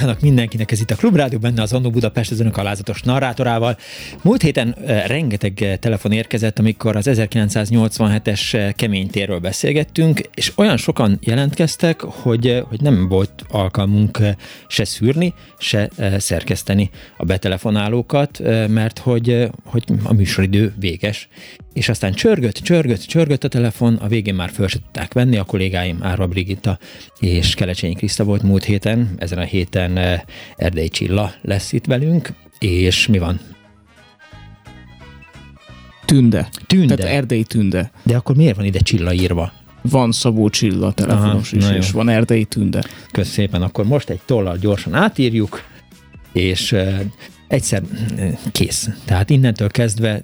Jó napot kívánok mindenkinek, ez itt a Klubrádió, benne az Annó Budapest az önök alázatos narrátorával. Múlt héten eh, rengeteg eh, telefon érkezett, amikor az 1987-es eh, keménytérről beszélgettünk, és olyan sokan jelentkeztek, hogy, hogy nem volt alkalmunk se szűrni, se szerkeszteni a betelefonálókat, mert hogy, hogy a műsoridő véges és aztán csörgött, csörgött, csörgött a telefon, a végén már föl se venni, a kollégáim Árva Brigitta és Kelecsényi Kriszta volt múlt héten, ezen a héten eh, Erdei Csilla lesz itt velünk, és mi van? Tünde. Tünde. Tehát Erdei Tünde. De akkor miért van ide Csilla írva? Van Szabó Csilla telefonos Aha, is, és van Erdei Tünde. Kösz szépen, akkor most egy tollal gyorsan átírjuk, és egyszer kész. Tehát innentől kezdve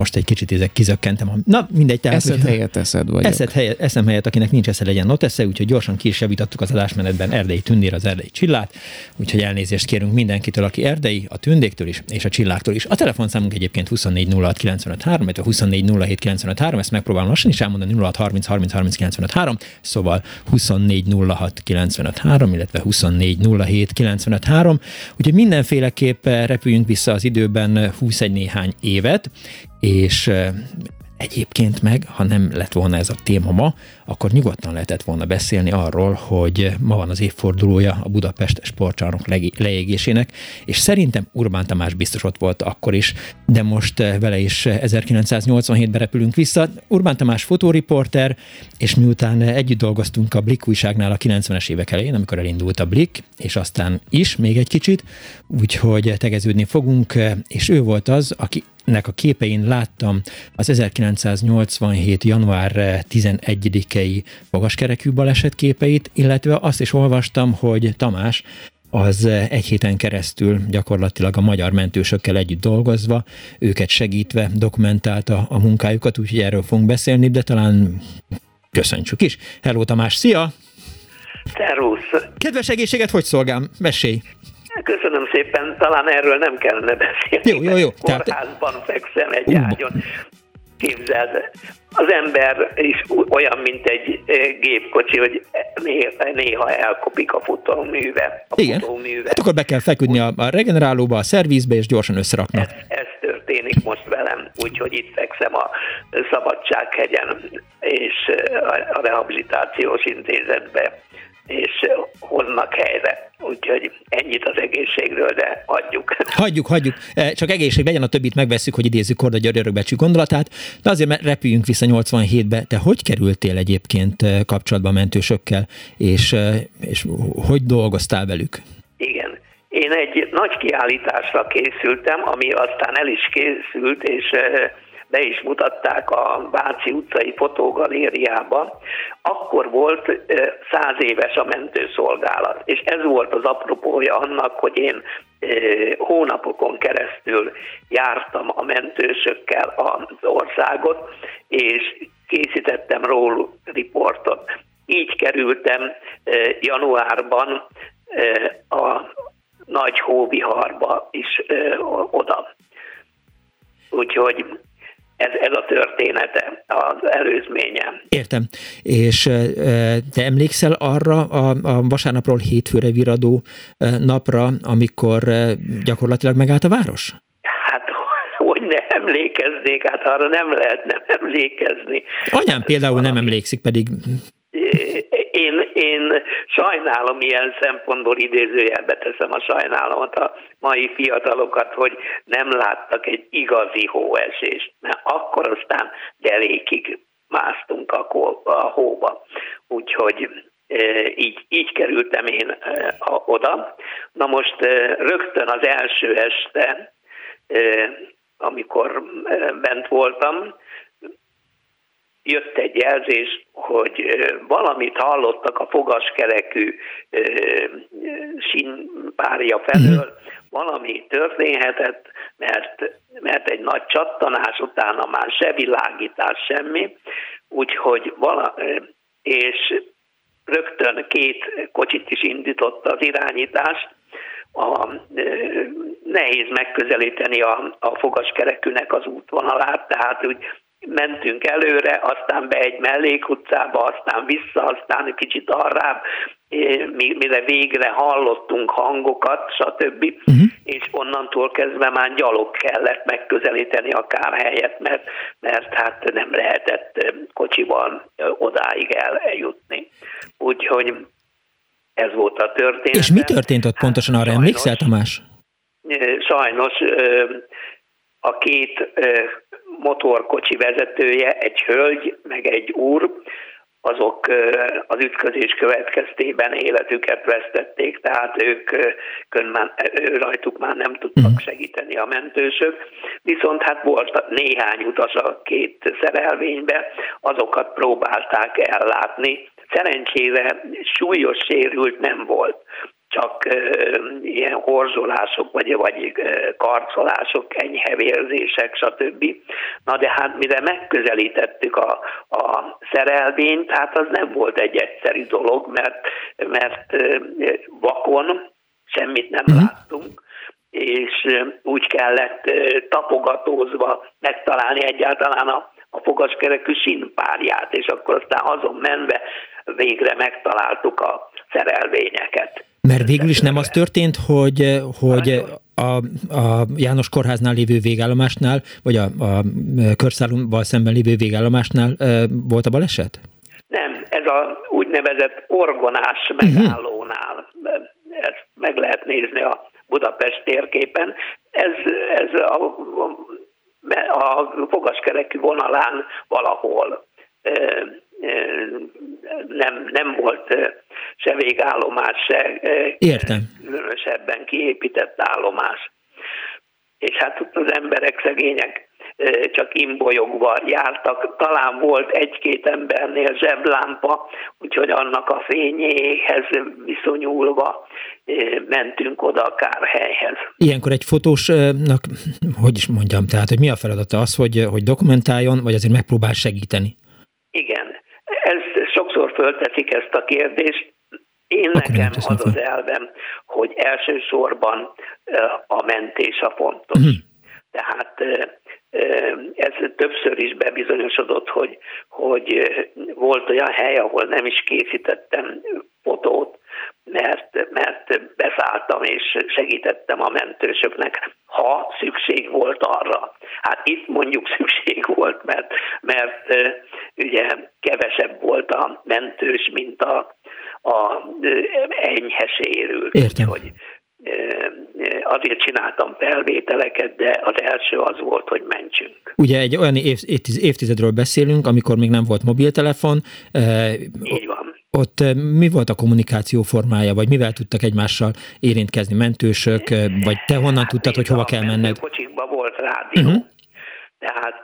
most egy kicsit ezek kizökkentem. Na, mindegy. Tehát, eszed hogy, helyett eszed vagy. Eszed helyett, eszem helyett, akinek nincs esze, legyen ott esze, úgyhogy gyorsan ki is javítottuk az adásmenetben Erdei Tündér, az Erdei Csillát, úgyhogy elnézést kérünk mindenkitől, aki Erdei, a Tündéktől is, és a Csilláktól is. A telefonszámunk egyébként 24 06 95 illetve 24 07 95 ezt megpróbálom lassan is elmondani, 06 30 30 30 95 szóval 24 06 95 illetve 24 07 95 úgyhogy mindenféleképp repüljünk vissza az időben 21 néhány évet, és Egyébként meg, ha nem lett volna ez a téma ma, akkor nyugodtan lehetett volna beszélni arról, hogy ma van az évfordulója a Budapest sportcsarnok leégésének, és szerintem Urbán Tamás biztos ott volt akkor is, de most vele is 1987-ben repülünk vissza. Urbán Tamás fotóriporter, és miután együtt dolgoztunk a Blik újságnál a 90-es évek elején, amikor elindult a Blik, és aztán is még egy kicsit, úgyhogy tegeződni fogunk, és ő volt az, aki nek a képein láttam az 1987. január 11-i magaskerekű baleset képeit, illetve azt is olvastam, hogy Tamás az egy héten keresztül gyakorlatilag a magyar mentősökkel együtt dolgozva, őket segítve dokumentálta a munkájukat, úgyhogy erről fogunk beszélni, de talán köszöntsük is. Hello Tamás, szia! Szervusz! Kedves egészséget, hogy szolgálm? Mesélj! Köszönöm szépen, talán erről nem kellene beszélni. Jó, jó, jó. Kórházban fekszem egy ágyon. Képzeld, az ember is olyan, mint egy eh, gépkocsi, hogy néha elkopik a futóműve. A Igen, futóműve. hát akkor be kell feküdni a, a regenerálóba, a szervízbe, és gyorsan összeraknak. Ez, ez történik most velem, úgyhogy itt fekszem a Szabadsághegyen és eh, a rehabilitációs intézetbe és hoznak helyre. Úgyhogy ennyit az egészségről, de hagyjuk. Hagyjuk, hagyjuk. E, csak egészség legyen, a többit megveszük, hogy idézzük Korda György örökbecsű gondolatát, de azért repüljünk vissza 87-be. Te hogy kerültél egyébként e, kapcsolatba mentősökkel, és, e, és hogy dolgoztál velük? Igen. Én egy nagy kiállításra készültem, ami aztán el is készült, és be is mutatták a Váci utcai fotogalériába, akkor volt száz éves a mentőszolgálat, és ez volt az apropója annak, hogy én hónapokon keresztül jártam a mentősökkel az országot, és készítettem róluk riportot. Így kerültem januárban a nagy hóviharba is oda. Úgyhogy ez, ez a története, az előzménye. Értem. És te emlékszel arra a, a vasárnapról hétfőre viradó napra, amikor gyakorlatilag megállt a város? Hát, hogy ne emlékeznék, hát arra nem lehet nem emlékezni. Anyám például nem emlékszik, pedig én, én sajnálom ilyen szempontból idézőjelbe teszem a sajnálomot a mai fiatalokat, hogy nem láttak egy igazi hóesést, mert akkor aztán derékig másztunk a, a hóba. Úgyhogy e, így, így kerültem én e, oda. Na most e, rögtön az első este, amikor bent voltam, jött egy jelzés, hogy valamit hallottak a fogaskerekű sínpárja felől, mhm. valami történhetett, mert, mert egy nagy csattanás utána már se világítás, semmi, úgyhogy vala, és rögtön két kocsit is indított az irányítást, a, nehéz megközelíteni a, a fogaskerekűnek az útvonalát, tehát úgy mentünk előre, aztán be egy mellékutcába, aztán vissza, aztán egy kicsit arrább, mire végre hallottunk hangokat, stb. Uh-huh. És onnantól kezdve már gyalog kellett megközelíteni a kárhelyet, mert, mert hát nem lehetett kocsival odáig eljutni. Úgyhogy ez volt a történet. És mi történt ott pontosan, arra emlékszel, Tamás? Sajnos a két motorkocsi vezetője, egy hölgy, meg egy úr, azok az ütközés következtében életüket vesztették, tehát ők már, rajtuk már nem tudtak mhm. segíteni a mentősök, viszont hát volt néhány utas a két szerelvénybe, azokat próbálták ellátni. Szerencsére súlyos sérült nem volt csak ilyen horzolások, vagy, vagy karcolások, enyhe vérzések, stb. Na de hát mire megközelítettük a, a szerelvényt, hát az nem volt egy egyszerű dolog, mert, mert vakon semmit nem uh-huh. láttunk, és úgy kellett tapogatózva megtalálni egyáltalán a, a fogaskerekű színpárját, és akkor aztán azon menve végre megtaláltuk a szerelvényeket. Mert végül is nem az történt, hogy, hogy a, a János Kórháznál lévő végállomásnál, vagy a, a körszállóval szemben lévő végállomásnál volt a baleset? Nem, ez a úgynevezett orgonás mhm. megállónál. Ezt meg lehet nézni a Budapest térképen. Ez, ez a, a fogaskerekű vonalán valahol nem, nem volt se végállomás, se Értem. különösebben kiépített állomás. És hát ott az emberek szegények csak imbolyogva jártak. Talán volt egy-két embernél zseblámpa, úgyhogy annak a fényéhez viszonyulva mentünk oda a kárhelyhez. Ilyenkor egy fotósnak, hogy is mondjam, tehát, hogy mi a feladata az, hogy, hogy dokumentáljon, vagy azért megpróbál segíteni? Igen, sokszor fölteszik ezt a kérdést. Én Akkor nekem az az elvem, hogy elsősorban a mentés a fontos. Uh-huh. Tehát ez többször is bebizonyosodott, hogy, hogy volt olyan hely, ahol nem is készítettem fotót, mert, mert beszálltam és segítettem a mentősöknek, ha szükség volt arra. Hát itt mondjuk szükség volt, mert, mert ugye kevesebb volt a mentős, mint a, a enyhe sérült. Értem. Hogy, azért csináltam felvételeket, de az első az volt, hogy mentsünk. Ugye egy olyan év, évtizedről beszélünk, amikor még nem volt mobiltelefon. Így van. Ott mi volt a kommunikáció formája, vagy mivel tudtak egymással érintkezni mentősök, vagy te honnan hát tudtad, hogy hova kell menned? A volt rádió, uh-huh. tehát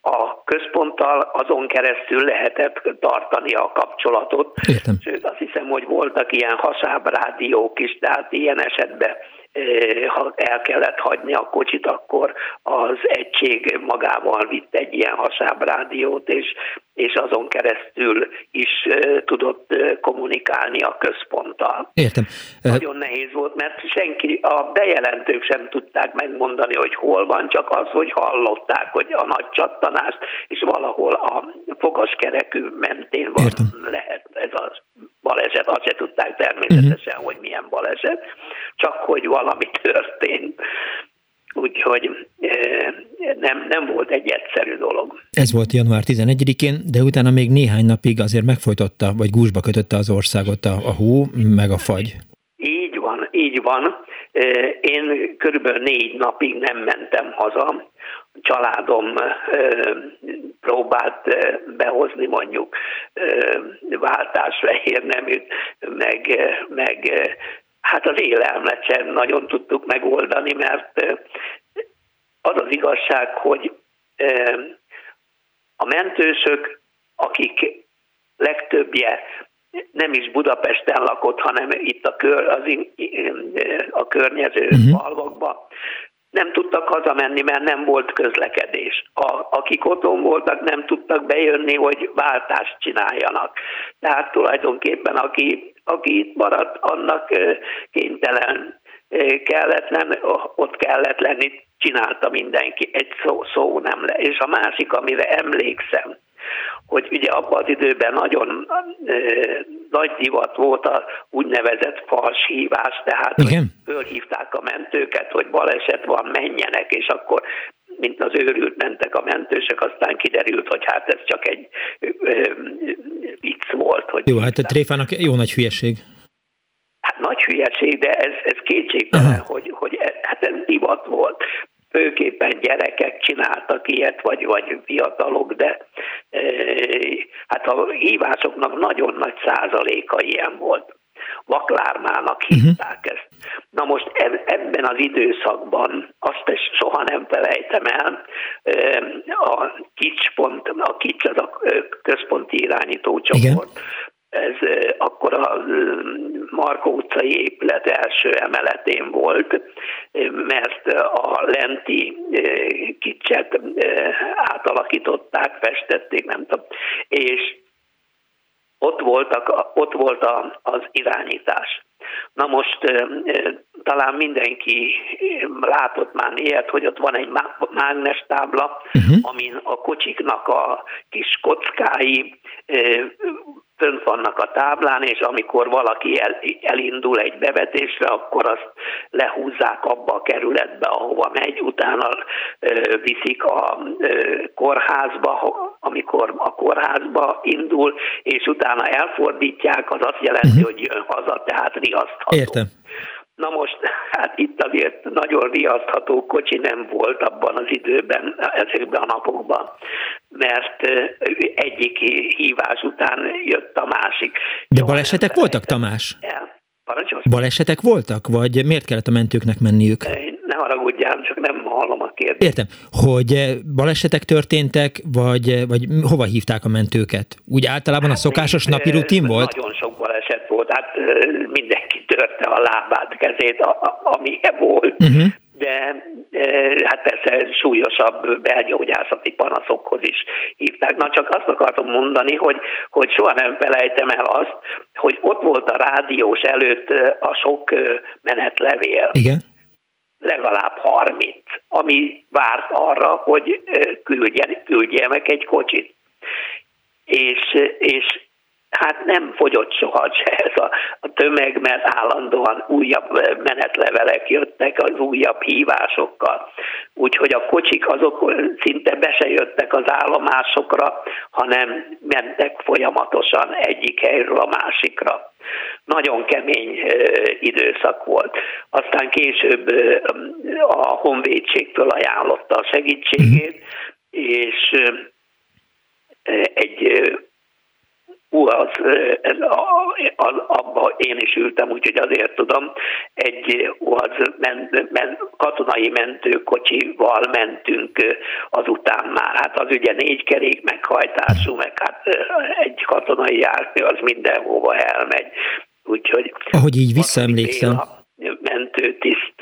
a központtal azon keresztül lehetett tartani a kapcsolatot. Értem. Sőt, azt hiszem, hogy voltak ilyen hasábrádiók is, tehát ilyen esetben ha el kellett hagyni a kocsit, akkor az egység magával vitt egy ilyen hasábrádiót, és, és azon keresztül is tudott kommunikálni a központtal. Értem. Nagyon nehéz volt, mert senki, a bejelentők sem tudták megmondani, hogy hol van, csak az, hogy hallották, hogy a nagy csattanást, és valahol a fogaskerekű mentén van, Értem. lehet ez a baleset, azt se tudták természetesen, uh-huh. hogy milyen baleset, csak hogy valami történt. Úgyhogy nem, nem volt egy egyszerű dolog. Ez volt január 11-én, de utána még néhány napig azért megfojtotta, vagy gúzsba kötötte az országot a, a hó, meg a fagy. Így van, így van. Én körülbelül négy napig nem mentem haza. A családom próbált behozni mondjuk váltásfehér neműt, meg, meg hát az élelmet sem nagyon tudtuk megoldani, mert az az igazság, hogy a mentősök, akik legtöbbje nem is Budapesten lakott, hanem itt a, kör, az, a környező uh-huh. falvakban, nem tudtak hazamenni, mert nem volt közlekedés. A, akik otthon voltak, nem tudtak bejönni, hogy váltást csináljanak. Tehát tulajdonképpen aki, aki itt maradt, annak kénytelen kellett lenni, ott kellett lenni, csinálta mindenki, egy szó, szó nem le. És a másik, amire emlékszem, hogy ugye abban az időben nagyon e, nagy divat volt a úgynevezett fals hívás, tehát Igen. fölhívták a mentőket, hogy baleset van, menjenek, és akkor mint az őrült mentek a mentősök, aztán kiderült, hogy hát ez csak egy vicc volt. Hogy jó, hát a tréfának jó nagy hülyeség. Hát nagy hülyeség, de ez, ez kétségtelen, hogy, hogy ez, hát ez divat volt főképpen gyerekek csináltak ilyet, vagy, vagy fiatalok, de e, hát a hívásoknak nagyon nagy százaléka ilyen volt. Vaklármának mhm. hívták uh-huh. ezt. Na most ebben az időszakban, azt is soha nem felejtem el, a kicspont, a kics az a központi irányító csoport, Igen ez akkor a Markó utcai épület első emeletén volt, mert a lenti kicset átalakították, festették, nem tudom, és ott, voltak, ott volt az irányítás. Na most talán mindenki látott már ilyet, hogy ott van egy mágnes tábla, uh-huh. amin a kocsiknak a kis kockái fönt vannak a táblán, és amikor valaki el, elindul egy bevetésre, akkor azt lehúzzák abba a kerületbe, ahova megy, utána ö, viszik a ö, kórházba, amikor a kórházba indul, és utána elfordítják, az azt jelenti, uh-huh. hogy jön haza, tehát riasztható. Értem. Na most, hát itt azért nagyon riasztható kocsi nem volt abban az időben, ezekben a napokban, mert egyik hívás után jött a másik. De balesetek voltak, Tamás? Balesetek voltak, vagy miért kellett a mentőknek menniük? Ne haragudjál, csak nem hallom a kérdést. Értem, hogy balesetek történtek, vagy, vagy hova hívták a mentőket? Úgy általában hát a szokásos napi rutin volt? Nagyon sok baleset volt, hát mindenki törte a lábát, kezét, ami volt. Uh-huh de hát persze súlyosabb belgyógyászati panaszokhoz is hívták. Na csak azt akartam mondani, hogy, hogy soha nem felejtem el azt, hogy ott volt a rádiós előtt a sok menetlevél. Igen legalább 30, ami várt arra, hogy küldjen, küldjenek egy kocsit. És, és hát nem fogyott soha se ez a, a tömeg, mert állandóan újabb menetlevelek jöttek az újabb hívásokkal. Úgyhogy a kocsik azok szinte be se jöttek az állomásokra, hanem mentek folyamatosan egyik helyről a másikra. Nagyon kemény időszak volt. Aztán később a honvédségtől ajánlotta a segítségét, és egy az, ez a, az, abba én is ültem, úgyhogy azért tudom, egy az men, men, katonai mentőkocsival mentünk azután már. Hát az ugye négy kerék meghajtású, meg hát egy katonai jármű az mindenhova elmegy. Úgyhogy ahogy így visszaemlékszem. Mentőtiszt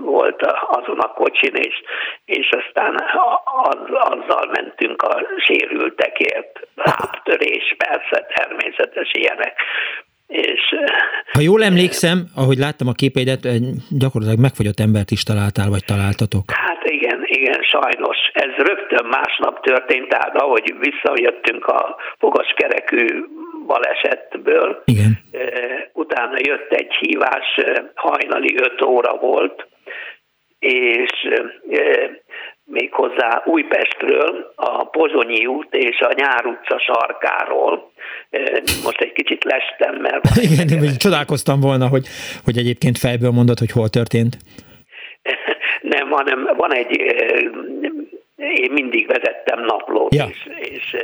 volt azon a kocsin, és, és aztán az, azzal mentünk a sérültekért. Lábtörés, persze, természetes ilyenek. És, ha jól emlékszem, ahogy láttam a képeidet, gyakorlatilag megfogyott embert is találtál, vagy találtatok. Hát igen, igen, sajnos. Ez rögtön másnap történt, tehát ahogy visszajöttünk a fogaskerekű balesetből, igen. utána jött egy hívás, hajnali 5 óra volt, és méghozzá Újpestről, a Pozsonyi út és a Nyár utca sarkáról. Most egy kicsit lestem, mert... Igen, én csodálkoztam volna, hogy, hogy egyébként fejből mondod, hogy hol történt. Nem, hanem van egy én mindig vezettem naplót, ja. és, és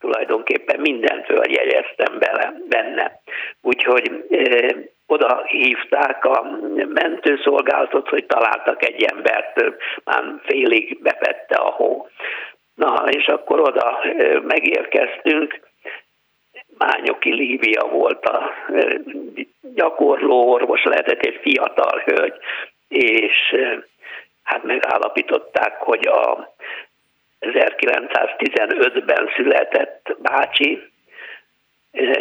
tulajdonképpen mindent följegyeztem bele, benne. Úgyhogy e, oda hívták a mentőszolgálatot, hogy találtak egy embert, már félig bepette a hó. Na, és akkor oda megérkeztünk, Mányoki Lívia volt a gyakorló orvos, lehetett egy fiatal hölgy, és hát megállapították, hogy a 1915-ben született bácsi,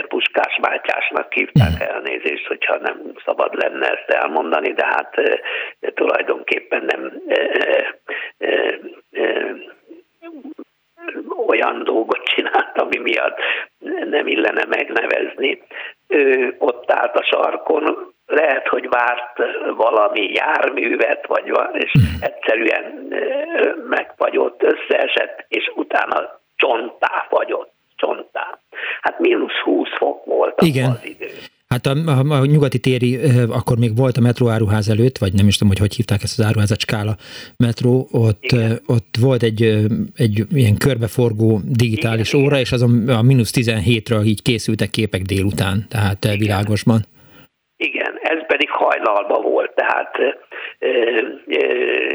Puskás Mátyásnak hívták elnézést, hogyha nem szabad lenne ezt elmondani, de hát tulajdonképpen nem olyan dolgot csinált, ami miatt nem illene megnevezni. Ő ott állt a sarkon, lehet, hogy várt valami járművet, vagy és egyszerűen megfagyott, összeesett, és utána csontá fagyott, csontá. Hát mínusz 20 fok volt Igen. az idő. Hát a, a, a nyugati téri, akkor még volt a metró áruház előtt, vagy nem is tudom, hogy hogy hívták ezt az áruházat, Skála metró, ott, Igen. ott volt egy, egy ilyen körbeforgó digitális Igen, óra, és azon a mínusz 17-ről így készültek képek délután, tehát Igen. világosban. Igen, ez pedig hajnalban volt, tehát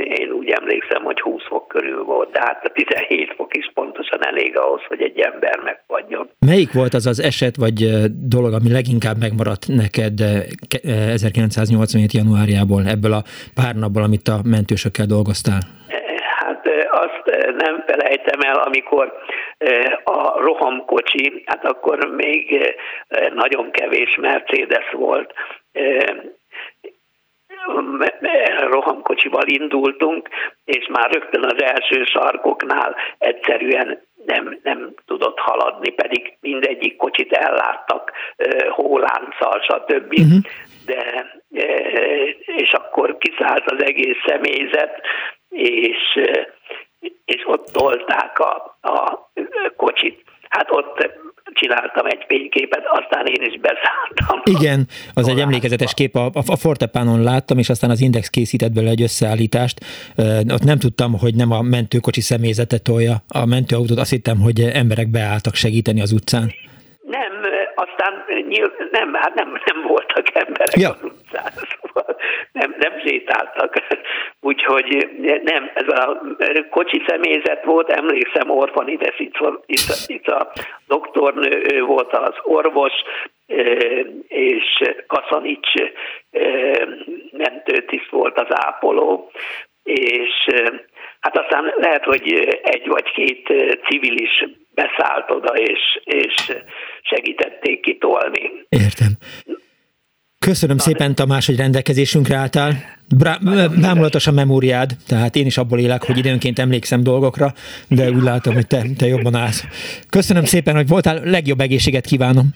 én úgy emlékszem, hogy 20 fok körül volt, de hát a 17 fok is pontosan elég ahhoz, hogy egy ember megfagyjon. Melyik volt az az eset vagy dolog, ami leginkább megmaradt neked 1987. januárjából, ebből a pár napból, amit a mentősökkel dolgoztál? Hát azt nem felejtem el, amikor rohamkocsi, hát akkor még nagyon kevés Mercedes volt, rohamkocsival indultunk, és már rögtön az első sarkoknál egyszerűen nem, nem tudott haladni, pedig mindegyik kocsit elláttak hólánccal, stb. Uh-huh. De, és akkor kiszállt az egész személyzet, és, és ott tolták a, a kocsit. Hát ott csináltam egy fényképet, aztán én is beszálltam. Igen, az egy emlékezetes kép, a, a Fortepánon láttam, és aztán az Index készített belőle egy összeállítást. Ott nem tudtam, hogy nem a mentőkocsi személyzete tolja a mentőautót, azt hittem, hogy emberek beálltak segíteni az utcán. Nem, nem, hát nem, nem voltak emberek ja. az utcán, szóval nem, nem sétáltak. Úgyhogy nem, ez a kocsi személyzet volt, emlékszem Orfan ide itt, itt, itt a doktornő, ő volt az orvos, és Kaszanics mentőtiszt volt az ápoló, és hát aztán lehet, hogy egy vagy két civil is beszállt oda, és, és segítették kitolni. Értem. Köszönöm Na, szépen, Tamás, hogy rendelkezésünkre álltál. Bámulatos a memóriád, tehát én is abból élek, hogy időnként emlékszem dolgokra, de úgy látom, hogy te, te jobban állsz. Köszönöm szépen, hogy voltál, legjobb egészséget kívánom.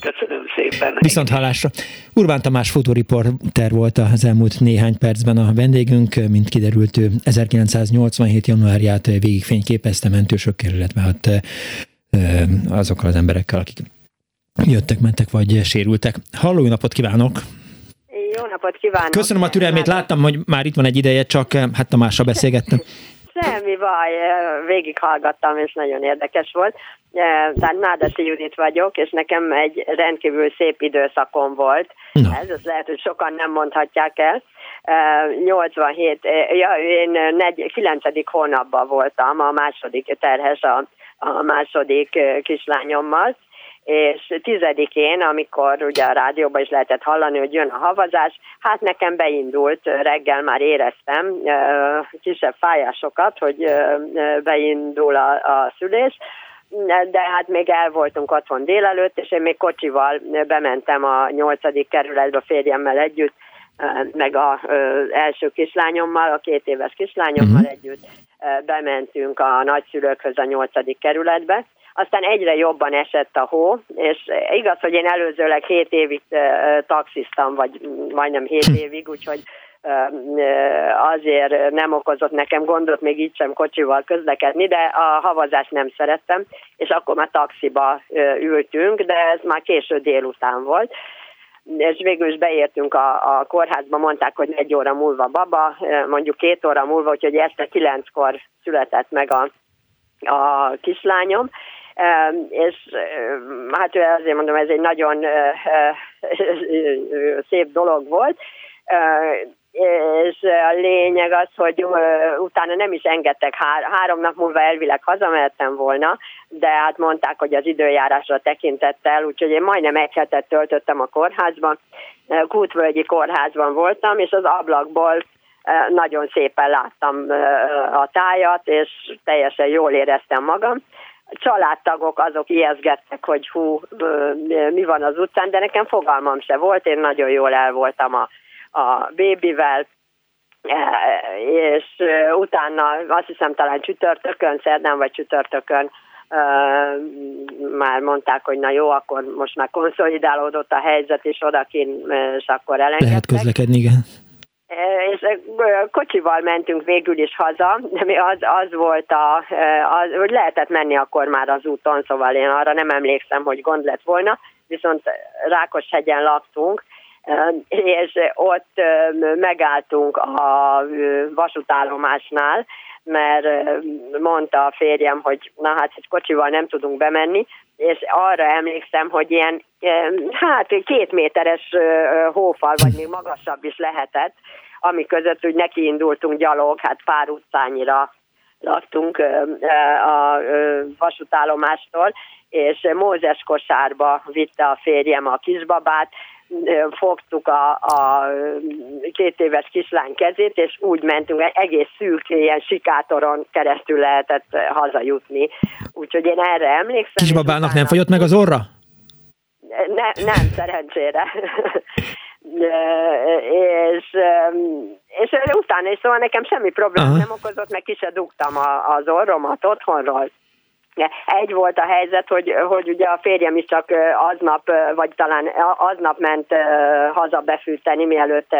Köszönöm szépen. Viszont hallásra. Urbán Tamás fotóriporter volt az elmúlt néhány percben a vendégünk, mint kiderült, ő 1987. januárját végigfényképezte mentősökkel, illetve hát azokkal az emberekkel, akik jöttek, mentek vagy sérültek. Halló, napot kívánok! Jó napot kívánok! Köszönöm a türelmét, láttam, hogy már itt van egy ideje, csak hát Tamásra beszélgettem. Semmi baj, végighallgattam, és nagyon érdekes volt. Tehát Nádasi Judit vagyok, és nekem egy rendkívül szép időszakom volt. No. Ez, az lehet, hogy sokan nem mondhatják el. 87, ja, én 9. hónapban voltam, a második terhes a, a második kislányommal, és tizedikén, amikor ugye a rádióban is lehetett hallani, hogy jön a havazás, hát nekem beindult, reggel már éreztem kisebb fájásokat, hogy beindul a, a szülés, de hát még el voltunk otthon délelőtt, és én még kocsival bementem a nyolcadik kerületbe férjemmel együtt, meg az első kislányommal, a két éves kislányommal uh-huh. együtt bementünk a nagyszülőkhöz a nyolcadik kerületbe, aztán egyre jobban esett a hó, és igaz, hogy én előzőleg 7 évig taxiztam, vagy majdnem 7 hm. évig, úgyhogy azért nem okozott nekem gondot még így sem kocsival közlekedni, de a havazást nem szerettem, és akkor már taxiba ültünk, de ez már késő délután volt és végül is beértünk a, a kórházba, mondták, hogy egy óra múlva baba, mondjuk két óra múlva, úgyhogy este kilenckor született meg a, a kislányom, és hát azért mondom, ez egy nagyon szép dolog volt, és a lényeg az, hogy utána nem is engedtek, hár, három nap múlva elvileg hazamehettem volna, de hát mondták, hogy az időjárásra tekintettel, úgyhogy én majdnem egy hetet töltöttem a kórházban, Kútvölgyi kórházban voltam, és az ablakból nagyon szépen láttam a tájat, és teljesen jól éreztem magam. Családtagok azok ijeszgettek, hogy hú, mi van az utcán, de nekem fogalmam se volt, én nagyon jól el voltam a, a bébivel, e, és utána azt hiszem talán csütörtökön, szerdán vagy csütörtökön már mondták, hogy na jó, akkor most már konszolidálódott a helyzet, és odakin, és akkor elengedtek. Lehet közlekedni, igen és kocsival mentünk végül is haza, de az, az volt, a, az, hogy lehetett menni akkor már az úton, szóval én arra nem emlékszem, hogy gond lett volna, viszont Rákoshegyen laktunk, és ott megálltunk a vasútállomásnál, mert mondta a férjem, hogy na hát egy kocsival nem tudunk bemenni, és arra emlékszem, hogy ilyen hát két méteres hófal, vagy még magasabb is lehetett, ami között úgy nekiindultunk gyalog, hát pár utcányira laktunk a vasútállomástól, és Mózes kosárba vitte a férjem a kisbabát, fogtuk a, a két éves kislány kezét, és úgy mentünk, egész szűk ilyen sikátoron keresztül lehetett hazajutni. Úgyhogy én erre emlékszem. Kisbabának nem fagyott meg az orra? Ne, nem, szerencsére. és, és utána is szóval nekem semmi probléma nem okozott, meg ki se dugtam az orromat otthonról. Egy volt a helyzet, hogy, hogy ugye a férjem is csak aznap, vagy talán aznap ment haza befűteni, mielőtt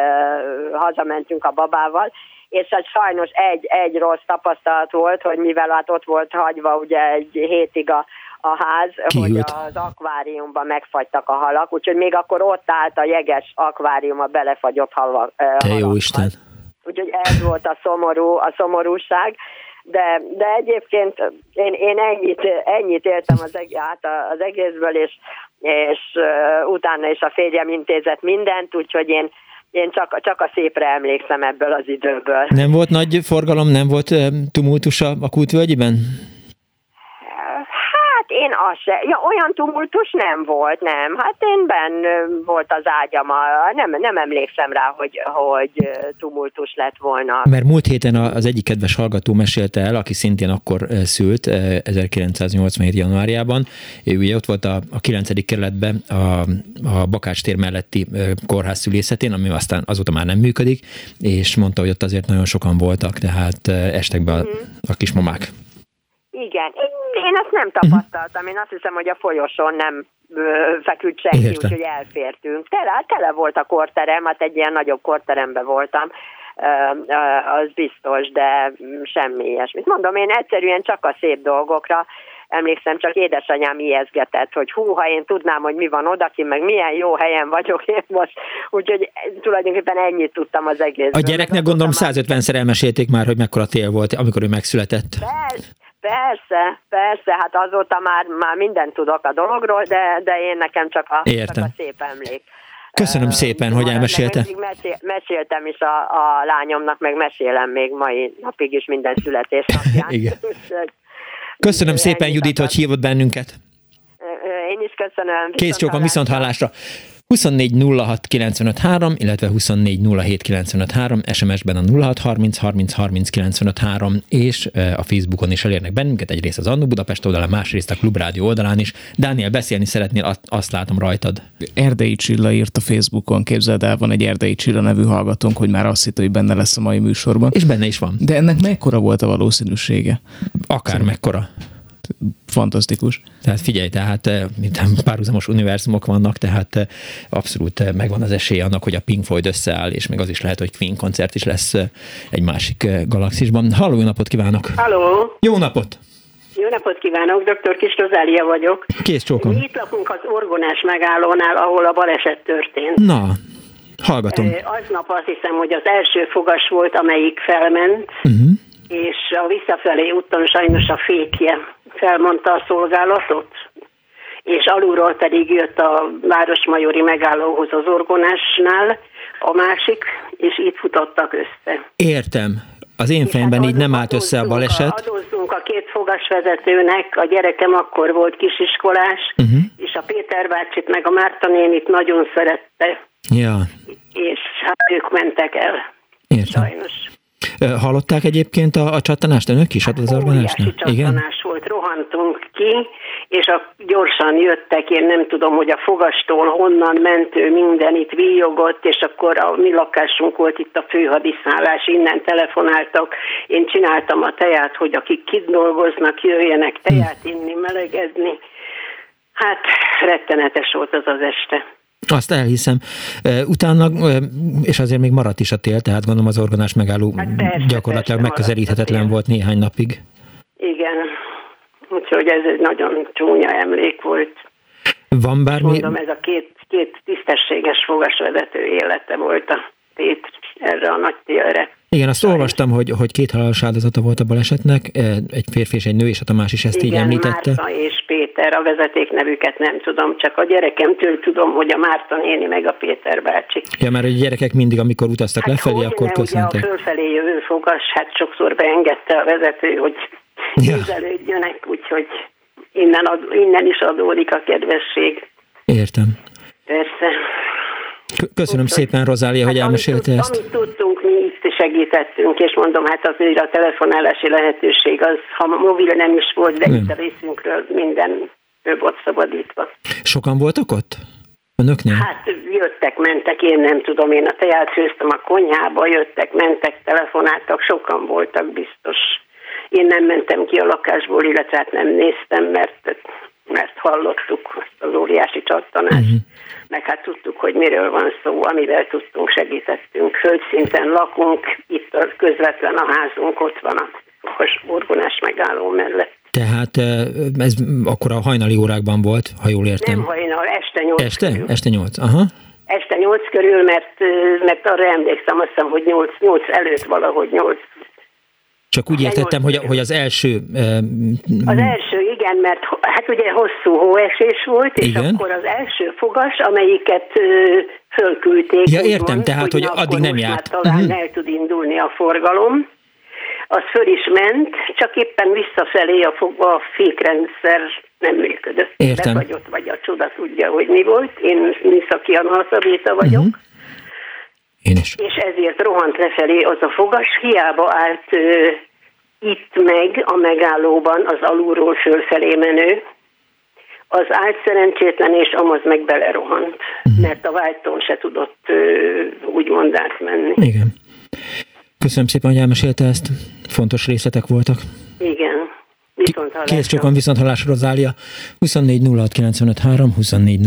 hazamentünk a babával, és hát sajnos egy, egy rossz tapasztalat volt, hogy mivel hát ott volt hagyva ugye egy hétig a, a ház, Kiült. hogy az akváriumban megfagytak a halak, úgyhogy még akkor ott állt a jeges akvárium a belefagyott halak. Te jó Isten! Úgyhogy ez volt a szomorú, a szomorúság de, de egyébként én, én ennyit, ennyit éltem az, át az egészből, és, és utána is a férjem intézett mindent, úgyhogy én, én csak, csak a szépre emlékszem ebből az időből. Nem volt nagy forgalom, nem volt tumultus a Kútvölgyiben? Én az se, ja, olyan tumultus nem volt, nem. Hát én benn volt az ágyam, nem, nem emlékszem rá, hogy, hogy tumultus lett volna. Mert múlt héten az egyik kedves hallgató mesélte el, aki szintén akkor szült, 1987. januárjában. Ő ugye ott volt a, a 9. kerületben a, a Bakács tér melletti kórház szülészetén, ami aztán azóta már nem működik, és mondta, hogy ott azért nagyon sokan voltak, tehát estek be a, mhm. a kismamák. Ezt nem tapasztaltam. Én azt hiszem, hogy a folyosón nem feküdt senki, úgyhogy elfértünk. Tele, tele volt a korterem, hát egy ilyen nagyobb korteremben voltam, az biztos, de semmi ilyesmit. Mondom, én egyszerűen csak a szép dolgokra emlékszem, csak édesanyám ijeszgetett, hogy hú, ha én tudnám, hogy mi van odaki, meg milyen jó helyen vagyok én most, úgyhogy tulajdonképpen ennyit tudtam az egész. A gyereknek gondolom 150-szer elmesélték már, hogy mekkora tél volt, amikor ő megszületett. Persze, Persze, persze, hát azóta már, már mindent tudok a dologról, de, de én nekem csak a, csak a szép emlék. Köszönöm szépen, hogy elmesélte. Mesél, meséltem is a, a lányomnak, meg mesélem még mai napig is minden születésnapján. Igen. Köszönöm szépen, Judit, hogy hívott bennünket. Én is köszönöm. Kész csókom, viszont hallásra. 24 06 95 3, illetve 24 07 95 3, SMS-ben a 06 30 30 30 95 3, és a Facebookon is elérnek bennünket, egyrészt az Annu Budapest oldalán, másrészt a Klubrádió oldalán is. Dániel, beszélni szeretnél, azt látom rajtad. Erdei Csilla írt a Facebookon, képzeld el, van egy Erdei Csilla nevű hallgatónk, hogy már azt hitt, hogy benne lesz a mai műsorban. És benne is van. De ennek mekkora volt a valószínűsége? Akár mekkora fantasztikus. Tehát figyelj, tehát eh, mint párhuzamos univerzumok vannak, tehát eh, abszolút eh, megvan az esély annak, hogy a Pink Floyd összeáll, és még az is lehet, hogy Queen koncert is lesz egy másik galaxisban. Halló, jó napot kívánok! Halló! Jó napot! Jó napot kívánok, dr. Kis Rozália vagyok. Kész csókom. Mi itt lakunk az orgonás megállónál, ahol a baleset történt. Na, hallgatom. Aznap azt hiszem, hogy az első fogas volt, amelyik felment, uh-huh. és a visszafelé úton sajnos a fékje felmondta a szolgálatot, és alulról pedig jött a Városmajori megállóhoz az orgonásnál a másik, és itt futottak össze. Értem. Az én fejemben így nem állt össze a baleset. Adózzunk a két fogasvezetőnek, a gyerekem akkor volt kisiskolás, uh-huh. és a Péter bácsit meg a Márta nénit nagyon szerette. Ja. És hát ők mentek el. Értem. Sajnos. Hallották egyébként a, a csattanást önök is? Hát az orgonásnál? Igen? volt, rohantunk ki, és a, gyorsan jöttek, én nem tudom, hogy a fogastól honnan mentő minden itt víjogott, és akkor a mi lakásunk volt itt a főhadiszállás, innen telefonáltak, én csináltam a teját, hogy akik kit dolgoznak, jöjjenek teját inni, melegezni. Hát rettenetes volt az az este. Azt elhiszem. Utána, és azért még maradt is a tél, tehát gondolom az orgonás megálló hát persze, gyakorlatilag persze megközelíthetetlen volt néhány napig. Igen, úgyhogy ez egy nagyon csúnya emlék volt. Van bármi... Mondom, ez a két, két tisztességes fogasvezető élete volt a tét erre a nagy télre. Igen, azt olvastam, hogy, hogy két halálos áldozata volt a balesetnek, e, egy férfi és egy nő, és a Tamás is ezt Igen, így említette. Márta és Péter, a vezeték nevüket nem tudom, csak a gyerekemtől tudom, hogy a Márta néni meg a Péter bácsi. Ja, mert a gyerekek mindig, amikor utaztak hát lefelé, hogy, akkor köszöntek. Ugye a fölfelé jövő fogas, hát sokszor beengedte a vezető, hogy. Közelődjönek, úgyhogy innen, ad, innen is adódik a kedvesség. Értem. Persze. Köszönöm Úgy, szépen, Rozália, hát hogy elmesélte amit, ezt. Amit tudtunk, mi itt segítettünk, és mondom, hát azért a telefonálási lehetőség az, ha mobil nem is volt, de nem. itt a részünkről minden ő volt szabadítva. Sokan voltak ott? Önöknél? Hát jöttek, mentek, én nem tudom, én a teját főztem a konyhába, jöttek, mentek, telefonáltak, sokan voltak biztos. Én nem mentem ki a lakásból, illetve hát nem néztem, mert, mert hallottuk azt az óriási csattanást. Uh-huh meg hát tudtuk, hogy miről van szó, amivel tudtunk, segítettünk. Földszinten lakunk, itt a közvetlen a házunk, ott van a orgonás megálló mellett. Tehát ez akkor a hajnali órákban volt, ha jól értem? Nem hajnal, este nyolc Este? Körül. Este nyolc, aha. Este nyolc körül, mert, mert arra emlékszem, azt hiszem, hogy nyolc, nyolc előtt valahogy nyolc csak úgy értettem, hogy, hogy az első... Az első, igen, mert hát ugye hosszú hóesés volt, és igen. akkor az első fogas, amelyiket fölküldték. Ja, értem, mond, tehát, hogy, hogy addig nem járt. talán uh-huh. el tud indulni a forgalom. Az föl is ment, csak éppen visszafelé a, a fékrendszer nem működött. Értem. Befagyott, vagy a csoda tudja, hogy mi volt. Én műszaki analfabéta vagyok. Uh-huh. Én is. És ezért rohant lefelé az a fogas, hiába állt ö, itt meg a megállóban az alulról fölfelé menő, az állt szerencsétlen, és amaz meg belerohant, uh-huh. mert a váltón se tudott ö, úgymond átmenni. Igen. Köszönöm szépen, hogy elmesélte ezt. Fontos részletek voltak. Igen. Viszont Kész csokon viszont hallásra Rozália. 24 06 24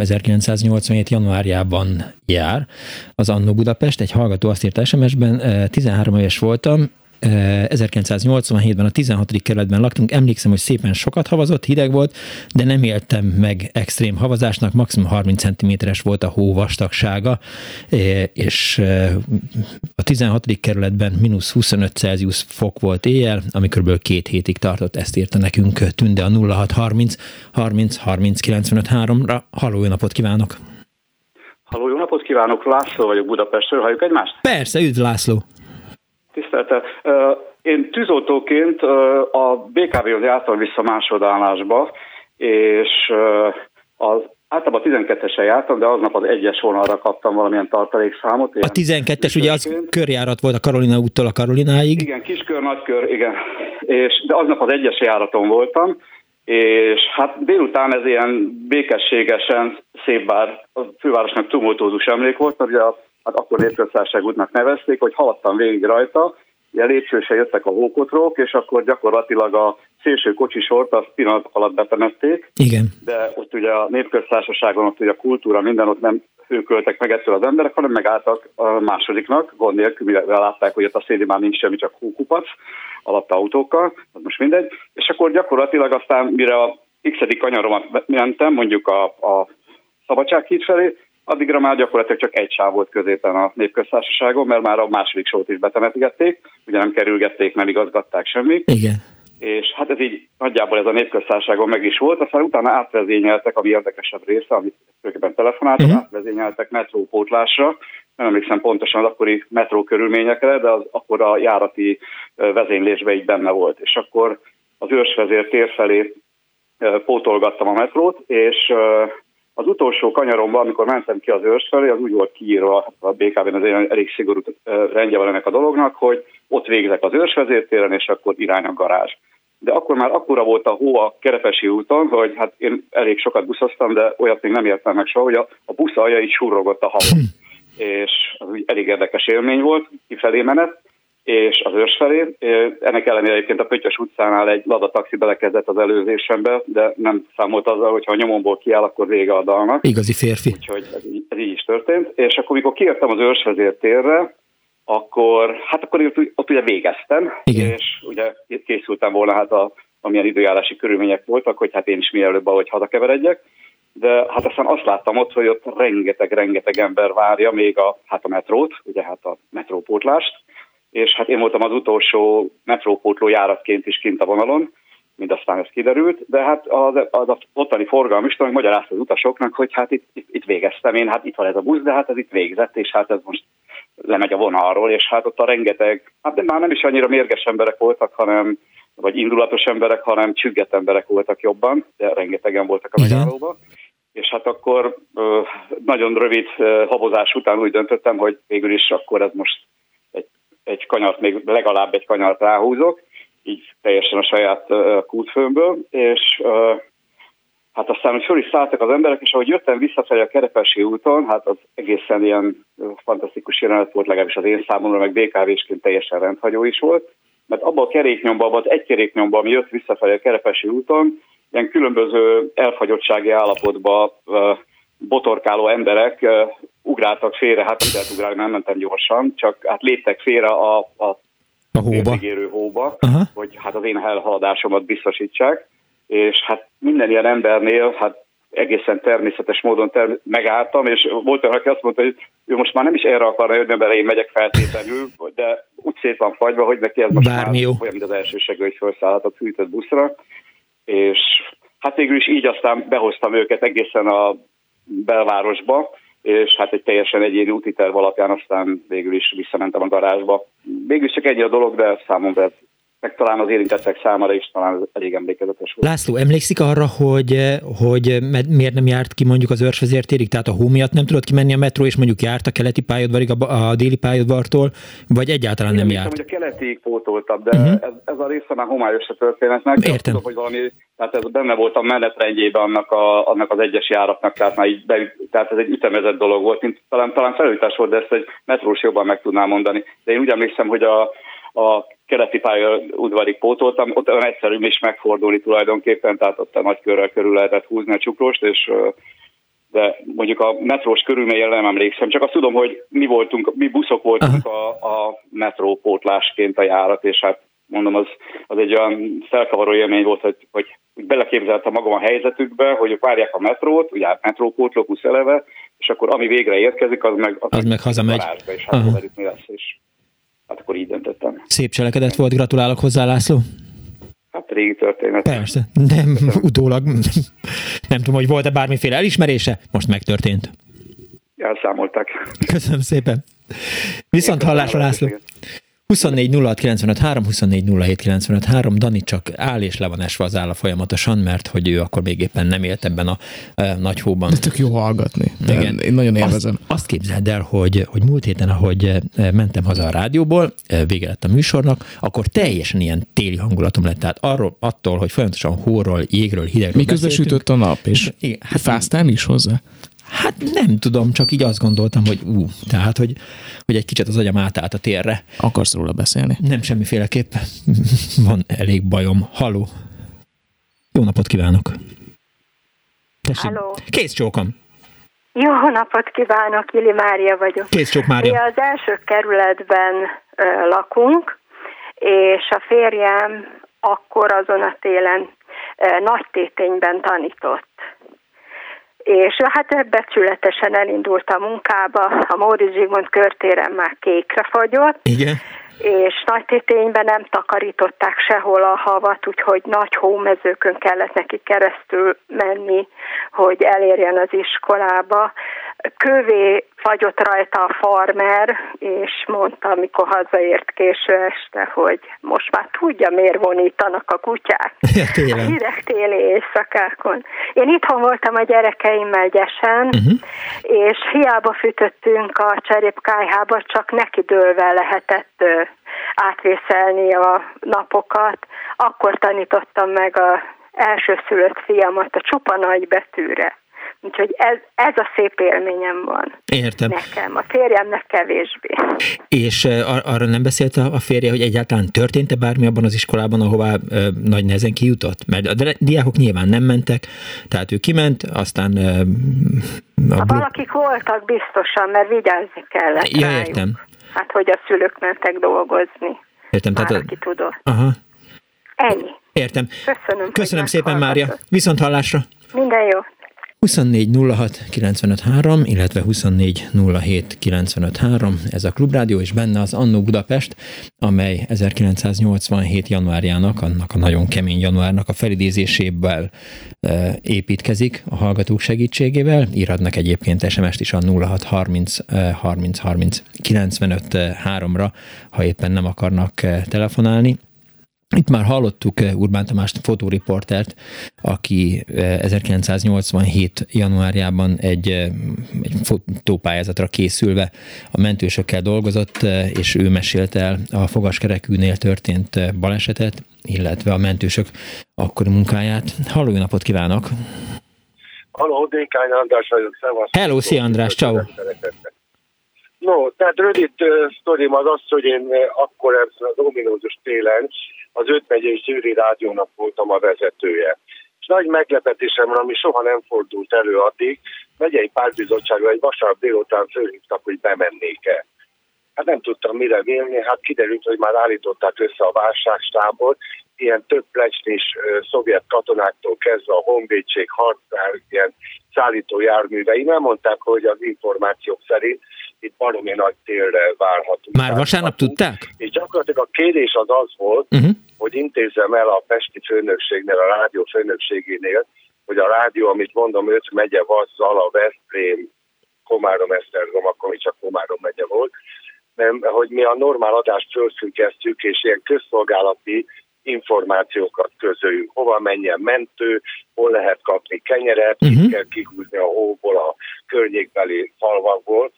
1987 januárjában jár az Annó Budapest. Egy hallgató azt írta SMS-ben, 13 éves voltam, 1987-ben a 16. kerületben laktunk, emlékszem, hogy szépen sokat havazott, hideg volt, de nem éltem meg extrém havazásnak, maximum 30 cm-es volt a hó vastagsága, és a 16. kerületben mínusz 25 Celsius fok volt éjjel, ami kb. két hétig tartott, ezt írta nekünk Tünde a 0630 30 30 95 3-ra. Halló, jó napot kívánok! Halló, jó napot kívánok! László vagyok Budapestről, halljuk egymást? Persze, üdv László! Tisztelte. Én tűzoltóként a BKV-hoz jártam vissza másodállásba, és az általában a 12-esen jártam, de aznap az egyes vonalra kaptam valamilyen tartalékszámot. A 12-es ugye az körjárat volt a Karolina úttól a Karolináig? Igen, kiskör, nagykör, igen. És, de aznap az egyes járaton voltam, és hát délután ez ilyen békességesen, szép bár a fővárosnak tumultózus emlék volt, mert ugye a, hát akkor népköztárság útnak nevezték, hogy haladtam végig rajta, ilyen lépcsőse jöttek a hókotrók, és akkor gyakorlatilag a szélső kocsisort azt pillanat alatt betemették. Igen. De ott ugye a népköztársaságon ott ugye a kultúra minden ott nem hőköltek meg ettől az emberek, hanem megálltak a másodiknak, gond nélkül, mivel látták, hogy ott a széli már nincs semmi, csak hókupac alatta autókkal, az most mindegy. És akkor gyakorlatilag aztán, mire a x kanyaromat mentem, mondjuk a, a Szabadsághíd felé, addigra már gyakorlatilag csak egy sáv volt középen a népköztársaságon, mert már a második sót is betemetgették, ugye nem kerülgették, nem igazgatták semmit. Igen. És hát ez így nagyjából ez a népköztárságon meg is volt, aztán utána átvezényeltek, ami érdekesebb része, amit tulajdonképpen telefonáltak, uh-huh. átvezényeltek metrópótlásra, nem emlékszem pontosan az akkori metró körülményekre, de az akkor a járati vezénylésbe így benne volt. És akkor az őrsvezér tér felé pótolgattam a metrót, és az utolsó kanyaromban, amikor mentem ki az őrs felé, az úgy volt kiírva a BKV-n, az elég szigorú rendje van ennek a dolognak, hogy ott végzek az őrsvezértéren, és akkor irány a garázs. De akkor már akkora volt a hó a Kerepesi úton, hogy hát én elég sokat buszoztam, de olyat még nem értem meg soha, hogy a, a busz alja így surrogott a havon. és az úgy elég érdekes élmény volt, kifelé menet és az őrs felé. Ennek ellenére egyébként a Pöttyös utcánál egy Lada taxi belekezdett az előzésembe, de nem számolt azzal, hogy ha a nyomomból kiáll, akkor vége a dalnak. Igazi férfi. Úgyhogy ez így, ez így is történt. És akkor, mikor kiértem az őrsvezér térre, akkor, hát akkor ott, ott ugye végeztem, Igen. és ugye készültem volna hát a, amilyen időjárási körülmények voltak, hogy hát én is mielőbb ahogy hazakeveredjek, de hát aztán azt láttam ott, hogy ott rengeteg-rengeteg ember várja még a, hát a metrót, ugye hát a metrópótlást, és hát én voltam az utolsó metrópótló járatként is kint a vonalon, mint aztán ez kiderült, de hát az, az, az ottani forgalmista magyarázta az utasoknak, hogy hát itt, itt, itt, végeztem én, hát itt van ez a busz, de hát ez itt végzett, és hát ez most lemegy a vonalról, és hát ott a rengeteg, hát de már nem is annyira mérges emberek voltak, hanem vagy indulatos emberek, hanem csügget emberek voltak jobban, de rengetegen voltak a megállóban. És hát akkor nagyon rövid habozás után úgy döntöttem, hogy végül is akkor ez most egy kanyart, még legalább egy kanyart ráhúzok, így teljesen a saját kútfőmből, és hát aztán, hogy föl is szálltak az emberek, és ahogy jöttem visszafelé a Kerepesi úton, hát az egészen ilyen fantasztikus jelenet volt, legalábbis az én számomra, meg BKV-sként teljesen rendhagyó is volt, mert abban a keréknyomban, abban az egy keréknyomban, ami jött visszafelé a Kerepesi úton, ilyen különböző elfagyottsági állapotban uh, botorkáló emberek uh, ugráltak félre, hát nem lehet ugrálni, nem mentem gyorsan, csak hát léptek félre a, a, a hóba, hóba hogy hát az én elhaladásomat biztosítsák, és hát minden ilyen embernél, hát egészen természetes módon term- megálltam, és volt olyan, aki azt mondta, hogy ő most már nem is erre akarna jönni, mert én megyek feltétlenül, de úgy szét van fagyva, hogy neki ez most Bármi jó. olyan, mint az első segő, hogy felszállhat a fűtött buszra, és hát végül is így aztán behoztam őket egészen a belvárosba, és hát egy teljesen egyéni úti terv alapján aztán végül is visszamentem a garázsba. Végül csak egy a dolog, de számomra ez meg talán az érintettek számára is talán elég emlékezetes volt. László, emlékszik arra, hogy, hogy miért nem járt ki mondjuk az őrsvezértérig, tehát a hó miatt nem tudott kimenni a metró, és mondjuk járt a keleti pályadvarig a, a déli pályadvartól, vagy egyáltalán Én nem hiszem, járt? hogy a keletiig pótoltam, de uh-huh. ez, ez, a része már homályos a történetnek. Értem. Tudom, hogy valami, tehát ez benne volt a menetrendjében annak, a, annak az egyes járatnak, tehát, már így be, tehát ez egy ütemezett dolog volt, mint talán, talán felújítás volt, de ezt egy metrós jobban meg tudnám mondani. De én úgy emlékszem, hogy a, a keleti pálya udvarig pótoltam, ott egyszerű is megfordulni tulajdonképpen, tehát ott a nagy körrel körül lehetett húzni a csukrost, és de mondjuk a metrós körülményen nem emlékszem, csak azt tudom, hogy mi voltunk, mi buszok voltunk a, a metró pótlásként a járat, és hát mondom, az, az egy olyan felkavaró élmény volt, hogy, hogy beleképzeltem magam a helyzetükbe, hogy várják a metrót, ugye hát metrópótló busz eleve, és akkor ami végre érkezik, az meg, az, az meg hazamegy. És hát velük mi lesz, és hát akkor így döntöttem. Szép cselekedet volt, gratulálok hozzá, László. Hát régi történet. Persze, nem utólag, nem tudom, hogy volt-e bármiféle elismerése, most megtörtént. Elszámoltak. Köszönöm szépen. Viszont hallásra, László. 24 06 95 3, 24 07 95 3. Dani csak áll és le van esve az álla folyamatosan, mert hogy ő akkor még éppen nem élt ebben a e, nagy hóban. De tök jó hallgatni. Igen. Én nagyon élvezem. Azt, azt képzeld el, hogy, hogy múlt héten, ahogy mentem haza a rádióból, vége lett a műsornak, akkor teljesen ilyen téli hangulatom lett. Tehát arról, attól, hogy folyamatosan hóról, jégről, hidegről Miközben sütött a nap, és igen, hát, fáztál is hozzá? Hát nem tudom, csak így azt gondoltam, hogy ú, tehát, hogy, hogy egy kicsit az agyam átállt a térre. Akarsz róla beszélni? Nem semmiféleképp. Van elég bajom. Haló. Jó napot kívánok. Tessék. Halló. Kész csókom. Jó napot kívánok, Ili Mária vagyok. Kész csók Mária. Mi az első kerületben ö, lakunk, és a férjem akkor azon a télen ö, nagy tétényben tanított és hát becsületesen elindult a munkába, a Móri Zsigmond körtéren már kékre fagyott, Igen. és nagy tétényben nem takarították sehol a havat, úgyhogy nagy hómezőkön kellett neki keresztül menni, hogy elérjen az iskolába kövé fagyott rajta a farmer, és mondta, amikor hazaért késő este, hogy most már tudja, miért vonítanak a kutyák. Ja, a hideg téli éjszakákon. Én itthon voltam a gyerekeimmel gyesen, uh-huh. és hiába fűtöttünk a cserépkájhába, csak neki dőlve lehetett átvészelni a napokat. Akkor tanítottam meg a elsőszülött fiamat a csupa nagy betűre. Úgyhogy ez, ez a szép élményem van. Értem. Nekem, a férjemnek kevésbé. És ar- arra nem beszélt a férje, hogy egyáltalán történt-e bármi abban az iskolában, ahová ö, nagy nehezen kijutott? Mert a diákok nyilván nem mentek, tehát ő kiment, aztán... Ö, a ha valakik voltak biztosan, mert vigyázni kellett Ja, rájuk. értem. Hát, hogy a szülők mentek dolgozni. Értem. Már tehát aki tudott. Aha. Ennyi. Értem. Köszönöm. Köszönöm szépen, Mária. Viszont hallásra. Minden jó. 24 06 95 3, illetve 24 07 95 3, ez a Klubrádió, és benne az Annó Budapest, amely 1987 januárjának, annak a nagyon kemény januárnak a felidézésével e, építkezik a hallgatók segítségével. Írhatnak egyébként SMS-t is a 06 30 30 30 95 3-ra, ha éppen nem akarnak e, telefonálni. Itt már hallottuk eh, Urbán Tamást, fotóriportert, aki 1987. Eh, januárjában egy, eh, egy fotópályázatra készülve a mentősökkel dolgozott, és ő mesélte el a fogaskerekűnél történt balesetet, illetve a mentősök akkori munkáját. Halló, jó napot kívánok! Halló, Dékány András vagyok, szevasz! Hello, szia András, ciao! No, tehát rövid sztorim az az, hogy én akkor ebben az ominózus télen az öt megyei Szűri Rádiónak voltam a vezetője. És nagy meglepetésemre, ami soha nem fordult elő addig, megyei pártbizottságra egy vasárnap délután fölhívtak, hogy bemennék-e. Hát nem tudtam mire vélni, hát kiderült, hogy már állították össze a válságstábot, ilyen több plecsnis szovjet katonáktól kezdve a honvédség harcár, ilyen szállító járművei. Nem mondták, hogy az információk szerint itt valami nagy télre várhatunk. Már vasárnap tudták? És gyakorlatilag a kérés az az volt, uh-huh. hogy intézzem el a Pesti főnökségnél, a rádió főnökségénél, hogy a rádió, amit mondom, öt megye Vazzal, a Veszprém, Komárom, Esztergom, akkor még csak Komárom megye volt, nem, hogy mi a normál adást fölfüggesztjük, és ilyen közszolgálati információkat közöljünk, hova menjen mentő, hol lehet kapni kenyeret, uh-huh. kell kihúzni a hóból, a környékbeli falvakból.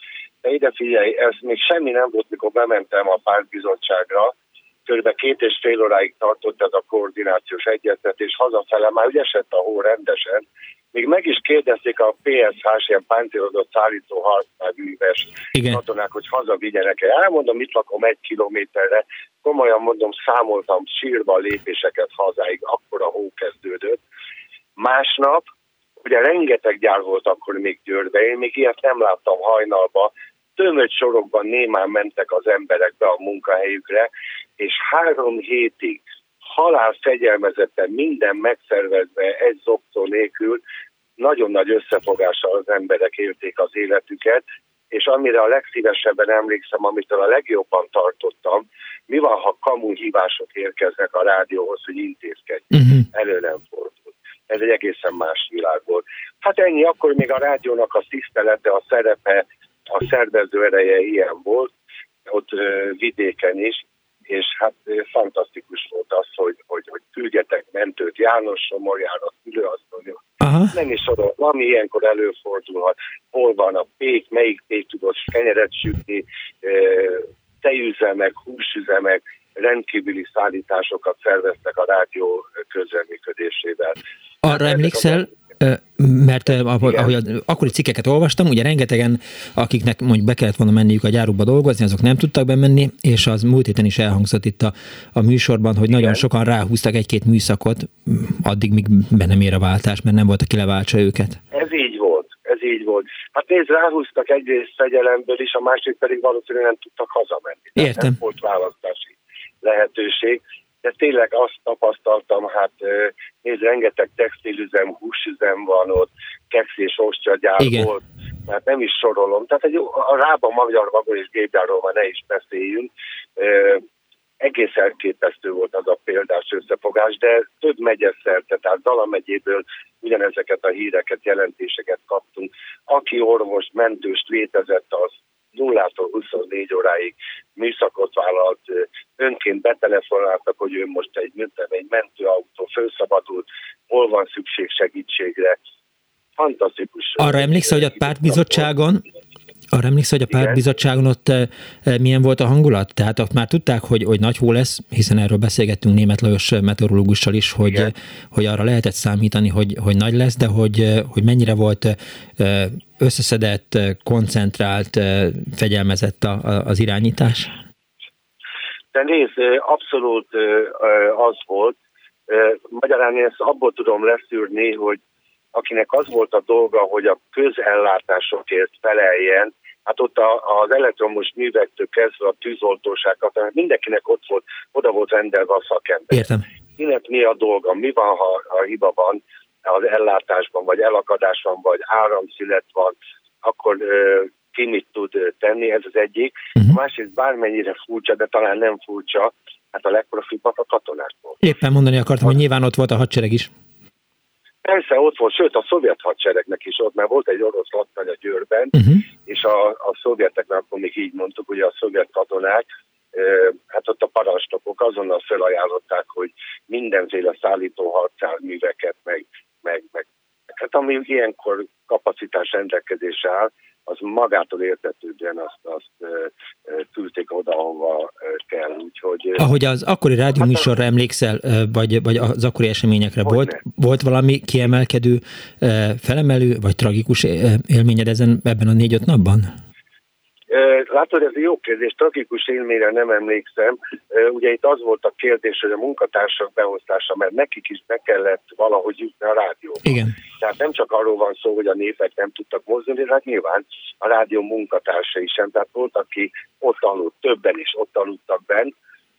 De ide figyelj, ez még semmi nem volt, mikor bementem a pártbizottságra, kb. két és fél óráig tartott ez a koordinációs egyeztetés, hazafele már úgy esett a hó rendesen, még meg is kérdezték a PSH-s ilyen páncélozott szállító harcműves katonák, hogy hazavigyenek el. Elmondom, itt lakom egy kilométerre, komolyan mondom, számoltam sírva a lépéseket hazáig, akkor a hó kezdődött. Másnap, ugye rengeteg gyár volt akkor még Győrbe, én még ilyet nem láttam hajnalba, tömött sorokban némán mentek az emberek be a munkahelyükre, és három hétig halál fegyelmezetten minden megszervezve egy zoptó nélkül nagyon nagy összefogással az emberek élték az életüket, és amire a legszívesebben emlékszem, amitől a legjobban tartottam, mi van, ha kamu hívások érkeznek a rádióhoz, hogy intézkedj. Uh-huh. Elő nem fordult. Ez egy egészen más világ volt. Hát ennyi, akkor még a rádiónak a tisztelete, a szerepe, a szervező ereje ilyen volt, ott vidéken is, és hát fantasztikus volt az, hogy, hogy, hogy küldjetek mentőt János Somorjára, szülőasszonyra. Nem is sorol, ami ilyenkor előfordulhat, hol van a pék, melyik pék tudott kenyeret sütni, tejüzemek, húsüzemek, rendkívüli szállításokat szerveztek a rádió közreműködésével. Arra hát emlékszel, mert ahogy, ahogy akkori cikkeket olvastam, ugye rengetegen, akiknek mondjuk be kellett volna menniük a gyárukba dolgozni, azok nem tudtak bemenni, és az múlt héten is elhangzott itt a, a műsorban, hogy Igen. nagyon sokan ráhúztak egy-két műszakot, addig, míg be nem ér a váltás, mert nem volt, aki leváltsa őket. Ez így volt, ez így volt. Hát nézd, ráhúztak egyrészt fegyelemből is, a másik pedig valószínűleg nem tudtak hazamenni. Értem. Nem volt választási lehetőség de tényleg azt tapasztaltam, hát nézd, rengeteg textilüzem, húsüzem van ott, keksz és ostyagyár Igen. volt, mert nem is sorolom. Tehát egy, a Rába Magyar Vagon és Gépgyárról már ne is beszéljünk. Egész elképesztő volt az a példás összefogás, de több megye szerte, tehát Dala megyéből ugyanezeket a híreket, jelentéseket kaptunk. Aki orvos, mentőst létezett, az 0-tól 24 óráig műszakot vállalt, önként betelefonáltak, hogy ő most egy, mondtam, egy mentőautó felszabadult, hol van szükség segítségre. Fantasztikus. Arra emlékszel, hogy a pártbizottságon arra emlékszel, hogy a pártbizottságon ott e, milyen volt a hangulat? Tehát ott már tudták, hogy, hogy nagy hó lesz, hiszen erről beszélgettünk német Lajos meteorológussal is, hogy, hogy arra lehetett számítani, hogy, hogy nagy lesz, de hogy, hogy mennyire volt összeszedett, koncentrált, fegyelmezett a, a, az irányítás? De nézd, abszolút az volt. Magyarán én ezt abból tudom leszűrni, hogy akinek az volt a dolga, hogy a közellátásokért feleljen, hát ott a, az elektromos művektől kezdve a tűzoltóságot, tehát mindenkinek ott volt, oda volt rendelve a szakember. Értem. Kinek mi a dolga, mi van, ha, ha hiba van az ellátásban, vagy elakadás van, vagy áramszület van, akkor ö, ki mit tud tenni, ez az egyik. Uh-huh. A másik bármennyire furcsa, de talán nem furcsa, hát a legprofibbak a katonák volt. Éppen mondani akartam, hogy nyilván ott volt a hadsereg is. Persze ott volt, sőt a szovjet hadseregnek is ott, mert volt egy orosz laktany a Győrben, uh-huh. és a, a szovjeteknek, akkor még így mondtuk, hogy a szovjet katonák, hát ott a parancsnokok azonnal felajánlották, hogy mindenféle szállító harcárműveket, meg, meg, meg hát ami ilyenkor kapacitás rendelkezésre áll, az magától értetődően azt, azt küldték oda, ahova kell. Úgyhogy, Ahogy az akkori rádióműsorra hát, emlékszel, vagy, vagy az akkori eseményekre volt, volt valami kiemelkedő, felemelő, vagy tragikus élményed ezen, ebben a négy-öt napban? Látod, ez egy jó kérdés, tragikus élményre nem emlékszem. Ugye itt az volt a kérdés, hogy a munkatársak beosztása, mert nekik is be kellett valahogy jutni a rádióba. Igen. Tehát nem csak arról van szó, hogy a népek nem tudtak mozdulni, hát nyilván a rádió munkatársai sem. Tehát volt, aki ott aludt, többen is ott aludtak bent.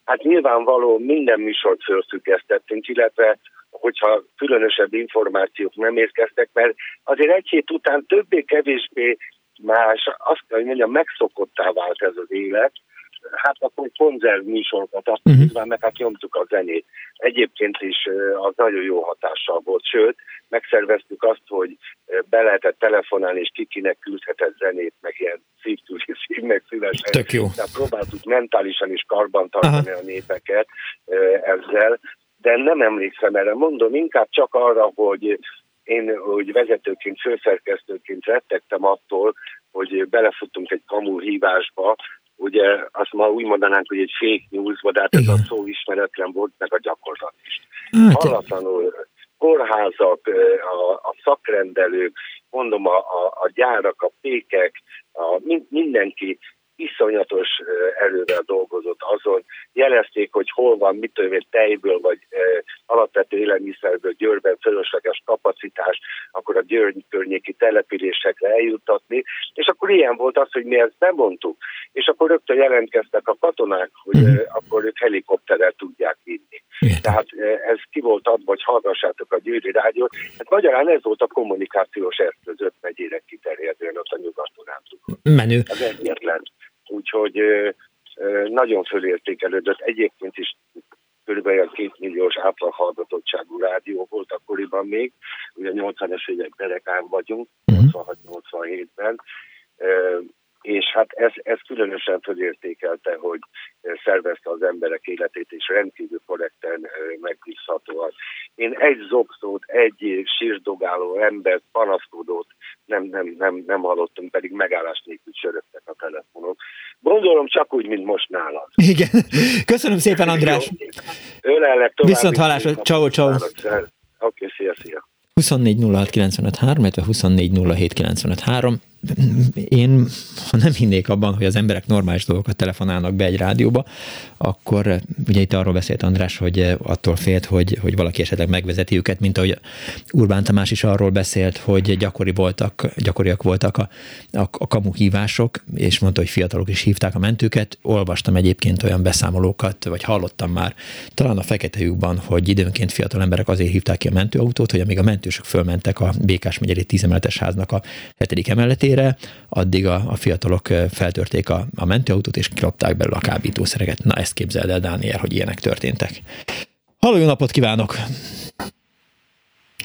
Hát nyilvánvaló minden műsort felfüggesztettünk, illetve hogyha különösebb információk nem érkeztek, mert azért egy hét után többé-kevésbé más, azt kell, hogy mondjam, megszokottá vált ez az élet, hát akkor konzerv műsorokat azt uh-huh. meg hát nyomtuk a zenét. Egyébként is az nagyon jó hatással volt, sőt, megszerveztük azt, hogy be lehetett telefonálni, és kikinek küldhetett zenét, meg ilyen szívtűzi szív, meg szívesen. Tök jó. Tehát próbáltuk mentálisan is karbantartani Aha. a népeket ezzel, de nem emlékszem erre. Mondom, inkább csak arra, hogy én hogy vezetőként, főszerkesztőként rettegtem attól, hogy belefutunk egy kamu hívásba, ugye azt ma úgy mondanánk, hogy egy fake news, de hát ez a szó ismeretlen volt, meg a gyakorlat is. Hát, Hallatlanul kórházak, a, a szakrendelők, mondom, a, a, a gyárak, a pékek, a, mindenki iszonyatos erővel dolgozott azon, jelezték, hogy hol van, mit tudom tejből, vagy alapvető élelmiszerből Győrben fölösleges kapacitás, akkor a Győr környéki településekre eljuttatni, és akkor ilyen volt az, hogy mi ezt bemondtuk, és akkor rögtön jelentkeztek a katonák, hogy mm. akkor ők helikopterrel tudják vinni. Igen. Tehát ez ki volt adva, hogy hallgassátok a Győri Rádiót. Hát magyarán ez volt a kommunikációs eszköz öt megyére kiterjedően ott a nyugaton Menő. Ez egyetlen úgyhogy nagyon fölértékelődött. Egyébként is körülbelül két milliós átlaghallgatottságú rádió volt akkoriban még, ugye 80-es évek derekán vagyunk, 86-87-ben, mhm. És hát ez, ez különösen fölértékelte, hogy szervezte az emberek életét, és rendkívül korrekten megbízhatóan. Én egy zobszót, egy sírdogáló embert, panaszkodót nem, nem, nem, nem hallottunk, pedig megállás nélkül csörögtek a telefonok. Gondolom csak úgy, mint most nálad. Igen. Köszönöm szépen, András. Ölellek tovább. Viszont hallásra. Ciao, ciao. Oké, okay, szia, szia. 24 06 95 3, 24 07 95 3 én, ha nem hinnék abban, hogy az emberek normális dolgokat telefonálnak be egy rádióba, akkor ugye itt arról beszélt András, hogy attól félt, hogy, hogy valaki esetleg megvezeti őket, mint ahogy Urbán Tamás is arról beszélt, hogy gyakori voltak, gyakoriak voltak a, a, a kamuhívások, és mondta, hogy fiatalok is hívták a mentőket. Olvastam egyébként olyan beszámolókat, vagy hallottam már, talán a fekete lyukban, hogy időnként fiatal emberek azért hívták ki a mentőautót, hogy amíg a mentősök fölmentek a Békás megyeri 10 háznak a hetedik emeletére, estére, addig a, a fiatalok feltörték a, a mentőautót, és kilopták belőle a kábítószereket. Na ezt képzeld el, Dániel, hogy ilyenek történtek. Halló, jó napot kívánok!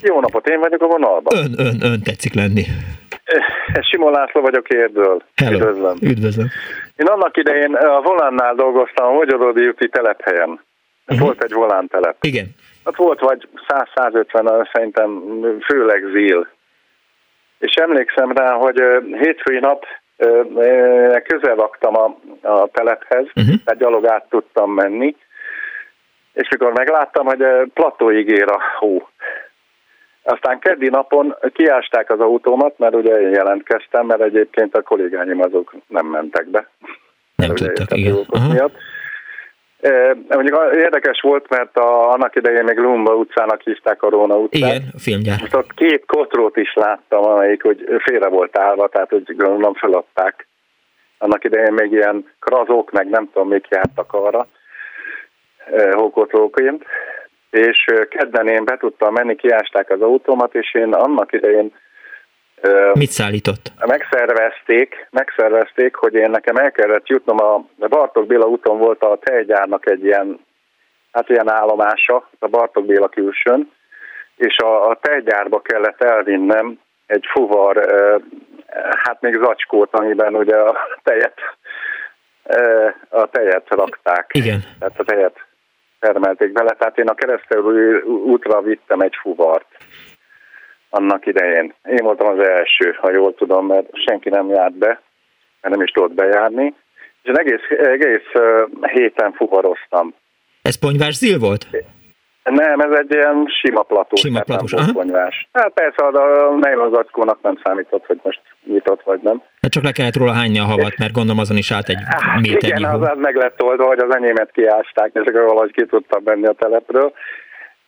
Jó napot, én vagyok a vonalban. Ön, ön, ön tetszik lenni. Simon László vagyok Érdől. Hello. Üdvözlöm. Üdvözlöm. Én annak idején a Volánnál dolgoztam a Magyarodi úti telephelyen. Uh-huh. Volt egy volántelep. Igen. Ott volt vagy 100-150, szerintem főleg zíl és emlékszem rá, hogy hétfői nap közel laktam a, a telephez, uh-huh. tehát gyalog át tudtam menni, és mikor megláttam, hogy platóig ér a hó. Aztán keddi napon kiásták az autómat, mert ugye én jelentkeztem, mert egyébként a kollégáim azok nem mentek be. Nem tudtak, igen. Miatt. Mondjuk érdekes volt, mert a, annak idején még Lumba utcának hívták a Róna utcát. Igen, a filmgyár. Most ott két kotrót is láttam, amelyik hogy félre volt állva, tehát hogy gondolom feladták. Annak idején még ilyen krazók, meg nem tudom, még jártak arra hókotróként. És kedden én be tudtam menni, kiásták az autómat, és én annak idején Mit szállított? Megszervezték, megszervezték, hogy én nekem el kellett jutnom, a Bartok Béla úton volt a tejgyárnak egy ilyen, hát ilyen állomása, a Bartok Béla külsőn, és a, a tejgyárba kellett elvinnem egy fuvar, hát még zacskót, amiben ugye a tejet, a tejet rakták. Igen. Tehát a tejet termelték bele, tehát én a keresztelő útra vittem egy fuvart annak idején. Én voltam az első, ha jól tudom, mert senki nem járt be, mert nem is tudott bejárni. És az egész, egész héten fuvaroztam. Ez ponyvás zil volt? Nem, ez egy ilyen sima plató. Sima platós, nem ponyvás. Hát persze, a nejlonzackónak nem számított, hogy most nyitott vagy nem. Hát csak le kellett róla hányni a havat, mert gondolom azon is állt egy hát, méternyi Igen, az, az meg lett oldva, hogy az enyémet kiásták, és akkor valahogy ki tudtam benni a telepről.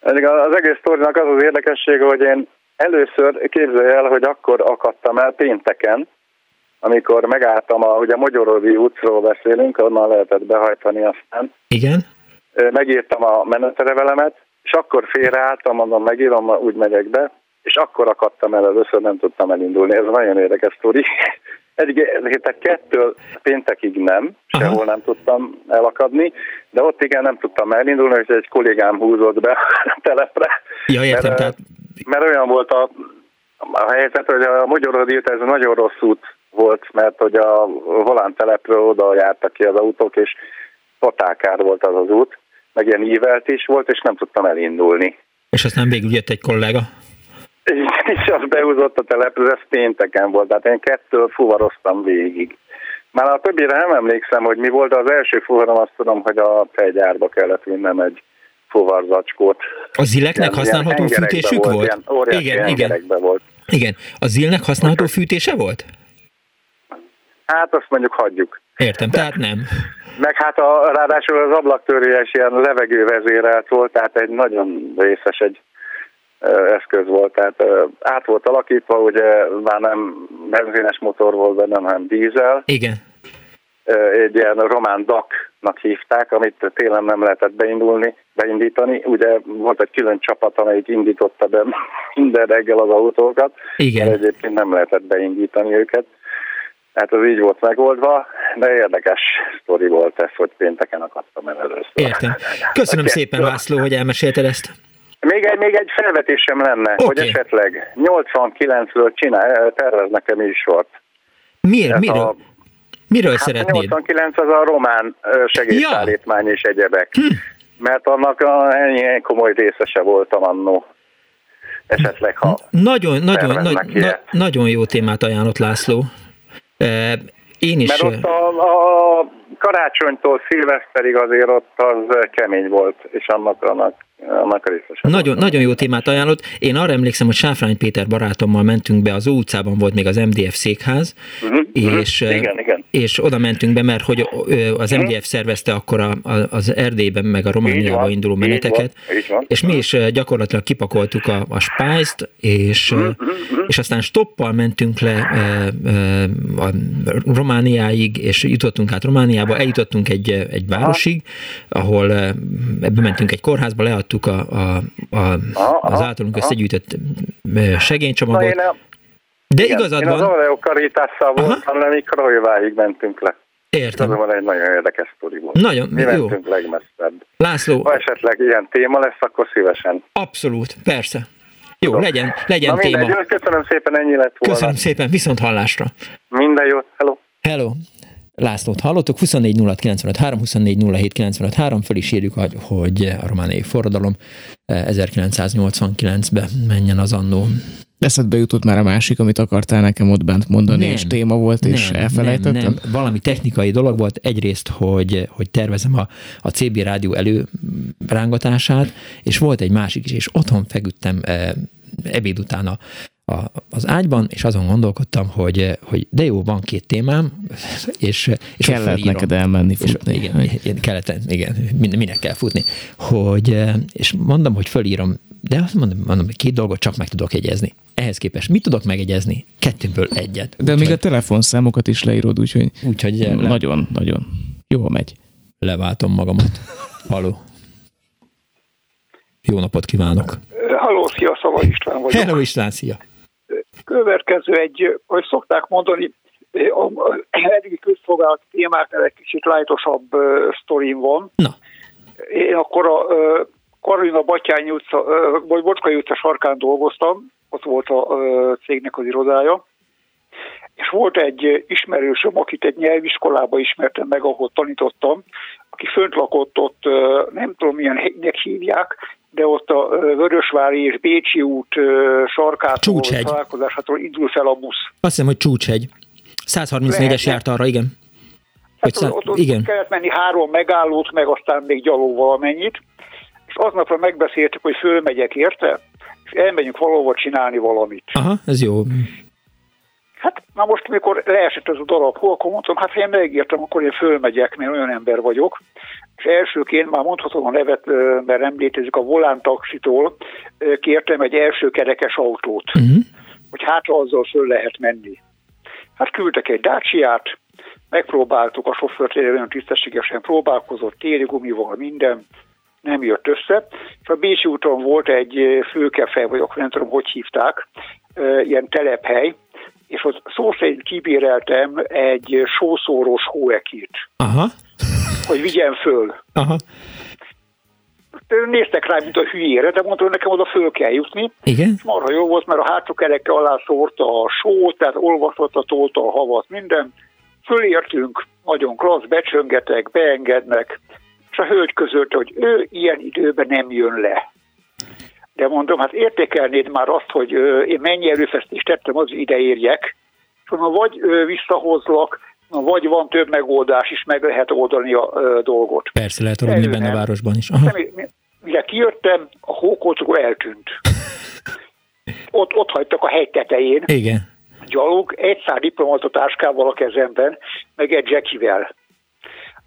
Az egész sztorinak az az érdekessége, hogy én Először képzelj el, hogy akkor akadtam el pénteken, amikor megálltam, a, ugye a Magyarodi útról beszélünk, onnan lehetett behajtani aztán. Igen. Megírtam a menetrevelemet, és akkor félreálltam, mondom, megírom, úgy megyek be, és akkor akadtam el, először nem tudtam elindulni. Ez nagyon érdekes sztori. Egy, tehát kettől péntekig nem, sehol Aha. nem tudtam elakadni, de ott igen nem tudtam elindulni, és egy kollégám húzott be a telepre. Ja, értem, mert, tehát mert olyan volt a, a helyzet, hogy a Magyarodi ez nagyon rossz út volt, mert hogy a Volán telepről oda jártak ki az autók, és patákár volt az az út, meg ilyen ívelt is volt, és nem tudtam elindulni. És aztán végül jött egy kollega? És az behúzott a telepről, ez pénteken volt, tehát én kettől fuvaroztam végig. Már a többire nem emlékszem, hogy mi volt, de az első fuvarom azt tudom, hogy a tejgyárba kellett vinnem egy fuvarzacskót. A zileknek ilyen, használható ilyen fűtésük volt? volt? igen, igen. Volt. Igen. A zilnek használható fűtése volt? Hát azt mondjuk hagyjuk. Értem, De, tehát nem. Meg hát a, ráadásul az ablaktörőjes ilyen levegővezérelt volt, tehát egy nagyon részes egy eszköz volt, tehát át volt alakítva, ugye már nem benzines motor volt benne, hanem dízel. Igen egy ilyen román DAC-nak hívták, amit télen nem lehetett beindulni, beindítani. Ugye volt egy külön csapat, amelyik indította be minden reggel az autókat, Igen. mert egyébként nem lehetett beindítani őket. Hát az így volt megoldva, de érdekes sztori volt ez, hogy pénteken akadtam el először. Értem. Köszönöm szépen, László, hogy elmesélted ezt. Még egy, még egy felvetésem lenne, okay. hogy esetleg 89-ről csinál, terveznek-e műsort. Miért? Miért? A Miről hát szeretnéd? 89 az a román segélyszállítmány ja. és egyebek. Hm. Mert annak a, ennyi komoly részese voltam annó. Esetleg, ha Nagyon, nagyon, nagy, na, nagyon jó témát ajánlott László. Én is... Mert ott a, a karácsonytól szilveszterig azért ott az kemény volt, és annak, annak annak. Nagyon, nagyon jó témát ajánlott. Én arra emlékszem, hogy Sáfrány Péter barátommal mentünk be, az utcában volt még az MDF székház, uh-huh, és, uh-huh. Igen, igen. és oda mentünk be, mert hogy az MDF uh-huh. szervezte akkor a, az Erdélyben, meg a Romániába induló meneteket, így van, így van. és mi is gyakorlatilag kipakoltuk a, a spájzt, és, uh-huh, és aztán stoppal mentünk le a Romániáig, és jutottunk át Romániába, eljutottunk egy, egy városig, ahol ebbe mentünk egy kórházba, leadtuk megkaptuk a, a, a, az általunk összegyűjtött segénycsomagot. Na, de igen, igazad én van. az Oreo karitásszal voltam, de mi Krajváig mentünk le. Értem. Ez van egy nagyon érdekes sztori volt. Nagyon, Mi jó. mentünk legmesszebb. László. Ha esetleg ilyen téma lesz, akkor szívesen. Abszolút, persze. Jó, Tudom. legyen, legyen Na téma. Mindegy, köszönöm szépen, ennyi lett volna. Köszönöm szépen, viszont hallásra. Minden jót, hello. Hello. Lászlót hallottuk, 24 06 3, 24 07 3, föl is írjuk, hogy a romániai forradalom 1989-ben eh, menjen az annó. Eszedbe jutott már a másik, amit akartál nekem ott bent mondani, nem, és téma volt, nem, és elfelejtettem? Nem, nem, valami technikai dolog volt. Egyrészt, hogy, hogy tervezem a, a CB rádió előrángatását, és volt egy másik is, és otthon feküdtem eh, ebéd után a, a, az ágyban, és azon gondolkodtam, hogy, hogy de jó, van két témám, és, és kellett neked elmenni futni. És, igen, igen, kellett, igen, minek kell futni. Hogy, és mondom, hogy fölírom, de azt mondom, mondom, hogy két dolgot csak meg tudok jegyezni. Ehhez képest mit tudok megegyezni? Kettőből egyet. De úgy, még a telefonszámokat is leírod, úgyhogy, úgyhogy le... nagyon, nagyon jó megy. Leváltom magamat. Haló. Jó napot kívánok! Halló, szia, Szava István vagyok. Hello István, szia! Következő egy, hogy szokták mondani, a eddigi közszolgálat témáknál egy kicsit lájtosabb uh, sztorim van. Na. Én akkor a uh, Karolina Batyányi utca, vagy Bocskai utca sarkán dolgoztam, ott volt a cégnek az irodája, és volt egy ismerősöm, akit egy nyelviskolába ismertem meg, ahol tanítottam, aki fönt lakott ott, nem tudom milyen helynek hívják, de ott a Vörösvári és Bécsi út sarkától, találkozásától indul fel a busz. Azt hiszem, hogy Csúcshegy. 134-es járt arra, igen. Hát szá... ott, ott igen. kellett menni három megállót, meg aztán még gyalog valamennyit, és aznapra megbeszéltük, hogy fölmegyek érte, és elmegyünk valahova csinálni valamit. Aha, ez jó. Hát, na most, mikor leesett ez a darab, hol, akkor mondtam, hát ha én megértem, akkor én fölmegyek, mert olyan ember vagyok. És elsőként már mondhatom a nevet, mert nem létezik, a Volán taxitól kértem egy első kerekes autót, uh-huh. hogy hát azzal föl lehet menni. Hát küldtek egy dácsiát, megpróbáltuk, a sofőrt olyan tisztességesen próbálkozott, téli gumival, minden, nem jött össze. És a Bécsi úton volt egy főkefe, vagy akkor nem tudom, hogy hívták, ilyen telephely, és ott szó szerint kibéreltem egy sószórós hóekit. Aha. Hogy vigyen föl. Aha. Néztek rá, mint a hülyére, de mondta, hogy nekem oda föl kell jutni. Igen. És marha jó volt, mert a hátrakereke alá szórta a sót, tehát olvasott a tolta a havat, minden. Fölértünk, nagyon klassz, becsöngetek, beengednek, és a hölgy közölte, hogy ő ilyen időben nem jön le. De mondom, hát értékelnéd már azt, hogy én mennyi erőfeszítést tettem, az ide érjek, és mondom, vagy visszahozlak, vagy van több megoldás is, meg lehet oldani a dolgot. Persze, lehet aludni benne a városban is. Aha. Mire kijöttem, a hókolcó eltűnt. ott, ott hagytak a hegy tetején. Igen. Gyalog, egy szár diplomata táskával a kezemben, meg egy jackivel.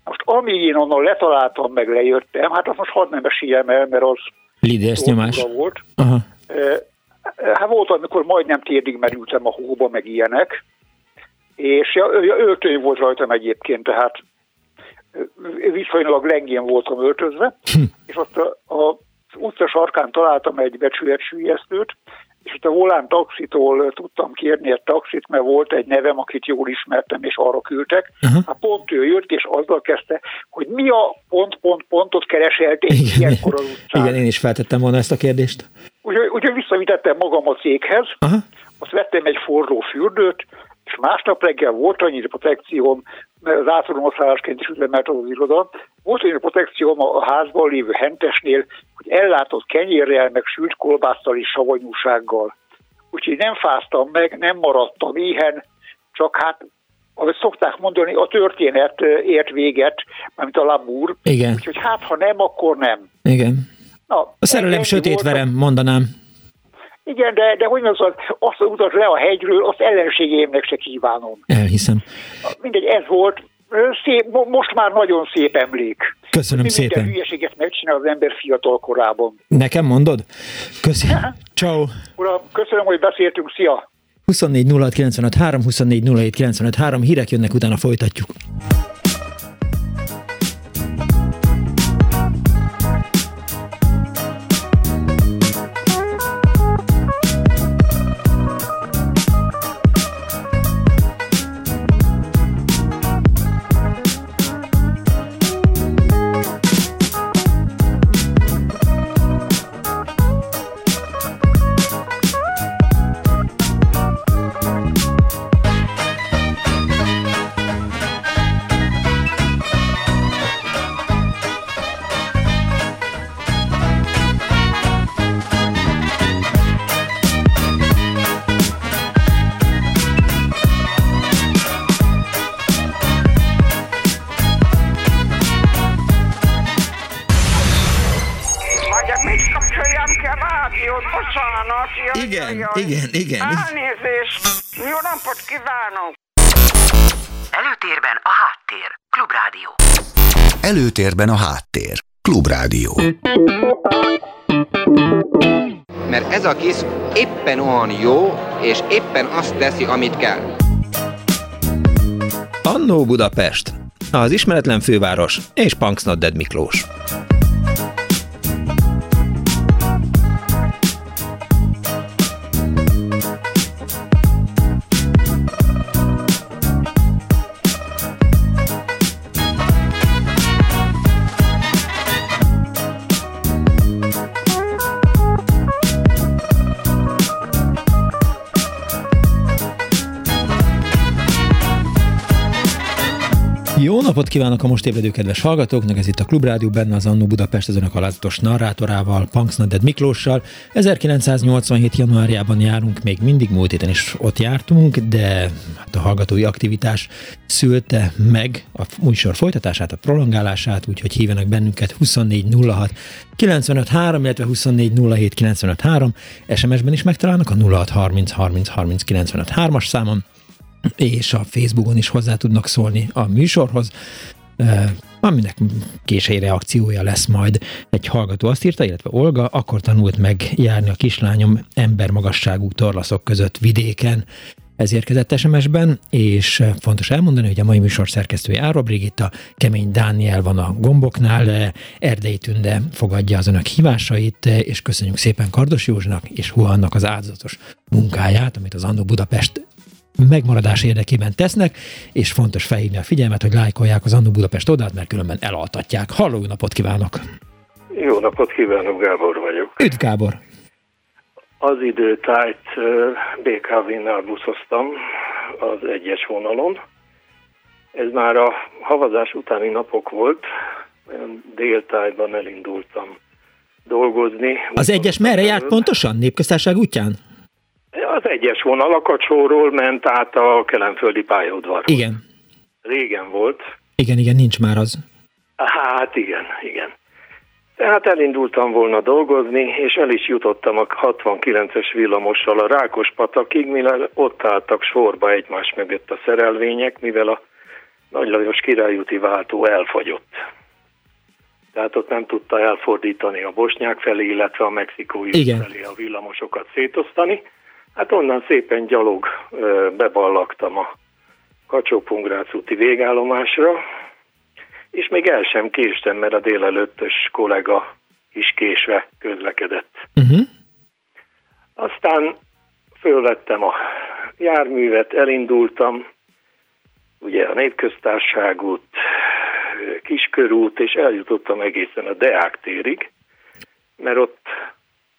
Most amíg én onnan letaláltam, meg lejöttem, hát azt most hadd nem eséljem el, mert az Lidész nyomás. Volt. Aha. Hát volt, amikor majdnem térdig merültem a hóba, meg ilyenek, és öltöny volt rajtam egyébként, tehát viszonylag lengén voltam öltözve, hm. és ott a, a, utca sarkán találtam egy becsületsüllyesztőt, és ott a Volán taxitól tudtam kérni egy taxit, mert volt egy nevem, akit jól ismertem, és arra küldtek. Uh-huh. Hát pont ő jött, és azzal kezdte, hogy mi a pont-pont-pontot kereselték ilyenkor az utcán. Igen, én is feltettem volna ezt a kérdést. Úgyhogy, úgyhogy visszavitettem magam a céghez, uh-huh. azt vettem egy forró fürdőt, és másnap reggel volt annyi protekcióm, mert az átadómoszlálásként is üzemelt az az iroda, volt annyi protekcióm a házban lévő hentesnél, hogy ellátott kenyérrel, meg sült kolbásztal és savanyúsággal. Úgyhogy nem fáztam meg, nem maradtam éhen, csak hát ahogy szokták mondani, a történet ért véget, mint a lamúr. Igen. Úgyhogy hát, ha nem, akkor nem. Igen. Na, a szerelem sötét verem, mondanám. Igen, de, de hogy az, azt az utat le a hegyről, azt ellenségémnek se kívánom. Elhiszem. Mindegy, ez volt. Szép, most már nagyon szép emlék. Köszönöm Mi szépen. Minden hülyeséget megcsinál az ember fiatal korában. Nekem mondod? Köszönöm. Ciao. Uram, köszönöm, hogy beszéltünk. Szia! 24 06 95 3, 24 07 95 3, hírek jönnek, utána folytatjuk. Előtérben a háttér. Klubrádió. Mert ez a kis éppen olyan jó, és éppen azt teszi, amit kell. Annó Budapest, az ismeretlen főváros és Punksnodded Miklós. Napot kívánok a most ébredő kedves hallgatóknak, ez itt a Klubrádió, benne az Annó Budapest, az önök alázatos narrátorával, Punksnodded Miklóssal. 1987. januárjában járunk, még mindig múlt héten is ott jártunk, de hát a hallgatói aktivitás szülte meg a műsor folytatását, a prolongálását, úgyhogy hívenek bennünket 2406 953, illetve 2407 953, SMS-ben is megtalálnak a 0630 30 30 953 as számon és a Facebookon is hozzá tudnak szólni a műsorhoz, aminek késői reakciója lesz majd. Egy hallgató azt írta, illetve Olga, akkor tanult meg járni a kislányom embermagasságú torlaszok között vidéken. Ez érkezett SMS-ben, és fontos elmondani, hogy a mai műsor szerkesztője Ára Brigitta, Kemény Dániel van a gomboknál, Erdei Tünde fogadja az önök hívásait, és köszönjük szépen Kardos Józsnak és Huannak az áldozatos munkáját, amit az Andó Budapest megmaradás érdekében tesznek, és fontos felhívni a figyelmet, hogy lájkolják az Annu Budapest oldalt, mert különben elaltatják. Halló, napot kívánok! Jó napot kívánok, Gábor vagyok. Üdv Gábor! Az időtájt BKV-nál buszoztam az egyes vonalon. Ez már a havazás utáni napok volt, déltájban elindultam dolgozni. Az egyes merre járt pontosan? Népköztárság útján? Az egyes vonal a Kacsóról ment át a kelemföldi pályaudvarhoz. Igen. Régen volt. Igen, igen, nincs már az. Hát igen, igen. Tehát elindultam volna dolgozni, és el is jutottam a 69-es villamossal a Rákos patakig, mivel ott álltak sorba egymás mögött a szerelvények, mivel a Nagy Lajos királyúti váltó elfagyott. Tehát ott nem tudta elfordítani a bosnyák felé, illetve a mexikói felé a villamosokat szétosztani. Hát onnan szépen gyalog beballagtam a kacsó úti végállomásra, és még el sem késtem, mert a délelőttös kollega is késve közlekedett. Uh-huh. Aztán fölvettem a járművet, elindultam, ugye a Népköztárságút, Kiskörút, és eljutottam egészen a Deák térig, mert ott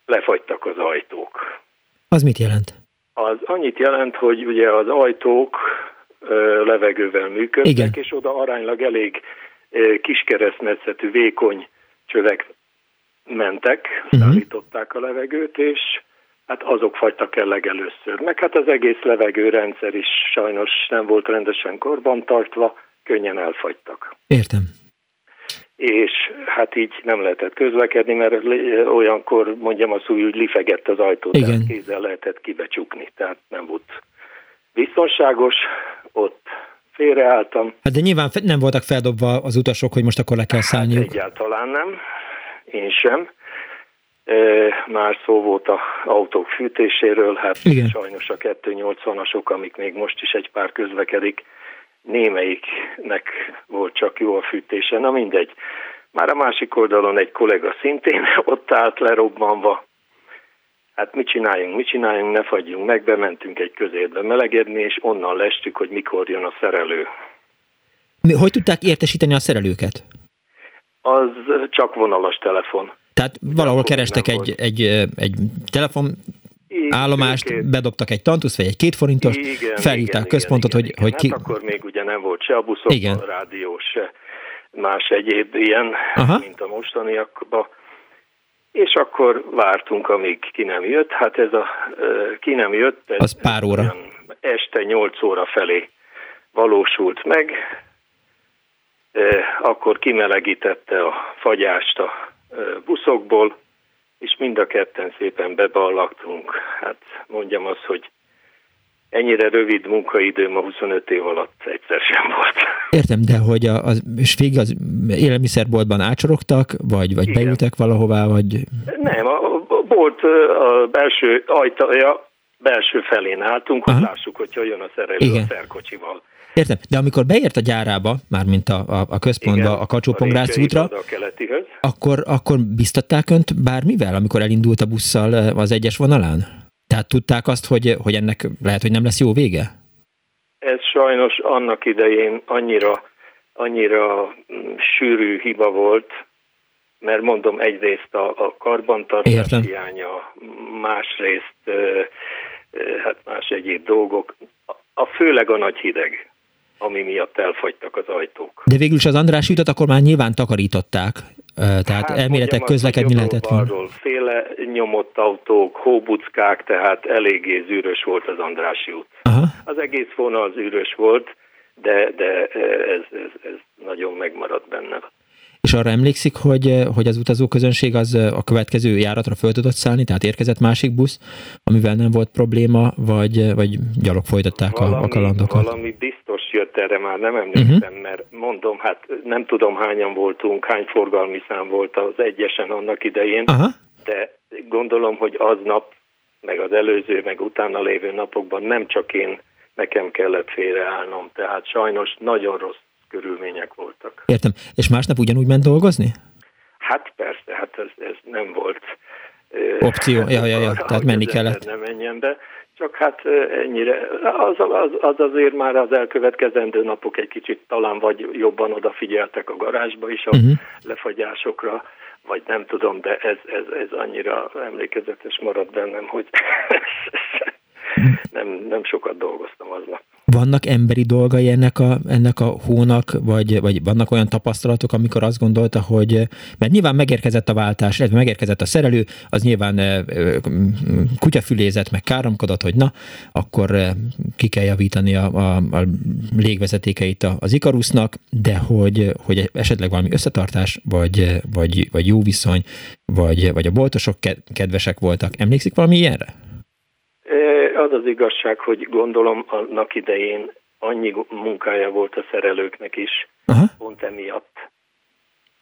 lefagytak az ajtók. Az mit jelent? Az annyit jelent, hogy ugye az ajtók levegővel működnek, Igen. és oda aránylag elég kis keresztmetszetű, vékony csövek mentek, uh-huh. szállították a levegőt, és hát azok fagytak el legelőször. Meg hát az egész levegőrendszer is sajnos nem volt rendesen karbantartva, könnyen elfagytak. Értem. És hát így nem lehetett közlekedni, mert olyankor mondjam azt úgy, hogy lifegett az Igen. tehát kézzel lehetett kibecsukni, tehát nem volt biztonságos, ott félreálltam. Hát de nyilván nem voltak feldobva az utasok, hogy most akkor le kell szállniuk. Hát egyáltalán nem, én sem. Már szó volt a autók fűtéséről, hát Igen. sajnos a 280-asok, amik még most is egy pár közlekedik, némelyiknek volt csak jó a fűtése, na mindegy. Már a másik oldalon egy kollega szintén ott állt lerobbanva. Hát mit csináljunk, mit csináljunk, ne fagyjunk meg, bementünk egy közérbe melegedni, és onnan lestük, hogy mikor jön a szerelő. Mi, hogy tudták értesíteni a szerelőket? Az csak vonalas telefon. Tehát valahol kerestek egy, egy, egy telefon állomást, bedobtak egy tantusz, vagy egy két forintos, igen, felhívták igen, központot, igen, hogy, igen. hogy ki... Hát akkor még ugye nem volt se a buszokban, Igen. a rádió, se más egyéb ilyen, Aha. mint a mostaniakban. És akkor vártunk, amíg ki nem jött. Hát ez a ki nem jött, ez Az pár óra. este 8 óra felé valósult meg. Akkor kimelegítette a fagyást a buszokból, és mind a ketten szépen beballagtunk. Hát mondjam azt, hogy ennyire rövid munkaidőm a 25 év alatt egyszer sem volt. Értem, de hogy a, az, és végig az élelmiszerboltban ácsorogtak, vagy, vagy beültek valahová, vagy... Nem, a a bolt a belső ajtaja belső felén álltunk, hogy Aha. lássuk, hogyha jön a szerelő Igen. a szerkocsival. Értem, de amikor beért a gyárába, mármint a, a, a központba, a kacsó útra, a keletihöz. akkor, akkor biztatták önt bármivel, amikor elindult a busszal eh, az egyes vonalán? Tehát tudták azt, hogy, hogy ennek lehet, hogy nem lesz jó vége? Ez sajnos annak idején annyira, annyira mm, sűrű hiba volt, mert mondom egyrészt a, a karbantartás Értem. hiánya, másrészt ö, ö, hát más egyéb dolgok, a, a főleg a nagy hideg, ami miatt elfagytak az ajtók. De végül is az András utat akkor már nyilván takarították, eh, tehát hát, elméletek közlekedni lehetett volna. Féle nyomott autók, hóbuckák, tehát eléggé zűrös volt az Andrási út. Aha. Az egész vonal zűrös volt, de, de ez, ez, ez nagyon megmaradt benne. És arra emlékszik, hogy, eh, hogy az utazóközönség az eh, a következő járatra föl tudott szállni, tehát érkezett másik busz, amivel nem volt probléma, vagy, eh, vagy gyalog folytatták a, a kalandokat? valami biztos jött erre, már nem emlékszem, uh-huh. mert mondom, hát nem tudom hányan voltunk, hány forgalmi szám volt az egyesen annak idején, Aha. de gondolom, hogy aznap, meg az előző, meg utána lévő napokban nem csak én, nekem kellett félreállnom, tehát sajnos nagyon rossz körülmények voltak. Értem. És másnap ugyanúgy ment dolgozni? Hát persze, hát ez, ez nem volt Opció. Ja, ja, ja. Tehát menni kellett. Ne menjen be, csak hát ennyire, az, az, az azért már az elkövetkezendő napok egy kicsit talán vagy jobban odafigyeltek a garázsba is a uh-huh. lefagyásokra, vagy nem tudom, de ez, ez, ez annyira emlékezetes maradt bennem, hogy nem, nem sokat dolgoztam aznap. Vannak emberi dolgai ennek a, ennek a hónak, vagy, vagy vannak olyan tapasztalatok, amikor azt gondolta, hogy, mert nyilván megérkezett a váltás, illetve megérkezett a szerelő, az nyilván kutyafülézet, meg káromkodott, hogy na, akkor ki kell javítani a, a, a légvezetékeit az Ikarusznak, de hogy, hogy esetleg valami összetartás, vagy, vagy, vagy jó viszony, vagy, vagy a boltosok ke- kedvesek voltak. Emlékszik valami ilyenre? Az az igazság, hogy gondolom annak idején annyi munkája volt a szerelőknek is, Aha. pont emiatt,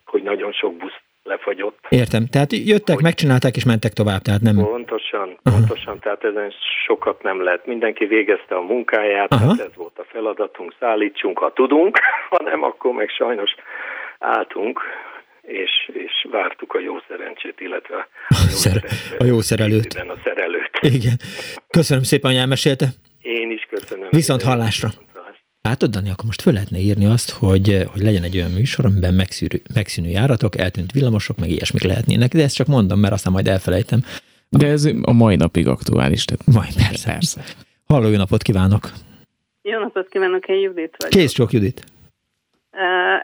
hogy nagyon sok busz lefagyott. Értem. Tehát jöttek, megcsinálták és mentek tovább, tehát nem... Pontosan, pontosan, tehát ezen sokat nem lehet. Mindenki végezte a munkáját, Aha. hát ez volt a feladatunk, szállítsunk, ha tudunk, ha nem, akkor meg sajnos álltunk, és, és vártuk a jó szerencsét, illetve a jó, Szer- a jó szerelőt. a szerelőt. Igen. Köszönöm szépen, hogy elmesélte. Én is köszönöm. Viszont hallásra. Látod, Dani, akkor most föl lehetne írni azt, hogy, hogy legyen egy olyan műsor, amiben megszűrő, megszűnő járatok, eltűnt villamosok, meg ilyesmik lehetnének, de ezt csak mondom, mert aztán majd elfelejtem. De ez a mai napig aktuális. Tehát Majd persze. persze. Halló, jó napot kívánok! Jó napot kívánok, én Judit vagyok. Kész sok, Judit! Uh,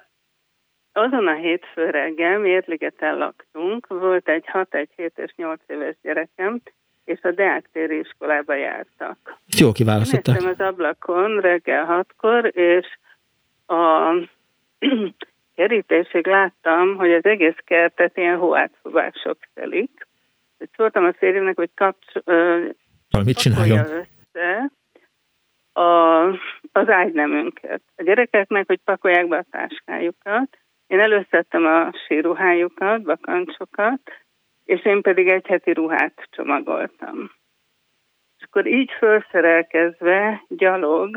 azon a hétfő reggel mi Érligeten laktunk, volt egy 6, egy 7 és 8 éves gyerekem, és a Deák téri iskolába jártak. Jó kiválasztották. Én az ablakon reggel hatkor, és a kerítésig láttam, hogy az egész kertet ilyen hóátfúvások szelik. Szóltam a férjemnek, hogy kapcs... Valamit csináljon. össze a, az ágynemünket. A gyerekeknek, hogy pakolják be a táskájukat. Én előszedtem a síruhájukat, bakancsokat, és én pedig egy heti ruhát csomagoltam. És akkor így felszerelkezve, gyalog,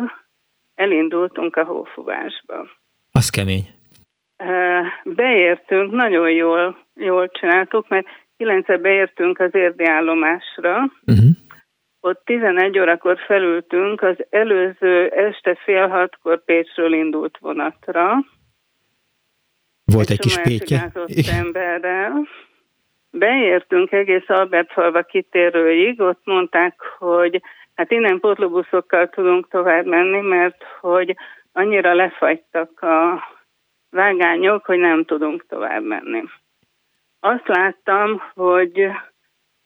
elindultunk a hófúvásba. Az kemény. Beértünk, nagyon jól, jól csináltuk, mert kilencre beértünk az érdi állomásra, uh-huh. ott 11 órakor felültünk az előző este fél hatkor Pécsről indult vonatra. Volt egy, egy kis pétje. emberrel. Beértünk egész Albertfalva kitérőig, ott mondták, hogy hát innen potlobuszokkal tudunk tovább menni, mert hogy annyira lefagytak a vágányok, hogy nem tudunk tovább menni. Azt láttam, hogy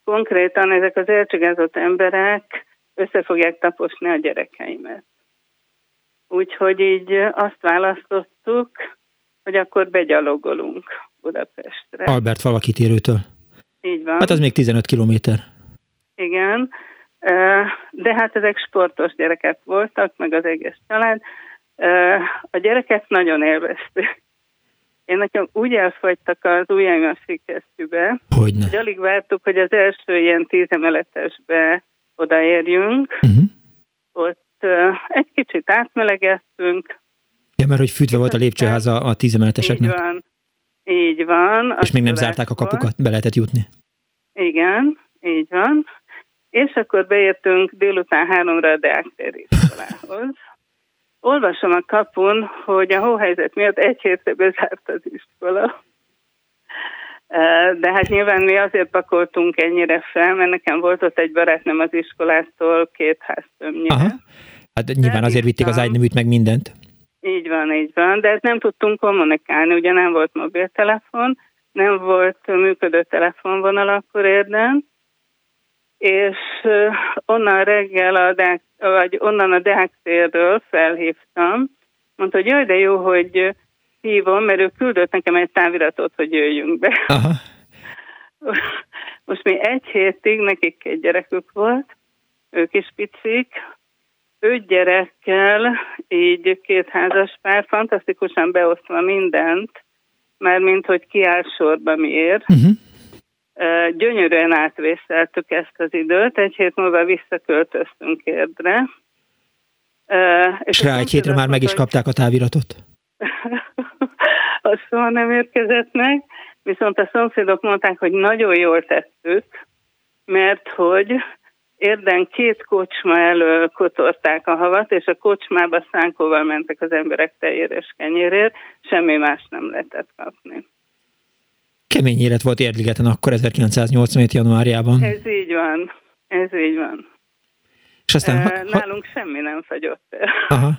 konkrétan ezek az elcsigázott emberek össze fogják taposni a gyerekeimet. Úgyhogy így azt választottuk, hogy akkor begyalogolunk Budapestre. Albert falva kitérőtől. Így van. Hát az még 15 kilométer. Igen, de hát ezek sportos gyerekek voltak, meg az egész család. A gyerekek nagyon élvezték. Én nekem úgy elfogytak az ujjaim a szikesztűbe, hogy alig vártuk, hogy az első ilyen tízemeletesbe odaérjünk. Uh-huh. Ott egy kicsit átmelegettünk. Ja, mert hogy fűtve volt a lépcsőháza a tízemeleteseknek. Így van. Így van. És még nem zárták a kapukat, be lehetett jutni. Igen, így van. És akkor beértünk délután háromra a Deák iskolához. Olvasom a kapun, hogy a hóhelyzet miatt egy hétre bezárt az iskola. De hát nyilván mi azért pakoltunk ennyire fel, mert nekem volt ott egy barátnőm az iskolától két ház többnyire. Aha. Hát nyilván azért vitték az ágyneműt meg mindent. Így van, így van, de nem tudtunk kommunikálni, ugye nem volt mobiltelefon, nem volt működő telefonvonal akkor érden, és onnan reggel a Deák, vagy onnan a Deák térről felhívtam, mondta, hogy jaj, de jó, hogy hívom, mert ő küldött nekem egy táviratot, hogy jöjjünk be. Aha. Most mi egy hétig, nekik egy gyerekük volt, ők is picik, öt gyerekkel, így két házas pár, fantasztikusan beosztva mindent, mert mint hogy kiáll sorba miért. Uh-huh. Gyönyörűen átvészeltük ezt az időt, egy hét múlva visszaköltöztünk érdre. És, és rá egy hétre már meg is kapták a táviratot? az soha nem érkezett meg, viszont a szomszédok mondták, hogy nagyon jól tettük, mert hogy érden két kocsma elől kotorták a havat, és a kocsmába szánkóval mentek az emberek tejér és kenyérért, semmi más nem lehetett kapni. Kemény élet volt Érdligeten akkor 1987. januárjában. Ez így van, ez így van. És aztán, ha, ha... Nálunk semmi nem fagyott el. Aha.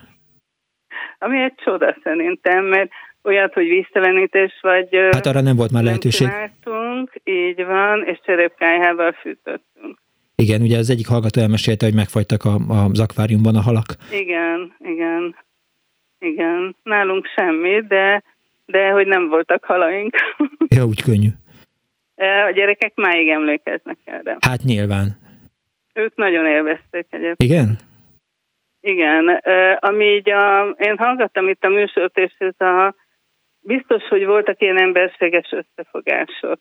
Ami egy csoda szerintem, mert olyat, hogy víztelenítés vagy... Hát arra nem volt már lehetőség. Így van, és cserépkájhával fűtöttünk. Igen, ugye az egyik hallgató elmesélte, hogy megfagytak a, az akváriumban a halak. Igen, igen, igen. Nálunk semmi, de de hogy nem voltak halaink. Ja, úgy könnyű. A gyerekek máig emlékeznek erre. Hát nyilván. Ők nagyon élvezték egyébként. Igen? Igen. Ami így a, én hallgattam itt a műsort, és ez a, biztos, hogy voltak ilyen emberséges összefogások.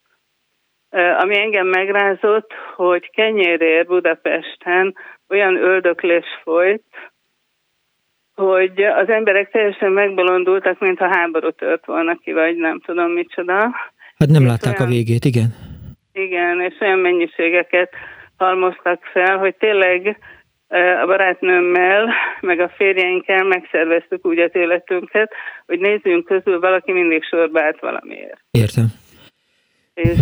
Ami engem megrázott, hogy kenyérér Budapesten olyan öldöklés folyt, hogy az emberek teljesen megbolondultak, mintha háború tört volna ki, vagy nem tudom micsoda. Hát nem és látták olyan, a végét, igen. Igen, és olyan mennyiségeket halmoztak fel, hogy tényleg a barátnőmmel, meg a férjeinkkel megszerveztük úgy az életünket, hogy nézzünk közül valaki mindig sorba állt valamiért. Értem. És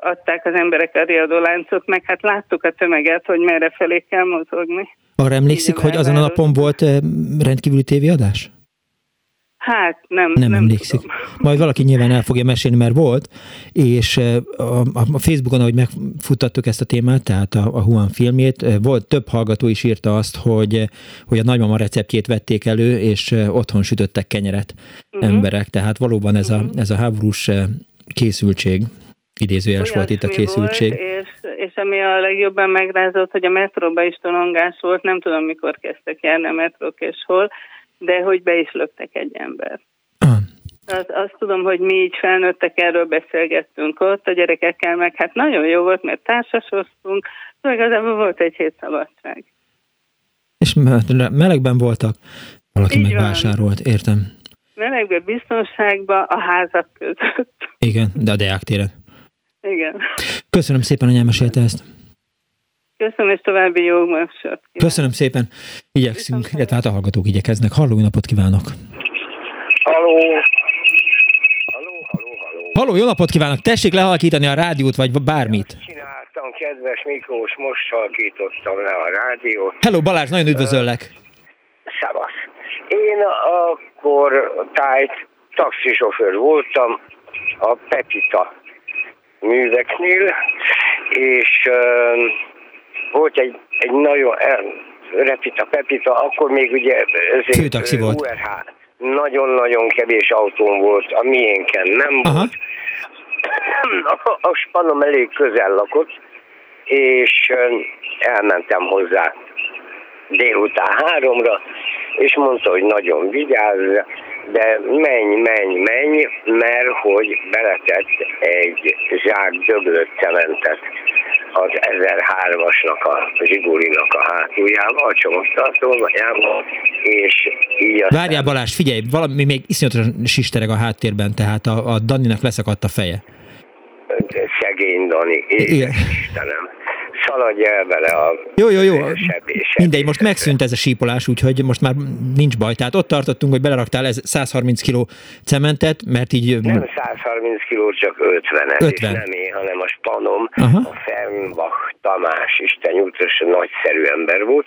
adták az emberek a riadoláncot, meg hát láttuk a tömeget, hogy merre felé kell mozogni. Arra emlékszik, hogy azon a napon volt rendkívüli tévéadás? Hát nem. Nem, nem emlékszik. Tudom. Majd valaki nyilván el fogja mesélni, mert volt, és a, a Facebookon, ahogy megfuttattuk ezt a témát, tehát a, a Huan filmjét, volt több hallgató is írta azt, hogy, hogy a nagymama receptjét vették elő, és otthon sütöttek kenyeret uh-huh. emberek. Tehát valóban ez, a, ez a háborús készültség, idézőjeles volt itt a készültség. Volt, és, és ami a legjobban megrázott, hogy a metróba is tolongás volt, nem tudom mikor kezdtek járni a metrók és hol, de hogy be is löktek egy ember. Ah. Az, azt tudom, hogy mi így felnőttek, erről beszélgettünk ott a gyerekekkel, meg hát nagyon jó volt, mert társasoztunk, szóval igazából volt egy hét szabadság. És melegben voltak? Valaki így megvásárolt, van. értem. Melegben, biztonságban, a házak között. Igen, de a Deák téren. Igen. Köszönöm szépen, hogy elmesélte ezt. Köszönöm, és további jó műsort. Köszönöm szépen. Igyekszünk, Köszönöm. illetve hát a hallgatók igyekeznek. Halló, napot kívánok! Halló! Halló, halló, halló. Halló, jó napot kívánok! Tessék lehalkítani a rádiót, vagy bármit. Csináltam, kedves Miklós, most halkítottam le a rádiót. Hello, Balázs, nagyon üdvözöllek! Szevasz! Én akkor tájt taxisofőr voltam a Pepita műveknél, és volt egy, egy nagyon Repita Pepita, akkor még ugye ez volt. URH. Nagyon-nagyon kevés autón volt, a miénken nem Aha. volt. A, a spanom elég közel lakott, és elmentem hozzá délután háromra, és mondta, hogy nagyon vigyázz, de menj, menj, menj, mert hogy beletett egy zsák döglött cementet az 1003-asnak a zsigulinak a hátuljába, a csomagtartójába, és így aztán... Várjál Balázs, figyelj, valami még iszonyatosan sistereg a háttérben, tehát a, a Daninak leszakadt a feje. Szegény Dani, Istenem szaladj el vele a Jó, jó, jó. Mindegy, most megszűnt ez a sípolás, úgyhogy most már nincs baj. Tehát ott tartottunk, hogy beleraktál ez 130 kg cementet, mert így... Nem 130 kg, csak 50 50. és nem én, hanem a spanom, Aha. a Fernbach Tamás, Isten nyújtos, nagyszerű ember volt,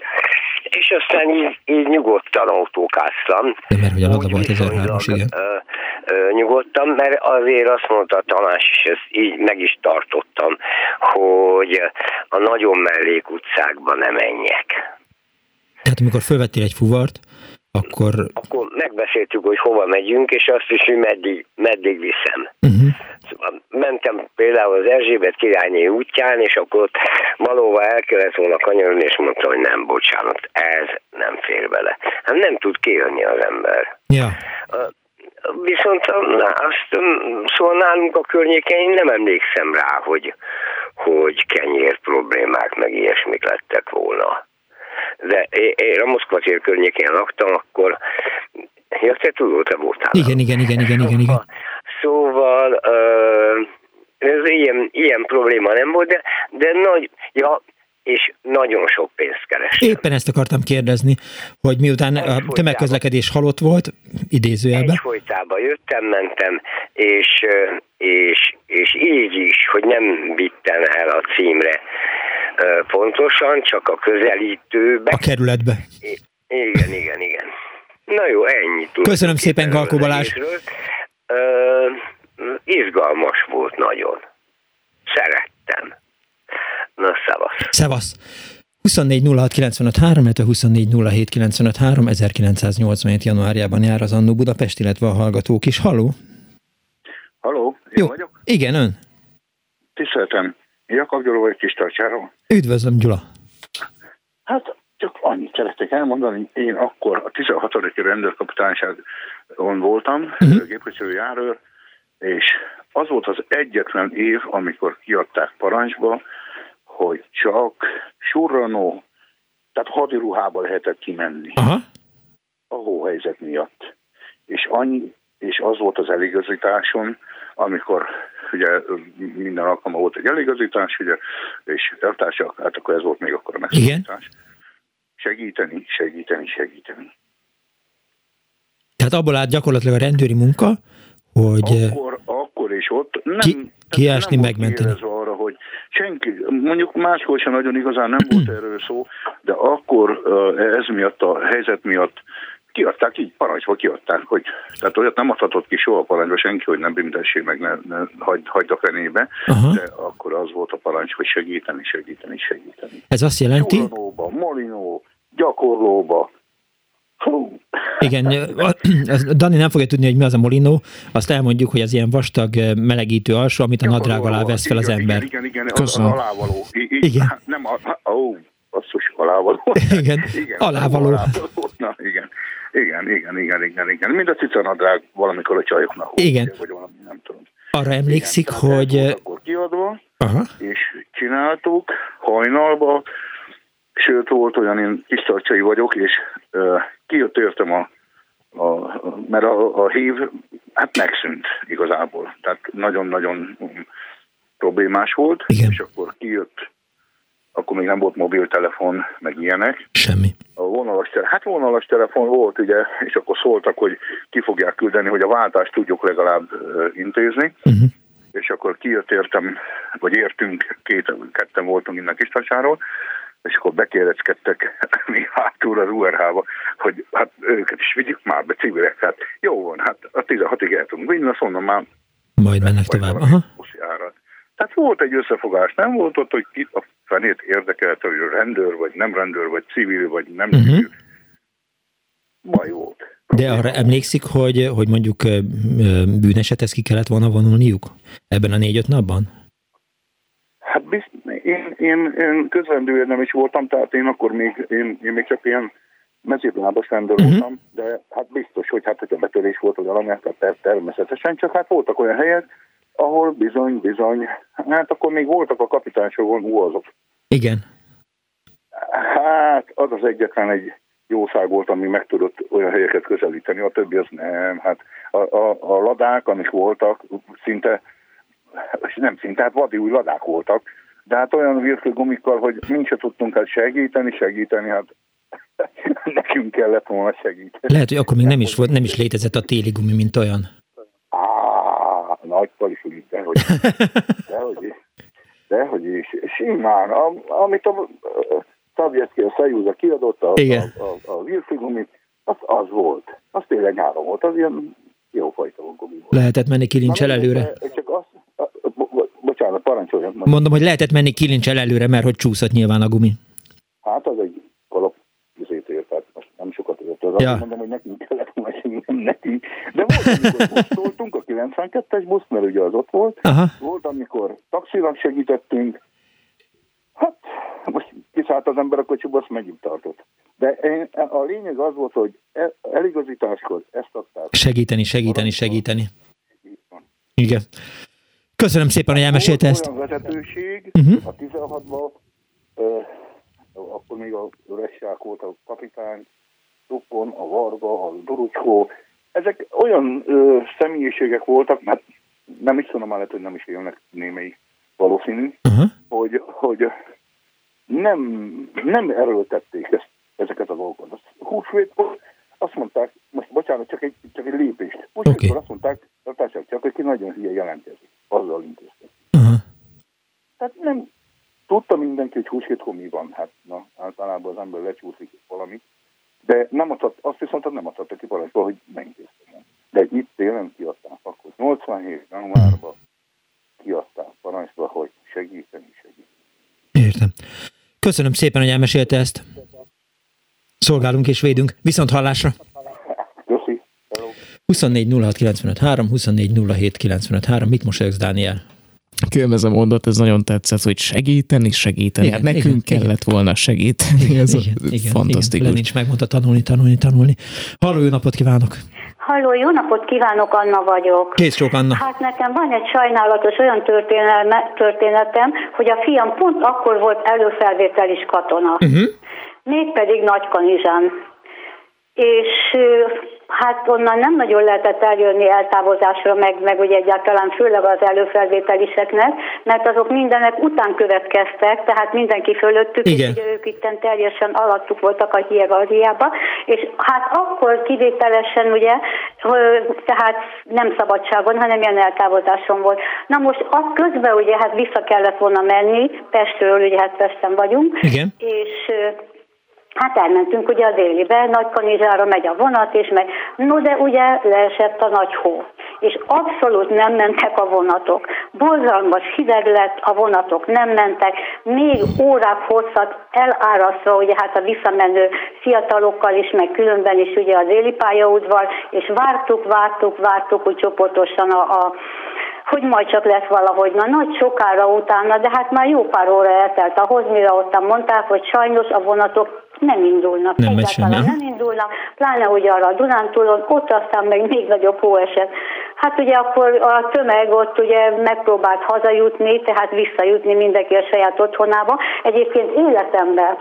és aztán így, így nyugodtan autókáztam. De mert hogy a laga volt 1003-as, igen. Ö, ö, nyugodtan, mert azért azt mondta Tamás, és ezt így meg is tartottam, hogy a nagyon mellék utcákba nem menjek. Tehát amikor fölvettél egy fuvart, akkor... Akkor megbeszéltük, hogy hova megyünk, és azt is, hogy meddig, meddig viszem. Uh-huh. Szóval mentem például az Erzsébet királyné útján, és akkor ott valóva el kellett volna kanyarulni, és mondta, hogy nem, bocsánat, ez nem fér bele. Hát nem tud kijönni az ember. Ja. Viszont na, azt, szóval nálunk a környéken én nem emlékszem rá, hogy, hogy kenyér problémák, meg ilyesmik lettek volna. De én a Moszkva tér környékén laktam, akkor Ja, te tudod, te voltál. Igen, igen, igen, igen, igen, igen. Szóval ez ilyen, ilyen probléma nem volt, de, de nagy, ja, és nagyon sok pénzt kerestem. Éppen ezt akartam kérdezni, hogy miután a tömegközlekedés halott volt, idézőjelben. folytában jöttem, mentem, és, és, és így is, hogy nem vittem el a címre pontosan, csak a közelítőbe. A kerületbe. Igen, igen, igen. Na jó, ennyi. Köszönöm szépen, Galkó Balázs. Uh, izgalmas volt nagyon. Szerettem. Na, szevasz. Szevasz. 24 06 95 3, 24 07 95 3, 1987 januárjában jár az Annó Budapest, illetve a hallgatók is. Halló? Halló, én Jó. vagyok? Igen, ön. Tiszteltem. Jakab Gyula vagy kis tartsáról. Üdvözlöm, Gyula. Hát csak annyit szeretnék elmondani, én akkor a 16. rendőrkapitányságon voltam, uh-huh. gépkocsiról járőr, és az volt az egyetlen év, amikor kiadták parancsba, hogy csak surranó, tehát hadiruhába lehetett kimenni. Aha. A hóhelyzet miatt. És, annyi, és az volt az eligazításon, amikor ugye minden alkalommal volt egy eligazítás, ugye, és eltársak, hát akkor ez volt még akkor a megszólítás. Segíteni, segíteni, segíteni. Tehát abból állt gyakorlatilag a rendőri munka, hogy... Akkor, akkor és ott nem... Ki, kiásni, megmenteni. arra, hogy senki, mondjuk máskor sem nagyon igazán nem volt erről szó, de akkor ez miatt a helyzet miatt kiadták, így parancsba kiadták, hogy tehát olyat nem adhatott ki soha parancsba senki, hogy nem büntessék meg, ne, ne hagyd, hagyd a fenébe, Aha. de akkor az volt a parancs, hogy segíteni, segíteni, segíteni. Ez azt jelenti? Csuranóba, Molinó, gyakorlóba, Hú. Igen, Dani nem fogja tudni, hogy mi az a molinó, azt elmondjuk, hogy az ilyen vastag melegítő alsó, amit a nadrág alá vesz fel az ember. Igen, igen, igen Köszönöm. Az alávaló. I, igen. Nem, a, ó, basszus, alávaló. Igen, igen alávaló. alávaló. Na, igen. Igen, igen, igen, igen, igen. Mind a cicanadrág valamikor a csajoknak. Igen. Vagy valami, nem tudom. Arra emlékszik, igen, hogy... Akkor kiadva, Aha. és csináltuk hajnalba, sőt volt olyan, én kisztarcsai vagyok, és uh, kijött a, a, mert a, a hív hát megszűnt igazából. Tehát nagyon-nagyon problémás volt, Igen. és akkor kijött akkor még nem volt mobiltelefon, meg ilyenek. Semmi. A vonalas, hát vonalas telefon volt, ugye, és akkor szóltak, hogy ki fogják küldeni, hogy a váltást tudjuk legalább intézni. Uh-huh. És akkor kijött értem, vagy értünk, két, ketten voltunk innen Kistacsáról, és akkor bekéreckedtek mi hátul az URH-ba, hogy hát őket is vigyük már be civilek. Hát jó van, hát a 16-ig el tudunk vinni, azt mondom már. Majd mennek tovább. Aha. Tehát volt egy összefogás, nem volt ott, hogy ki a fenét érdekelt, hogy rendőr, vagy nem rendőr, vagy civil, vagy nem uh-huh. civil. Baj volt. De arra emlékszik, hogy, hogy mondjuk bűnesethez ki kellett volna vonulniuk ebben a négy-öt napban? Hát bizt, én, én, én közrendőr nem is voltam, tehát én akkor még, én, én még csak ilyen mezőlábas rendőr uh-huh. voltam, de hát biztos, hogy hát, hogyha betörés volt, vagy valami, tehát természetesen, csak hát voltak olyan helyek, ahol bizony, bizony, hát akkor még voltak a kapitánysogon úazok. Igen. Hát az az egyetlen egy jószág volt, ami meg tudott olyan helyeket közelíteni, a többi az nem. Hát a, a, a ladák, amik voltak, szinte, nem szinte, hát vadi új ladák voltak, de hát olyan virkő gumikkal, hogy nincs se tudtunk hát segíteni, segíteni, hát nekünk kellett volna segíteni. Lehet, hogy akkor még nem is, volt, nem is létezett a téli gumi, mint olyan nagy kalifulit, dehogy, dehogy, dehogy is. Simán, am, amit a Szavjeszki a Szajúza kiadott, a, Igen. a, a, a Virfigumit, az, az volt. Az tényleg nyáron volt, az ilyen jófajta gumi volt. Lehetett menni kilincsel előre? Csak azt, bo, bo, bocsánat, parancsoljam. Mondom, hogy lehetett menni kilincsel előre, mert hogy csúszott nyilván a gumi. Hát az egy kalap izét ért, tehát most nem sokat. Az ja. mondom, hogy nekünk kellett volna nem nekünk. De volt, amikor buszoltunk, a 92-es busz, mert ugye az ott volt. Aha. Volt, amikor taxilag segítettünk. Hát, most kiszállt az ember a kocsiba, azt megint tartott. De én, a lényeg az volt, hogy e, eligazításkor ezt adták. Segíteni, segíteni, segíteni. Igen. Köszönöm szépen, hogy elmesélte ezt. Olyan vezetőség uh-huh. a 16-ban, akkor még a Ressák volt a kapitány, Dupon, a Varga, a Durucskó, ezek olyan ö, személyiségek voltak, mert nem is tudom mellett, hogy nem is élnek némely valószínű, uh-huh. hogy, hogy nem, nem erőltették ezt, ezeket a dolgokat. Az húsvétkor azt mondták, most bocsánat, csak egy, csak egy lépést. Húsvétkor okay. azt mondták, tartássák csak, hogy ki nagyon hülye jelentkezik. Azzal intéztek. Uh-huh. Tehát nem tudta mindenki, hogy húsvétkor mi van. Hát na, általában az ember lecsúszik valamit. De nem adhat, azt viszont nem adhatta ki parancsba, hogy megintéztem. De itt télen kiadták akkor. 87 januárban kiadták parancsba, hogy segíteni, segíteni. Értem. Köszönöm szépen, hogy elmesélte ezt. Szolgálunk és védünk. Viszont hallásra! Köszi. 24 06 95 3, 24 07 95 3. Mit mosolyogsz, Dániel? A mondat, ez nagyon tetszett, hogy segíteni, segíteni. Igen, hát nekünk igen, kellett igen. volna segíteni. Igen, ez igen, a, igen, fantasztikus. Igen. Lenincs megmondta tanulni, tanulni, tanulni. Halló, jó napot kívánok! Halló, jó napot kívánok, Anna vagyok. Kész sok, Anna. Hát nekem van egy sajnálatos olyan történetem, hogy a fiam pont akkor volt előfelvételis katona. Uh-huh. Mégpedig Nagykanizsán. És Hát onnan nem nagyon lehetett eljönni eltávozásra, meg, meg ugye egyáltalán főleg az előfelvételiseknek, mert azok mindenek után következtek, tehát mindenki fölöttük, Igen. és ugye ők itt teljesen alattuk voltak a hierarchiába, és hát akkor kivételesen ugye, tehát nem szabadságon, hanem ilyen eltávozáson volt. Na most az közben ugye hát vissza kellett volna menni, Pestről, ugye hát Pesten vagyunk, Igen. és Hát elmentünk ugye a délibe, Nagykanizsára megy a vonat, és meg, no de ugye leesett a nagy hó, és abszolút nem mentek a vonatok. Borzalmas hideg lett, a vonatok nem mentek, még órák hosszat elárasztva, ugye hát a visszamenő fiatalokkal is, meg különben is ugye a déli pályaudvar, és vártuk, vártuk, vártuk, úgy csoportosan a, a hogy majd csak lesz valahogy. Na nagy sokára utána, de hát már jó pár óra eltelt ahhoz, mire ottan mondták, hogy sajnos a vonatok nem indulnak. Nem Egyáltalán nem indulnak, pláne ugye arra a Dunántúlon, ott aztán meg még nagyobb hó esett. Hát ugye akkor a tömeg ott ugye megpróbált hazajutni, tehát visszajutni mindenki a saját otthonába. Egyébként életemben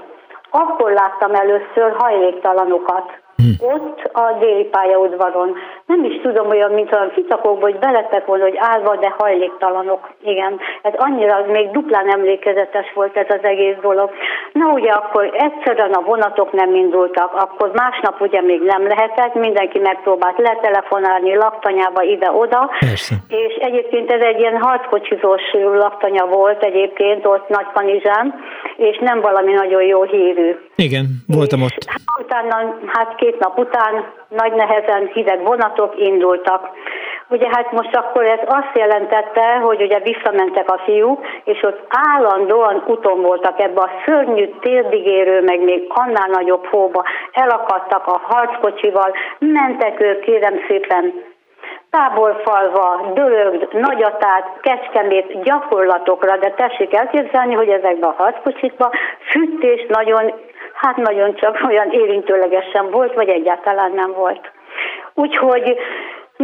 akkor láttam először hajléktalanokat Hm. Ott a déli pályaudvaron. Nem is tudom olyan, mint olyan ficakokból, hogy belettek volna, hogy állva, de hajléktalanok. Igen, ez annyira még duplán emlékezetes volt ez az egész dolog. Na ugye akkor egyszerűen a vonatok nem indultak, akkor másnap ugye még nem lehetett, mindenki megpróbált letelefonálni laktanyába ide-oda, Persze. és egyébként ez egy ilyen harckocsizós laktanya volt egyébként ott Nagykanizsán, és nem valami nagyon jó hírű. Igen, voltam és ott. Hát utána, hát két nap után nagy nehezen hideg vonatok indultak. Ugye hát most akkor ez azt jelentette, hogy ugye visszamentek a fiúk, és ott állandóan uton voltak ebbe a szörnyű térdigérő, meg még annál nagyobb hóba. Elakadtak a harckocsival, mentek ők kérem szépen táborfalva, dölögd, nagyatát, kecskemét gyakorlatokra, de tessék elképzelni, hogy ezekben a harckocsikban fűtés nagyon hát nagyon csak olyan érintőlegesen volt, vagy egyáltalán nem volt. Úgyhogy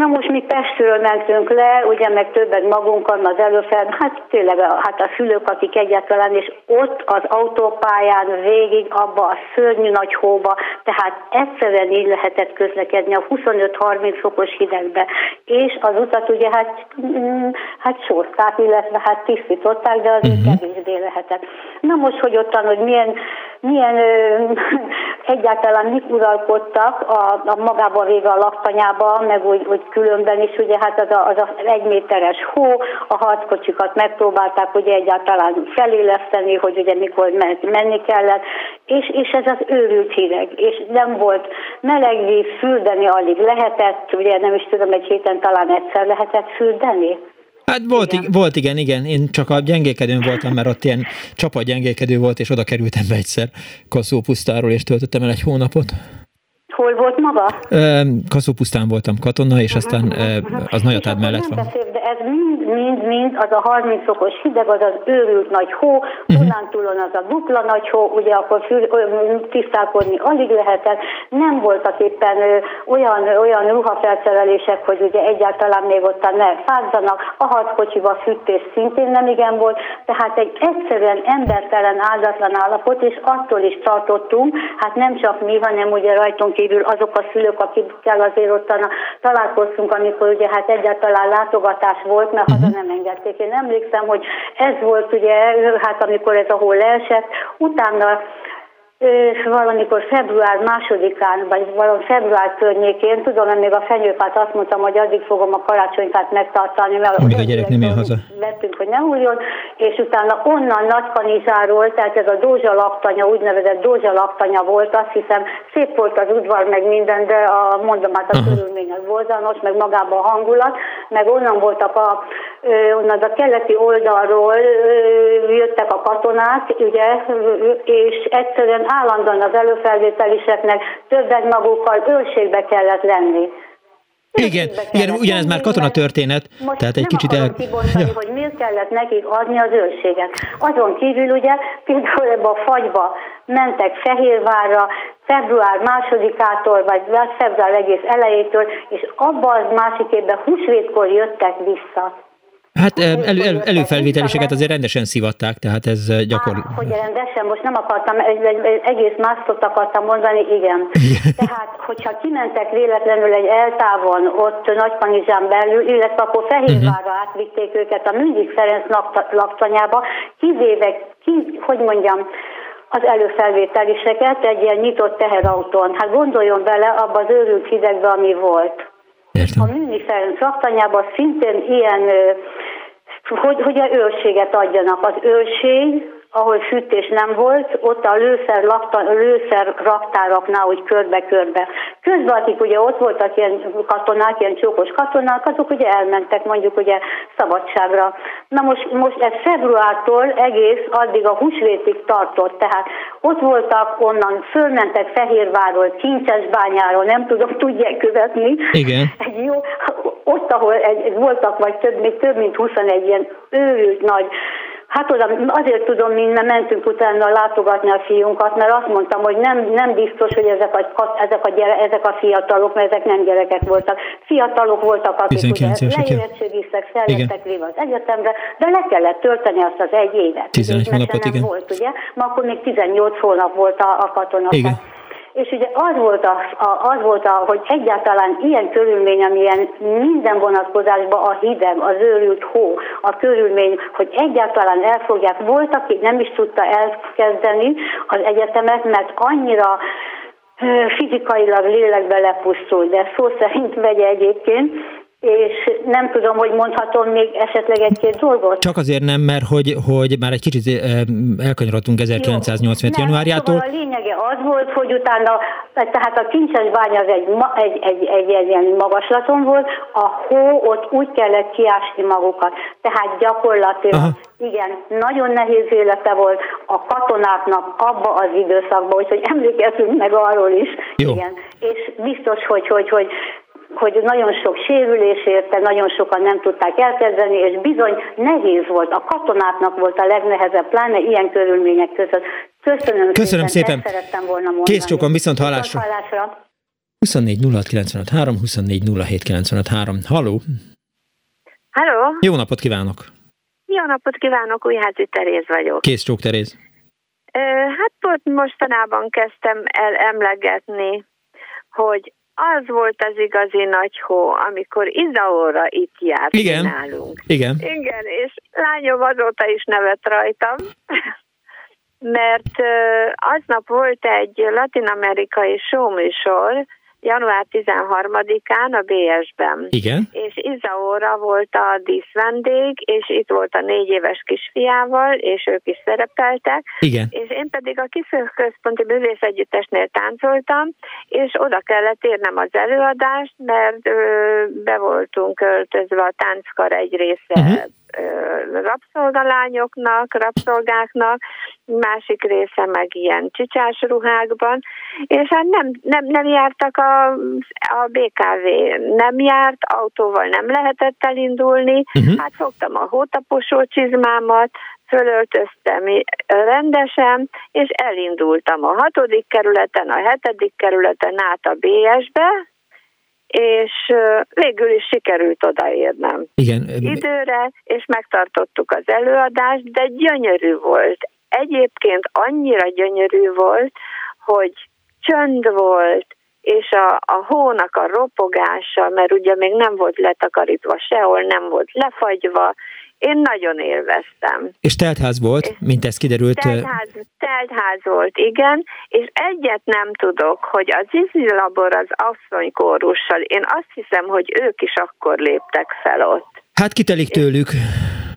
Na most mi Pestről mentünk le, ugye meg többet magunkon az előfel, hát tényleg hát a szülők, akik egyáltalán, és ott az autópályán végig abba a szörnyű nagy hóba, tehát egyszerűen így lehetett közlekedni a 25-30 fokos hidegbe. És az utat ugye hát, mm, hát sorták, illetve hát tisztították, de az uh-huh. kevésbé lehetett. Na most, hogy ottan, hogy milyen, milyen ö, egyáltalán mik uralkodtak a, a magába vége a laktanyába, meg úgy, úgy különben is, ugye hát az, a, az a egy méteres hó, a harckocsikat megpróbálták ugye egyáltalán feléleszteni, hogy ugye mikor menni kellett, és, és ez az őrült hideg, és nem volt meleg víz, fürdeni alig lehetett, ugye nem is tudom, egy héten talán egyszer lehetett fürdeni. Hát volt igen. volt, igen, igen. Én csak a gyengékedőn voltam, mert ott ilyen csapat gyengékedő volt, és oda kerültem be egyszer Kaszó pusztáról, és töltöttem el egy hónapot. Hol volt maga? Kaszópusztán voltam katona, és aztán az Nagyatád mellett van. Beszél, de ez mind, mind, mind, az a 30 fokos hideg, az az őrült nagy hó, uh-huh. túlon az a dupla nagy hó, ugye akkor fül, tisztálkodni alig lehetett, nem voltak éppen olyan, olyan ruhafelszerelések, hogy ugye egyáltalán még ott ne fázzanak, a harckocsiba fűtés szintén nem igen volt, tehát egy egyszerűen embertelen, áldatlan állapot, és attól is tartottunk, hát nem csak mi, hanem ugye rajtunk kívül azok a szülők, akikkel azért ott találkoztunk, amikor ugye hát egyáltalán látogatás volt, mert haza nem engedték. Én emlékszem, hogy ez volt ugye, hát amikor ez a hol leesett, utána és valamikor február másodikán, vagy valami február környékén, tudom, hogy még a fenyőfát azt mondtam, hogy addig fogom a karácsonyfát megtartani, mert Amíg a gyerek nem jön haza. Vettünk, hogy ne húljon, és utána onnan Nagykanizáról, tehát ez a Dózsa laktanya, úgynevezett Dózsa laktanya volt, azt hiszem, szép volt az udvar, meg minden, de a, mondom, hát a uh-huh. körülmény az borzalmas, meg magában a hangulat, meg onnan voltak a, onnan a keleti oldalról jöttek a katonák, ugye, és egyszerűen állandóan az előfelvételiseknek többet magukkal őrségbe kellett lenni. Igen, igen, ugyanez már katonatörténet, tehát egy nem kicsit el... kibontani, ja. hogy miért kellett nekik adni az őrséget. Azon kívül ugye például ebbe a fagyba mentek Fehérvárra február másodikától, vagy február egész elejétől, és abban az másik évben húsvétkor jöttek vissza. Hát elő, elő, előfelvételiseket azért rendesen szivatták, tehát ez gyakorlatilag... Hát, hogy rendesen, most nem akartam, egész másztot akartam mondani, igen. Tehát, hogyha kimentek véletlenül egy eltávon ott Nagykanizsán belül, illetve akkor Fehérvárra uh-huh. átvitték őket a Mündig Ferenc laktanyába, kivéve, ki, hogy mondjam, az előfelvételiseket egy ilyen nyitott teherautón. Hát gondoljon bele abba az őrült hidegbe, ami volt. Értem. A Műni Ferenc laktanyában szintén ilyen hogy, hogy a őrséget adjanak. Az őrség ahol fűtés nem volt, ott a lőszer, lakta, lőszer raktáraknál, úgy körbe-körbe. Közben, akik ugye ott voltak ilyen katonák, ilyen csókos katonák, azok ugye elmentek mondjuk ugye szabadságra. Na most, most ez februártól egész addig a húsvétig tartott, tehát ott voltak, onnan fölmentek Fehérvárról, Kincsesbányáról, nem tudom, tudják követni. Igen. Egy jó, ott, ahol egy, voltak, vagy több, még több mint 21 ilyen őrült nagy Hát oda azért tudom, minden mentünk utána látogatni a fiunkat, mert azt mondtam, hogy nem, nem biztos, hogy ezek a, ezek, a gyere, ezek a fiatalok, mert ezek nem gyerekek voltak. Fiatalok voltak, akik ugye leérettségiztek, fellettek léve az egyetemre, de le kellett tölteni azt az egy évet. 11 hónapot, igen. Volt, ugye? Ma akkor még 18 hónap volt a, a katona. Igen. És ugye az volt, a, a, az volt a, hogy egyáltalán ilyen körülmény, amilyen minden vonatkozásban a hideg, az őrült hó, a körülmény, hogy egyáltalán elfogják. Volt, aki nem is tudta elkezdeni az egyetemet, mert annyira fizikailag lélekbe lepusztult, de szó szerint vegye egyébként, és nem tudom, hogy mondhatom még esetleg egy-két dolgot. Csak azért nem, mert hogy, hogy már egy kicsit elkanyarodtunk 1985. Jó, januárjától. Szóval a lényege az volt, hogy utána, tehát a kincses bánya az egy, egy, egy, egy, egy ilyen magaslaton volt, a hó ott úgy kellett kiásni magukat. Tehát gyakorlatilag Aha. igen, nagyon nehéz élete volt a katonáknak abba az időszakban, úgyhogy emlékezzünk meg arról is. Jó. Igen. És biztos, hogy, hogy, hogy hogy nagyon sok sérülés érte, nagyon sokan nem tudták elkezdeni, és bizony nehéz volt. A katonáknak volt a legnehezebb, pláne ilyen körülmények között. Köszönöm, Köszönöm szépen. szépen. szerettem volna mondani. Kész csókon, viszont hallásra. Viszont hallásra. 24 03, 24 03. Halló! Halló! Jó napot kívánok! Jó napot kívánok, Újházi Teréz vagyok. Kész csók Teréz. Hát pont mostanában kezdtem el emlegetni, hogy az volt az igazi nagy hó, amikor Izaóra itt járt Igen. nálunk. Igen. Igen, és lányom azóta is nevet rajtam, mert aznap volt egy latin-amerikai showműsor, január 13-án a BS-ben. Igen. És Izaóra volt a díszvendég, és itt volt a négy éves kisfiával, és ők is szerepeltek. Igen. És én pedig a Kiszökközponti Művész Együttesnél táncoltam, és oda kellett érnem az előadást, mert ö, be voltunk öltözve a tánckar egy része uh-huh rabszolgalányoknak, rabszolgáknak, másik része meg ilyen csicsás ruhákban, és hát nem, nem, nem jártak a, a BKV, nem járt, autóval nem lehetett elindulni, uh-huh. hát fogtam a hótaposó csizmámat, fölöltöztem rendesen, és elindultam a hatodik kerületen, a hetedik kerületen át a BS-be, és végül is sikerült odaérnem. Igen. Időre, és megtartottuk az előadást, de gyönyörű volt. Egyébként annyira gyönyörű volt, hogy csönd volt, és a, a hónak a ropogása, mert ugye még nem volt letakarítva sehol, nem volt lefagyva, én nagyon élveztem. És teltház volt, és mint ez kiderült? Teltház, teltház volt, igen, és egyet nem tudok, hogy az Izi Labor az asszonykórussal, én azt hiszem, hogy ők is akkor léptek fel ott. Hát kitelik tőlük.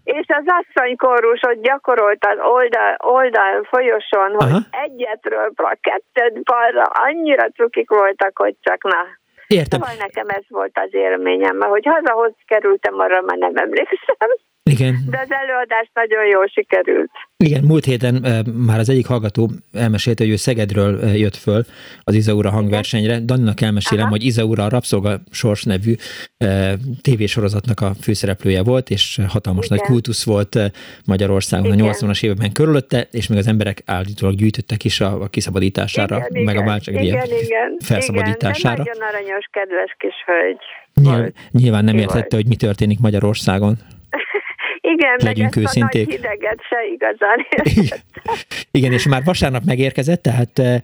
És az asszonykórus ott gyakorolt az oldal, oldal folyosón, hogy Aha. egyetről kettőt balra, annyira cukik voltak, hogy csak na. Értem. Szóval nekem ez volt az élményem, mert hogy hazahoz kerültem, arra már nem emlékszem. Igen. De az előadás nagyon jól sikerült. Igen, múlt héten e, már az egyik hallgató elmesélte, hogy ő Szegedről e, jött föl az Izaura hangversenyre. Daninak elmesélem, Aha. hogy Izaura a Rabszolga Sors nevű e, tévésorozatnak a főszereplője volt, és hatalmas Igen. nagy kultusz volt Magyarországon Igen. a 80-as években körülötte, és még az emberek állítólag gyűjtöttek is a, a kiszabadítására, Igen, meg igen. a váltságdíjak felszabadítására. Igen, nagyon aranyos, kedves kis hölgy. Nyilván, nyilván nem értette, hogy mi történik Magyarországon. Igen, Legyünk meg ezt őszinték. a nagy hideget se igazán Igen, és már vasárnap megérkezett, tehát, e,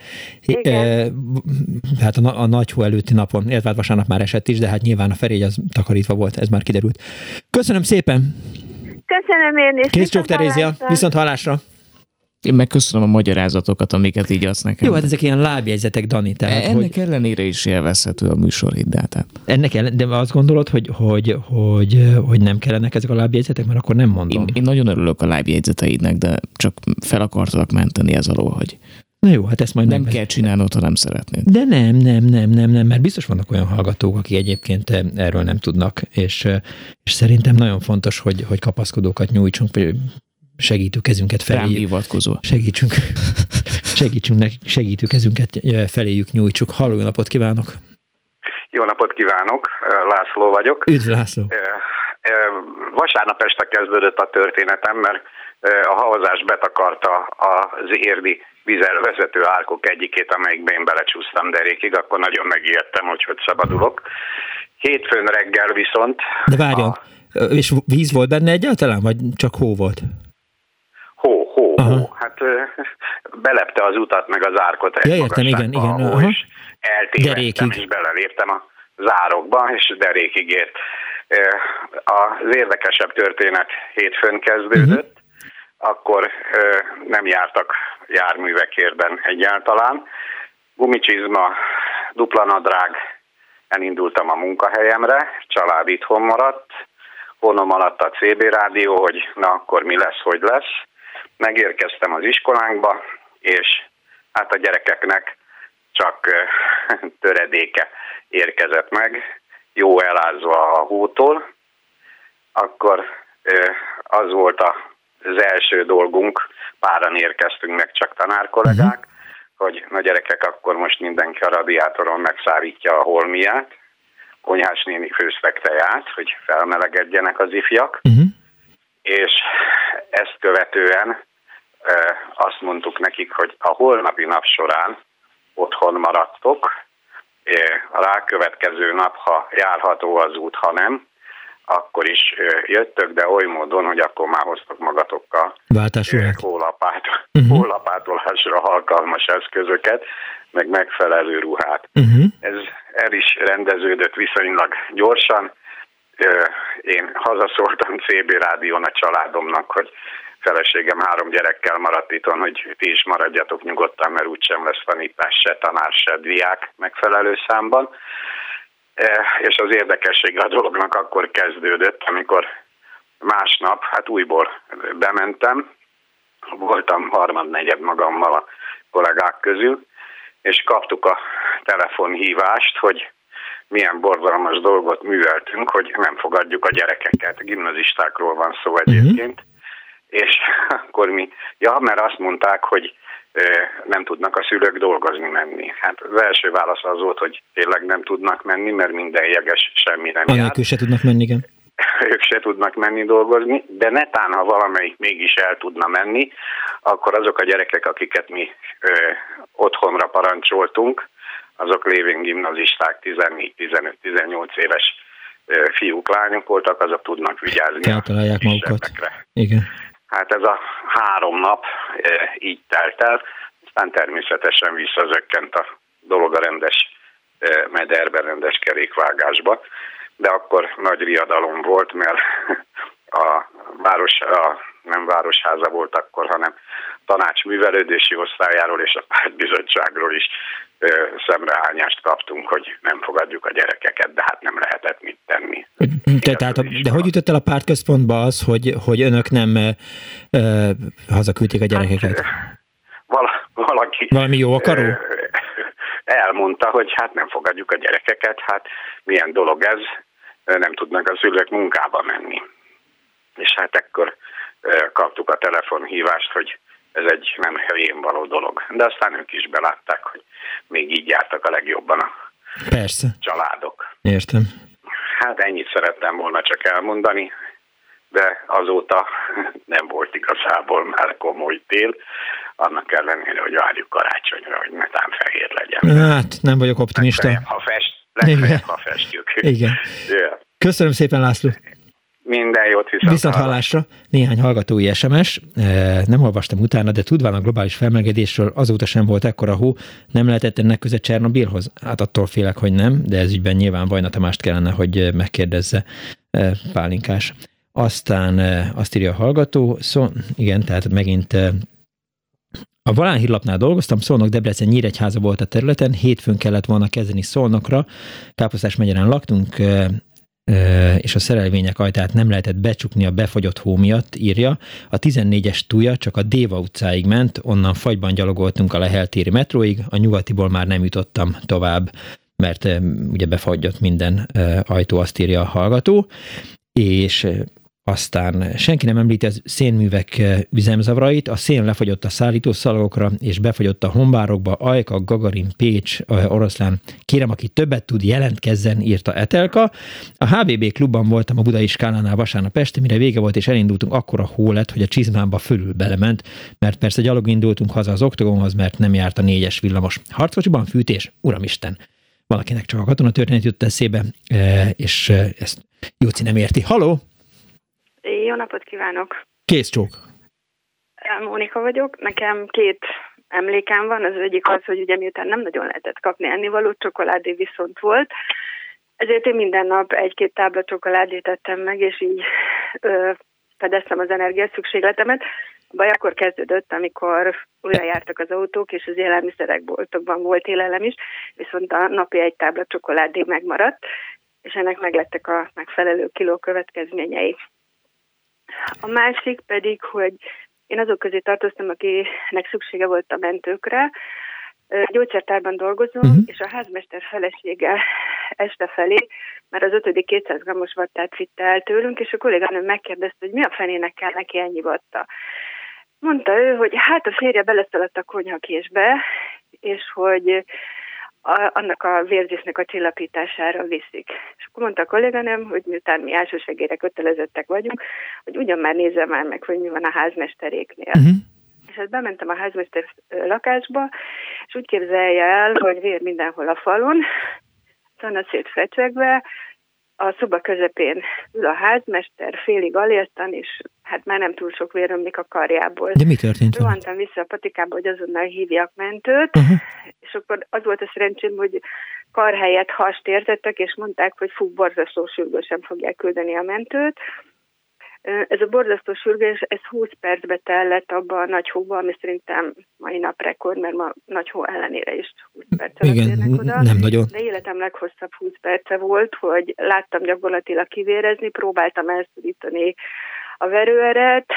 hát a, a nagy hó előtti napon, illetve hát vasárnap már esett is, de hát nyilván a ferégy az takarítva volt, ez már kiderült. Köszönöm szépen! Köszönöm én is. Kész csók Terézia, viszont hallásra! Én megköszönöm a magyarázatokat, amiket így azt nekem. Jó, hát ezek ilyen lábjegyzetek, Dani. Tehát, Ennek hogy... ellenére is élvezhető a műsor tehát. Ennek ellen, de azt gondolod, hogy, hogy, hogy, hogy nem kellenek ezek a lábjegyzetek, mert akkor nem mondom. Én, én nagyon örülök a lábjegyzeteidnek, de csak fel akartalak menteni ez alól, hogy Na jó, hát ezt majd Nem kell csinálnod, ha nem szeretnéd. De nem, nem, nem, nem, nem, mert biztos vannak olyan hallgatók, akik egyébként erről nem tudnak, és, és szerintem nagyon fontos, hogy, hogy kapaszkodókat nyújtsunk, segítő kezünket feléjük. Segítsünk, segítsünk nekik, segítő kezünket feléjük nyújtsuk. Halló, jó napot kívánok! Jó napot kívánok, László vagyok. Üdv László! Vasárnap este kezdődött a történetem, mert a havazás betakarta az érdi vizel vezető árkok egyikét, amelyikben én belecsúsztam derékig, akkor nagyon megijedtem, hogy hogy szabadulok. Hétfőn reggel viszont... De várjon, a... és víz volt benne egyáltalán, vagy csak hó volt? Hó, hó, Aha. hó. Hát belepte az utat, meg az árkot ja, értem, igen, igen. Aha. és eltévedtem, és beleléptem a zárokba, és derékig ért. Az érdekesebb történet hétfőn kezdődött, uh-huh. akkor nem jártak járművekérben egyáltalán. Gumicsizma, dupla nadrág, elindultam a munkahelyemre, család itthon maradt, vonom alatt a CB rádió, hogy na akkor mi lesz, hogy lesz. Megérkeztem az iskolánkba, és hát a gyerekeknek csak töredéke érkezett meg, jó elázva a hótól. Akkor az volt az első dolgunk, páran érkeztünk meg, csak tanárkollégák, uh-huh. hogy na gyerekek, akkor most mindenki a radiátoron megszárítja a holmiát, konyhás néni főztek teját, hogy felmelegedjenek az ifjak, uh-huh. és ezt követően azt mondtuk nekik, hogy a holnapi nap során otthon maradtok, a rákövetkező nap, ha járható az út, ha nem, akkor is jöttök, de oly módon, hogy akkor már hoztok magatokkal hólapát, uh-huh. hólapátolásra alkalmas eszközöket, meg megfelelő ruhát. Uh-huh. Ez el is rendeződött viszonylag gyorsan. Én hazaszóltam CB rádión a családomnak, hogy feleségem három gyerekkel maradt itt, hogy ti is maradjatok nyugodtan, mert úgysem lesz tanítás se, tanár se, diák megfelelő számban. E, és az érdekesség a dolognak akkor kezdődött, amikor másnap, hát újból bementem, voltam harmad-negyed magammal a kollégák közül, és kaptuk a telefonhívást, hogy milyen borzalmas dolgot műveltünk, hogy nem fogadjuk a gyerekeket. Gimnazistákról van szó egyébként. És akkor mi, ja, mert azt mondták, hogy nem tudnak a szülők dolgozni menni. Hát az első válasz az volt, hogy tényleg nem tudnak menni, mert minden jeges semmi nem jár. se tudnak menni, igen. Ők se tudnak menni dolgozni, de netán, ha valamelyik mégis el tudna menni, akkor azok a gyerekek, akiket mi ö, otthonra parancsoltunk, azok lévén gimnazisták, 14-15-18 éves fiúk, lányok voltak, azok tudnak vigyázni. Eltalálják magukat. Igen. Hát ez a három nap e, így telt el, aztán természetesen visszazökkent a dolog a rendes e, mederben, rendes kerékvágásba, de akkor nagy riadalom volt, mert a város, a, nem városháza volt akkor, hanem tanács művelődési osztályáról és a pártbizottságról is szemrehányást kaptunk, hogy nem fogadjuk a gyerekeket, de hát nem lehetett mit tenni. De, tehát, a, de hogy jutott el a pártközpontba az, hogy, hogy önök nem e, hazaküldték a gyerekeket? Hát, vala, valaki... Valami jó akaró? elmondta, hogy hát nem fogadjuk a gyerekeket, hát milyen dolog ez, nem tudnak a szülők munkába menni. És hát ekkor kaptuk a telefonhívást, hogy ez egy nem helyén való dolog. De aztán ők is belátták, hogy még így jártak a legjobban a Persze. családok. Értem. Hát ennyit szerettem volna csak elmondani, de azóta nem volt igazából már komoly tél, annak ellenére, hogy várjuk karácsonyra, hogy netán fehér legyen. Hát, nem vagyok optimista. Legfeljebb, ha, fest, legfeljebb, ha festjük. Igen. yeah. Köszönöm szépen, László. Minden jót viszont, viszont hallásra. Néhány hallgatói SMS, nem olvastam utána, de tudván a globális felmelegedésről azóta sem volt ekkora hó, nem lehetett ennek köze Csernobilhoz? Hát attól félek, hogy nem, de ez ügyben nyilván Vajna Tamást kellene, hogy megkérdezze Pálinkás. Aztán azt írja a hallgató, szó, igen, tehát megint A Valán hírlapnál dolgoztam, Szolnok, Debrecen, Nyíregyháza volt a területen, hétfőn kellett volna kezdeni Szolnokra, Káposztás megyeren laktunk, és a szerelvények ajtát nem lehetett becsukni a befagyott hó miatt, írja. A 14-es túja csak a Déva utcáig ment, onnan fagyban gyalogoltunk a Leheltéri metróig, a nyugatiból már nem jutottam tovább, mert ugye befagyott minden ajtó, azt írja a hallgató, és aztán senki nem említi az szénművek eh, üzemzavarait, a szén lefagyott a szállítószalagokra, és befagyott a hombárokba, Ajka, Gagarin, Pécs, eh, Oroszlán. Kérem, aki többet tud, jelentkezzen, írta Etelka. A HVB klubban voltam a Budai Skálánál vasárnap este, mire vége volt, és elindultunk, akkora hó lett, hogy a csizmámba fölül belement, mert persze gyalog indultunk haza az oktogonhoz, mert nem járt a négyes villamos. Harckocsiban fűtés, uramisten! Valakinek csak a katona történet jött eszébe, eh, és ezt Jóci nem érti. Haló! Jó napot kívánok! Kész csók! Mónika vagyok. Nekem két emlékem van. Az egyik az, hogy ugye miután nem nagyon lehetett kapni ennivalót, csokoládé viszont volt. Ezért én minden nap egy-két tábla csokoládét tettem meg, és így ö, fedeztem az energia szükségletemet. A baj akkor kezdődött, amikor újra jártak az autók, és az élelmiszerek boltokban volt élelem is, viszont a napi egy tábla csokoládé megmaradt, és ennek meglettek a megfelelő kiló következményei. A másik pedig, hogy én azok közé tartoztam, akinek szüksége volt a mentőkre, gyógyszertárban dolgozom, uh-huh. és a házmester felesége este felé már az ötödik 200 g-os vattát vitte el tőlünk, és a kolléganőm megkérdezte, hogy mi a fenének kell neki ennyi vatta. Mondta ő, hogy hát a férje beleszaladt a konyhakésbe, és hogy a, annak a vérzésnek a csillapítására viszik. És akkor mondta a kolléganőm, hogy miután mi elsősegére kötelezettek vagyunk, hogy ugyan már nézzem már meg, hogy mi van a házmesteréknél. Uh-huh. És hát bementem a házmester lakásba, és úgy képzelje el, hogy vér mindenhol a falon, szanaszét fecsegve, a szoba közepén ül a házmester, félig aléltan, és hát már nem túl sok vér ömlik a karjából. De mi történt? Rohantam vissza a patikába, hogy azonnal hívjak mentőt, uh-huh. és akkor az volt a szerencsém, hogy kar helyett hast értettek, és mondták, hogy fú, borzasztó sürgősen fogják küldeni a mentőt, ez a borzasztó sürgés, ez 20 percbe tellett abba a nagy hóba, ami szerintem mai nap rekord, mert ma nagy hó ellenére is 20 perc Igen, oda. nem nagyon. De életem leghosszabb 20 perce volt, hogy láttam gyakorlatilag kivérezni, próbáltam elszorítani a verőeret,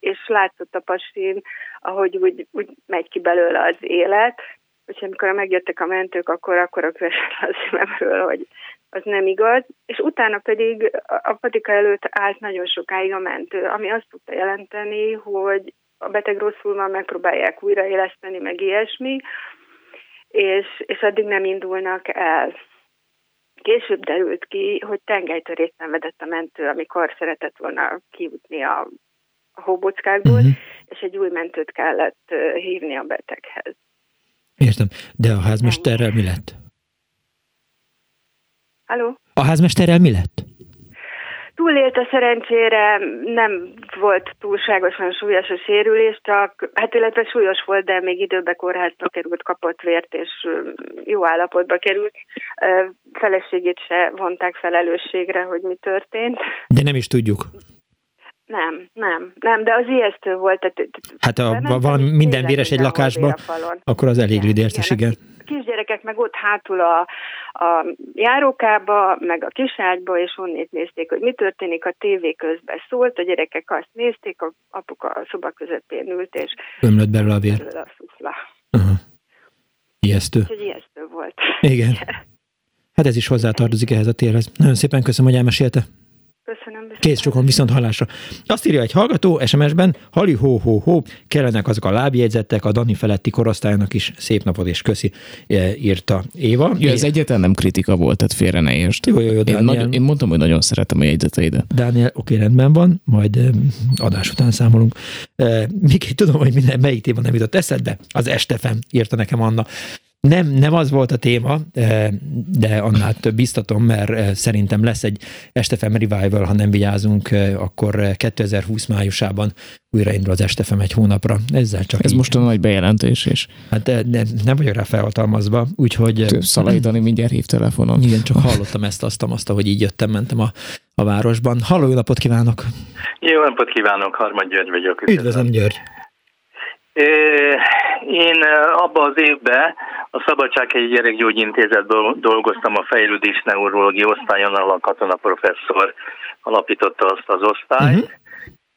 és látszott a pasin, ahogy úgy, úgy megy ki belőle az élet, Úgyhogy amikor megjöttek a mentők, akkor akkor a a szívemről, hogy az nem igaz, és utána pedig a patika előtt állt nagyon sokáig a mentő, ami azt tudta jelenteni, hogy a beteg rosszul van, megpróbálják újraéleszteni, meg ilyesmi, és, és addig nem indulnak el. Később derült ki, hogy tengelytörést szenvedett a mentő, amikor szeretett volna kijutni a, a hóbockákból, uh-huh. és egy új mentőt kellett hívni a beteghez. Értem, de a házmesterrel mi lett? Halló? A házmesterrel mi lett? Túlélte szerencsére, nem volt túlságosan súlyos a sérülés, csak, hát illetve súlyos volt, de még időbe kórházba került, kapott vért, és jó állapotba került. Feleségét se vonták felelősségre, hogy mi történt. De nem is tudjuk. Nem, nem, nem, de az ijesztő volt. Tehát, hát ha valami minden véres egy lakásban, akkor az elég lidértes, igen. igen kisgyerekek meg ott hátul a, a járókába, meg a kiságyba, és onnét nézték, hogy mi történik, a tévé közben szólt, a gyerekek azt nézték, a apuka a szoba közepén ült, és ömlött belőle a vér. A szufla. Uh-huh. Ijesztő. Úgyhogy ijesztő volt. Igen. Hát ez is hozzátartozik ehhez a térhez. Nagyon szépen köszönöm, hogy elmesélte. Köszönöm. Kész sokan viszont hallásra. Azt írja egy hallgató SMS-ben, hali hó hó hó, kellenek azok a lábjegyzettek, a Dani feletti korosztálynak is szép napot és köszi, e, írta Éva. Ja, ez egyetlen nem kritika volt, tehát félre ne értsd. Jó, jó, jó, én, nagyon, én mondtam, hogy nagyon szeretem a jegyzeteidet. Dániel, oké, rendben van, majd adás után számolunk. Még tudom, hogy minden, melyik téma nem jutott eszedbe, az Estefem, írta nekem Anna. Nem, nem az volt a téma, eh, de annál több biztatom, mert eh, szerintem lesz egy Estefem Revival, ha nem vigyázunk, eh, akkor 2020 májusában újraindul az Estefem egy hónapra. Ezzel csak Ez így. most a nagy bejelentés is. Hát nem, nem vagyok rá felhatalmazva, úgyhogy... Szalaidani mindjárt hív telefonon. Igen, csak hallottam ezt, azt, azt, hogy így jöttem, mentem a, a városban. Halló, jó napot kívánok! Jó napot kívánok, Harmad György vagyok. Üdvözlöm, György! Én abban az évben a Szabadsághegyi Gyerekgyógyintézetben dolgoztam a fejlődés neurológia osztályon, ahol a katona professzor alapította azt az osztályt. Uh-huh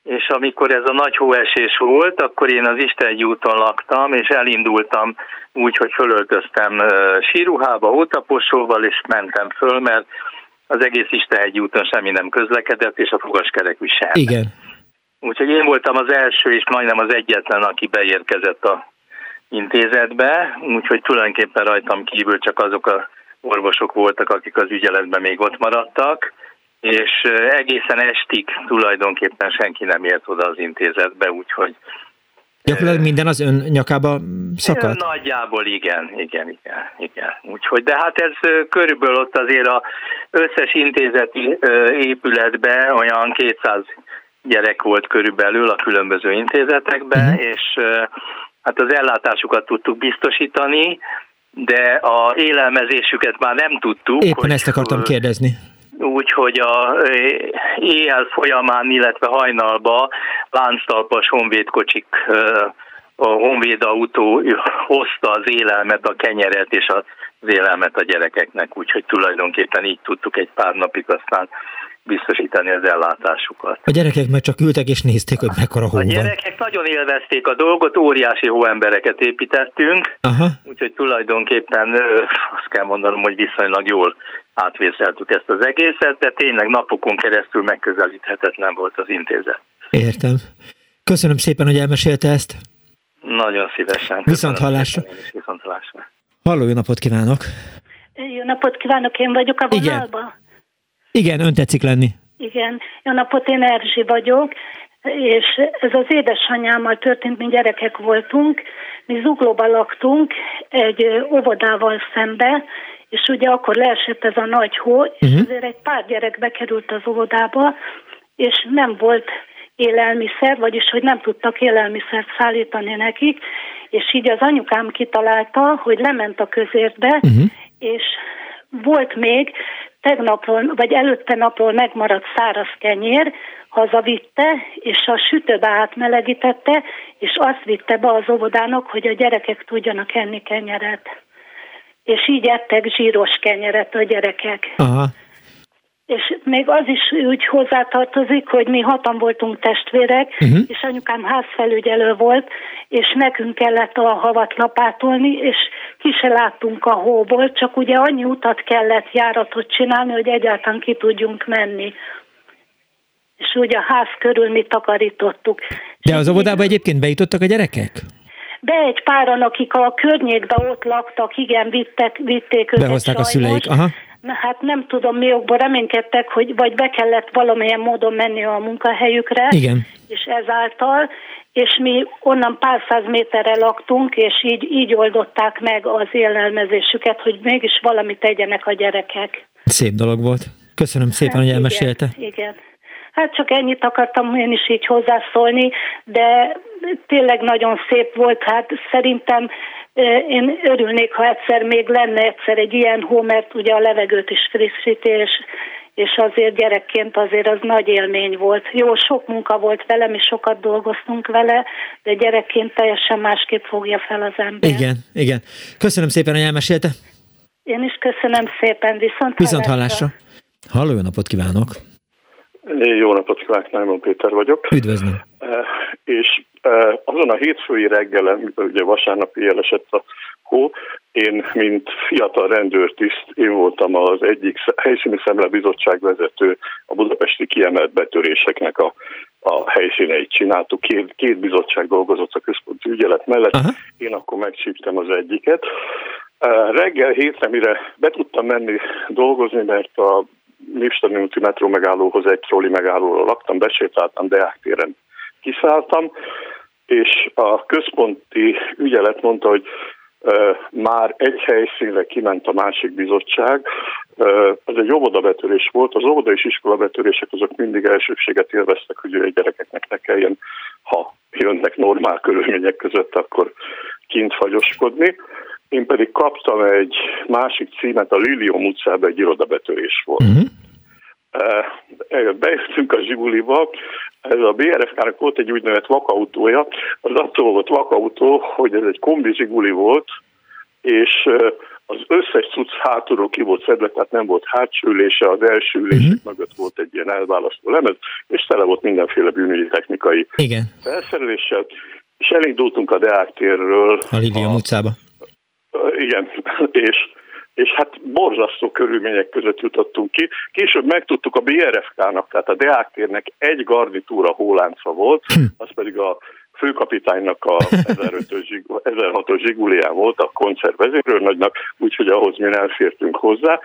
és amikor ez a nagy hóesés volt, akkor én az Isten úton laktam, és elindultam úgy, hogy fölöltöztem síruhába, hótaposóval, és mentem föl, mert az egész Isten úton semmi nem közlekedett, és a fogaskerekű sem. Igen. Úgyhogy én voltam az első, és majdnem az egyetlen, aki beérkezett a intézetbe, úgyhogy tulajdonképpen rajtam kívül csak azok a orvosok voltak, akik az ügyeletben még ott maradtak és egészen estig tulajdonképpen senki nem ért oda az intézetbe, úgyhogy Gyakorlatilag minden az ön nyakába szakadt? Nagyjából igen, igen, igen, igen. Úgyhogy, de hát ez körülbelül ott azért az összes intézeti épületben olyan 200 gyerek volt körülbelül a különböző intézetekben, uh-huh. és hát az ellátásukat tudtuk biztosítani, de a élelmezésüket már nem tudtuk. Éppen hogy, ezt akartam kérdezni úgyhogy a éjjel folyamán, illetve hajnalba lánctalpas honvédkocsik a honvéd autó hozta az élelmet, a kenyeret és az élelmet a gyerekeknek, úgyhogy tulajdonképpen így tudtuk egy pár napig aztán biztosítani az ellátásukat. A gyerekek meg csak ültek és nézték, hogy mekkora hó A gyerekek nagyon élvezték a dolgot, óriási hóembereket építettünk, Aha. úgyhogy tulajdonképpen azt kell mondanom, hogy viszonylag jól átvészeltük ezt az egészet, de tényleg napokon keresztül megközelíthetetlen volt az intézet. Értem. Köszönöm szépen, hogy elmesélte ezt. Nagyon szívesen. Viszont hallásra. Viszont hallásra. Halló, jó napot kívánok! Jó napot kívánok, én vagyok a vonalban. Igen, Igen ön tetszik lenni. Igen, jó napot, én Erzsi vagyok, és ez az édesanyámmal történt, mi gyerekek voltunk, mi zuglóban laktunk egy óvodával szembe, és ugye akkor leesett ez a nagy hó, és uh-huh. azért egy pár gyerek bekerült az óvodába, és nem volt élelmiszer, vagyis hogy nem tudtak élelmiszert szállítani nekik, és így az anyukám kitalálta, hogy lement a közértbe, uh-huh. és volt még tegnapról, vagy előtte napról megmaradt száraz kenyér, hazavitte, és a sütőbe átmelegítette, és azt vitte be az óvodának, hogy a gyerekek tudjanak enni kenyeret és így ettek zsíros kenyeret a gyerekek. Aha. És még az is úgy hozzátartozik, hogy mi hatan voltunk testvérek, uh-huh. és anyukám házfelügyelő volt, és nekünk kellett a havat lapátolni, és ki se láttunk a hóból, csak ugye annyi utat kellett járatot csinálni, hogy egyáltalán ki tudjunk menni. És ugye a ház körül mi takarítottuk. De az óvodába egyébként bejutottak a gyerekek? de egy páran, akik a környékben ott laktak, igen, vittek, vitték őket Behozták sajnos. a szüleik, aha. Na, hát nem tudom, mi okból reménykedtek, hogy vagy be kellett valamilyen módon menni a munkahelyükre, igen. és ezáltal, és mi onnan pár száz méterre laktunk, és így, így oldották meg az élelmezésüket, hogy mégis valamit tegyenek a gyerekek. Szép dolog volt. Köszönöm szépen, hát hogy elmesélte. Igen, igen. Hát csak ennyit akartam én is így hozzászólni, de tényleg nagyon szép volt, hát szerintem én örülnék, ha egyszer még lenne egyszer egy ilyen hó, mert ugye a levegőt is frissíti, és, és azért gyerekként azért az nagy élmény volt. Jó, sok munka volt vele, mi sokat dolgoztunk vele, de gyerekként teljesen másképp fogja fel az ember. Igen, igen. Köszönöm szépen, hogy elmesélte. Én is köszönöm szépen, viszont Viszont hallásra. Halló, jó napot kívánok! Jó napot kívánok, Nájmon Péter vagyok. Üdvözlöm. E, és e, azon a hétfői reggelen, ugye vasárnapi jelesett a hó, én, mint fiatal rendőrtiszt, én voltam az egyik helyszíni szemlebizottság vezető, a budapesti kiemelt betöréseknek a, a helyszíneit csináltuk. Két, két bizottság dolgozott a központi ügyelet mellett, Aha. én akkor megcsíptem az egyiket. Reggel hétre, mire be tudtam menni dolgozni, mert a Népstadion úti metró megállóhoz egy trolli megállóra laktam, besétáltam, Deák téren kiszálltam, és a központi ügyelet mondta, hogy már egy helyszínre kiment a másik bizottság. Ez egy óvodabetörés volt, az óvoda és iskolabetörések azok mindig elsőbséget élveztek, hogy a gyerekeknek ne kelljen, ha jönnek normál körülmények között, akkor kint fagyoskodni. Én pedig kaptam egy másik címet, a Lilium utcában egy irodabetörés volt. Uh-huh. Bejöttünk a Zsiguliba, ez a BRFK-nak volt egy úgynevezett vakautója, az attól volt vakautó, hogy ez egy kombi Zsiguli volt, és az összes cucc hátulról ki volt szedve, tehát nem volt hátsülése, az első ülések uh-huh. mögött volt egy ilyen elválasztó lemez, és tele volt mindenféle bűnügyi technikai Igen. felszereléssel, és elindultunk a Deák térről. A Lilium utcába. Igen, és és hát borzasztó körülmények között jutottunk ki. Később megtudtuk a BRFK-nak, tehát a Deák térnek egy garnitúra hólánca volt, hm. az pedig a főkapitánynak a 1006-os zsigulián volt, a koncertvezérőrnagynak, úgyhogy ahhoz mi nem fértünk hozzá.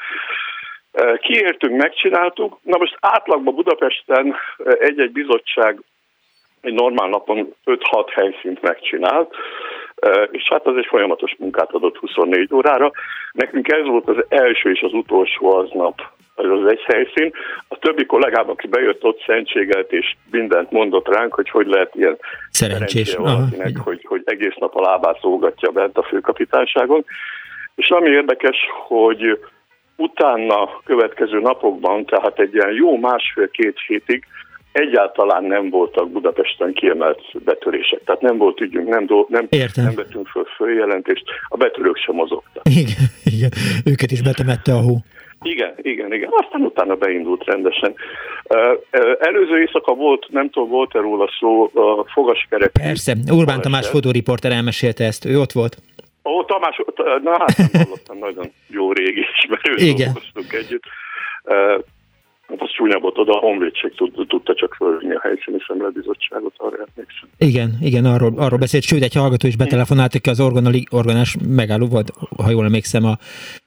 Kiértünk, megcsináltuk. Na most átlagban Budapesten egy-egy bizottság egy normál napon 5-6 helyszínt megcsinált, és hát az egy folyamatos munkát adott 24 órára. Nekünk ez volt az első és az utolsó aznap, ez az egy helyszín. A többi kollégám, aki bejött ott szentséget, és mindent mondott ránk, hogy hogy lehet ilyen szerencsés valakinek, hogy, hogy egész nap a lábát szógatja bent a főkapitányságon. És ami érdekes, hogy utána következő napokban, tehát egy ilyen jó másfél-két hétig egyáltalán nem voltak Budapesten kiemelt betörések. Tehát nem volt ügyünk, nem, do, nem, nem vettünk föl följelentést, a betörők sem mozogtak. Igen, igen, őket is betemette a hó. Igen, igen, igen. Aztán utána beindult rendesen. Előző éjszaka volt, nem tudom, volt-e róla szó, a fogaskerek. Persze, Urbán Tamás fotóriporter elmesélte ezt, ő ott volt. Ó, Tamás, na hát nem hallottam, nagyon jó régi ismerő, Igen. együtt. Hát az csúnya volt, oda a honvédség tud, tudta csak fölvinni a helyszíni szemlebizottságot, arra emlékszem. Igen, igen, arról, arról beszélt, sőt, egy hallgató is betelefonált, aki az orgonali, organás megálló volt, ha jól emlékszem, a,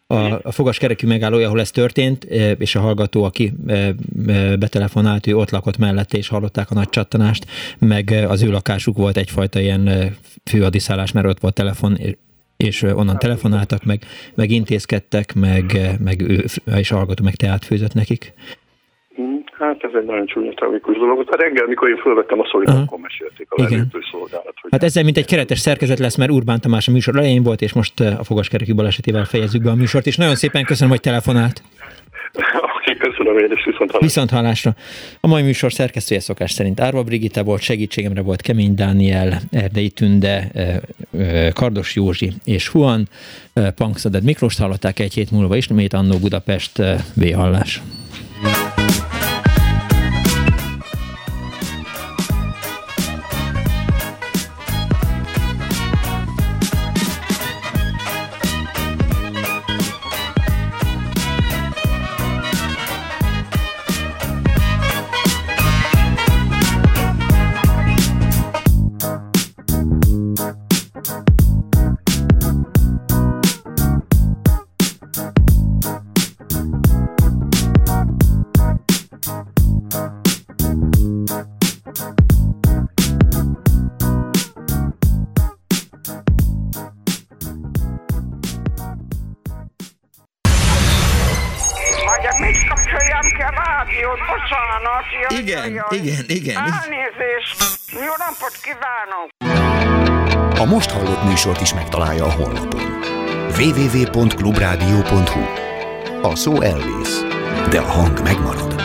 a, a fogaskerekű megállója, ahol ez történt, e, és a hallgató, aki e, e, betelefonált, ő ott lakott mellette, és hallották a nagy csattanást, meg az ő lakásuk volt egyfajta ilyen főadiszállás, mert ott volt telefon, és onnan telefonáltak, meg, meg intézkedtek, meg, meg ő, és hallgató meg teát főzött nekik. Hát egy nagyon csúnya tragikus dolog. A reggel, mikor én fölvettem a szólit, akkor mesélték a lelőtő szolgálat. Hogy hát ezzel mint egy keretes szerkezet lesz, mert Urbán Tamás a műsor elején volt, és most a fogaskerekű balesetével fejezzük be a műsort, és nagyon szépen köszönöm, hogy telefonált. Oké, köszönöm én is, viszont hallásra. Viszont hallásra. A mai műsor szerkesztője szokás szerint Árva Brigitta volt, segítségemre volt Kemény Dániel, Erdei Tünde, Kardos Józsi és Huan. Pankszaded Miklós hallották egy hét múlva ismét Annó Budapest B. Hallás. Igen. Elnézést! Jó napot kívánok! A most hallott műsort is megtalálja a honlapon. www.clubradio.hu A szó elvész, de a hang megmarad.